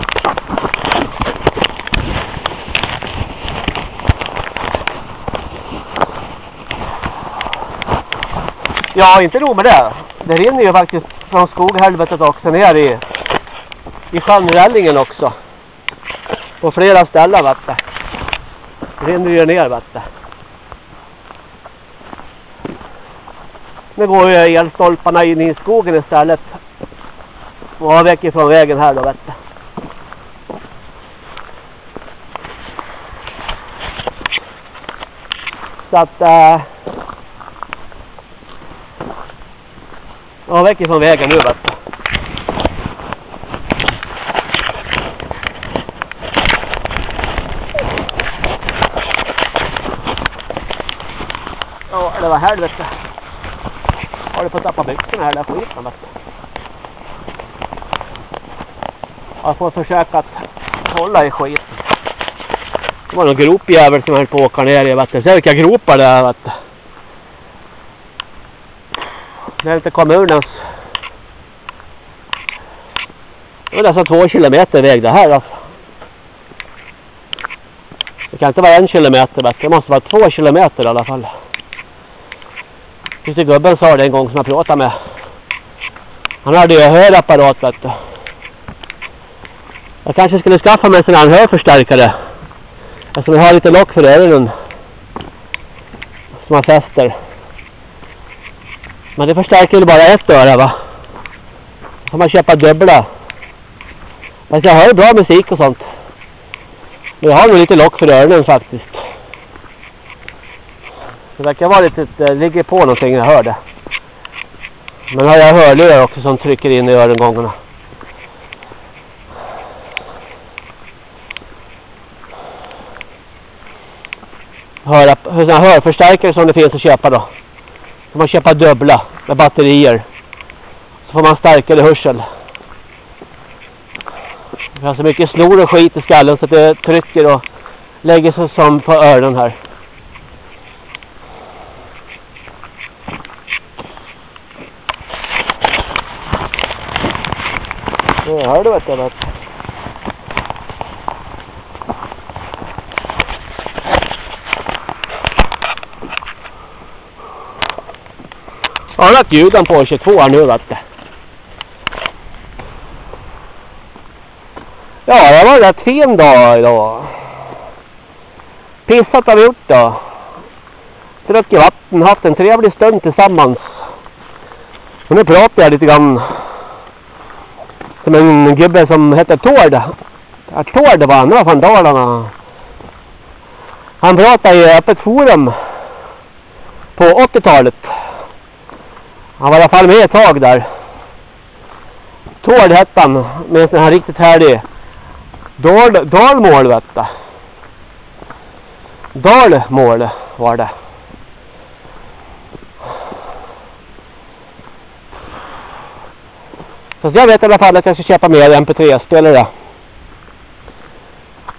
Ja, inte nog med det. Det rinner ju faktiskt från skoghelvetet också ner i, i sjön också. På flera ställen vet du rinner ju ner vatten. Nu går ju elstolparna in i skogen istället. Och avväcker ifrån vägen här då vet du. Så att... Eh, äh, avväck ifrån vägen nu vet du. det var helvete. Har du fått tappa byxorna här, där skiten vet. Jag får försöka att hålla i skiten. Det var någon gropjävel som höll på att åka ner i vattnet. Se vilka gropar det är vet. Det är inte kommunens. Det är nästan två kilometer väg det här alltså. Det kan inte vara en kilometer. Det måste vara två kilometer i alla fall. Christer gubben sa det en gång som jag pratade med. Han hade ju hörapparat vet du. Jag kanske skulle skaffa mig en sån här hörförstärkare. Eftersom jag har lite lock för öronen. Som man fäster. Men det förstärker ju bara ett öra va. Då får man köpa dubbla. Alltså jag hör bra musik och sånt. Men jag har nog lite lock för öronen faktiskt. Det verkar vara lite, det ligger på någonting jag hör det. Men har jag hörlurar också som trycker in i örongångarna. Höra, sådana hörförstärkare som det finns att köpa då. Kan man köpa dubbla med batterier. Så får man starkare hörsel. Det är så mycket snor och skit i skallen så att det trycker och lägger sig som på öronen här. Det hör du vet du. Jag har lagt ljuden på 22 nu vet du. Ja, det var en rätt fin dag idag. Pissat har vi gjort då. Druckit vatten, haft en trevlig stund tillsammans. Och nu pratar jag lite grann som en gubbe som hette Tord. Tord var han, var från Dalarna. Han pratade i öppet forum på 80-talet. Han var i alla fall med ett tag där. Tord hette han minns han riktigt härlig dal, dalmål vet du. Dalmål var det. Så jag vet i alla fall att jag ska köpa mer MP3-spelare.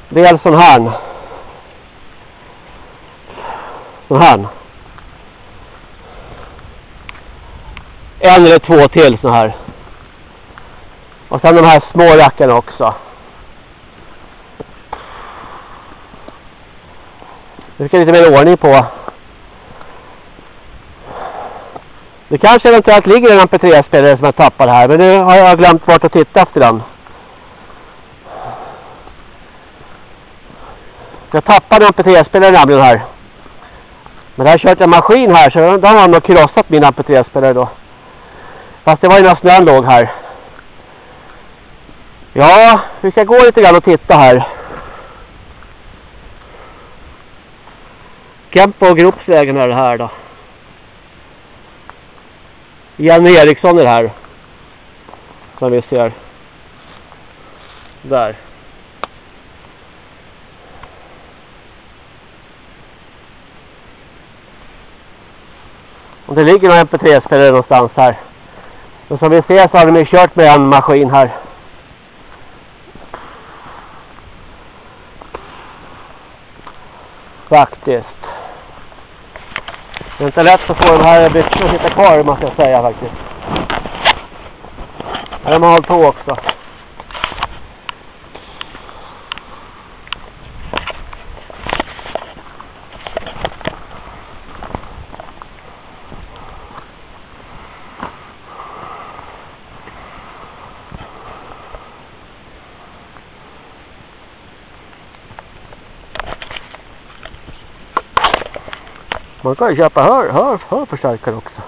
Dels alltså sån här. Sån här. En eller två till sån här. Och sen de här små rackarna också. Det ska lite mer ordning på. Det kanske eventuellt ligger en MP3-spelare som jag tappar här. Men nu har jag glömt bort att titta efter den. Jag tappade en MP3-spelare nämligen här. Men jag har kört en maskin här så den har nog krossat min MP3-spelare då. Fast det var ju när snön låg här. Ja, vi ska gå lite grann och titta här. Kempo och Gropsvägen är det här då. Jenny Eriksson är det här. Som vi ser. Där. Och det ligger någon MP3-spelare någonstans här. Och som vi ser så har de ju kört med en maskin här. Faktiskt. Det är inte lätt att få den här byxorna att sitta kvar måste jag säga faktiskt. Här har man hållit på också. Man kan ju köpa hör, hör, hörförstärkare också.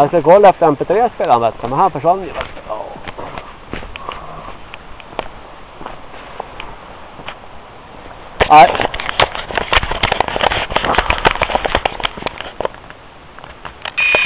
Jag ska kolla efter MP3-spelaren vet du, men han försvann ju vet du. Ja. Nej,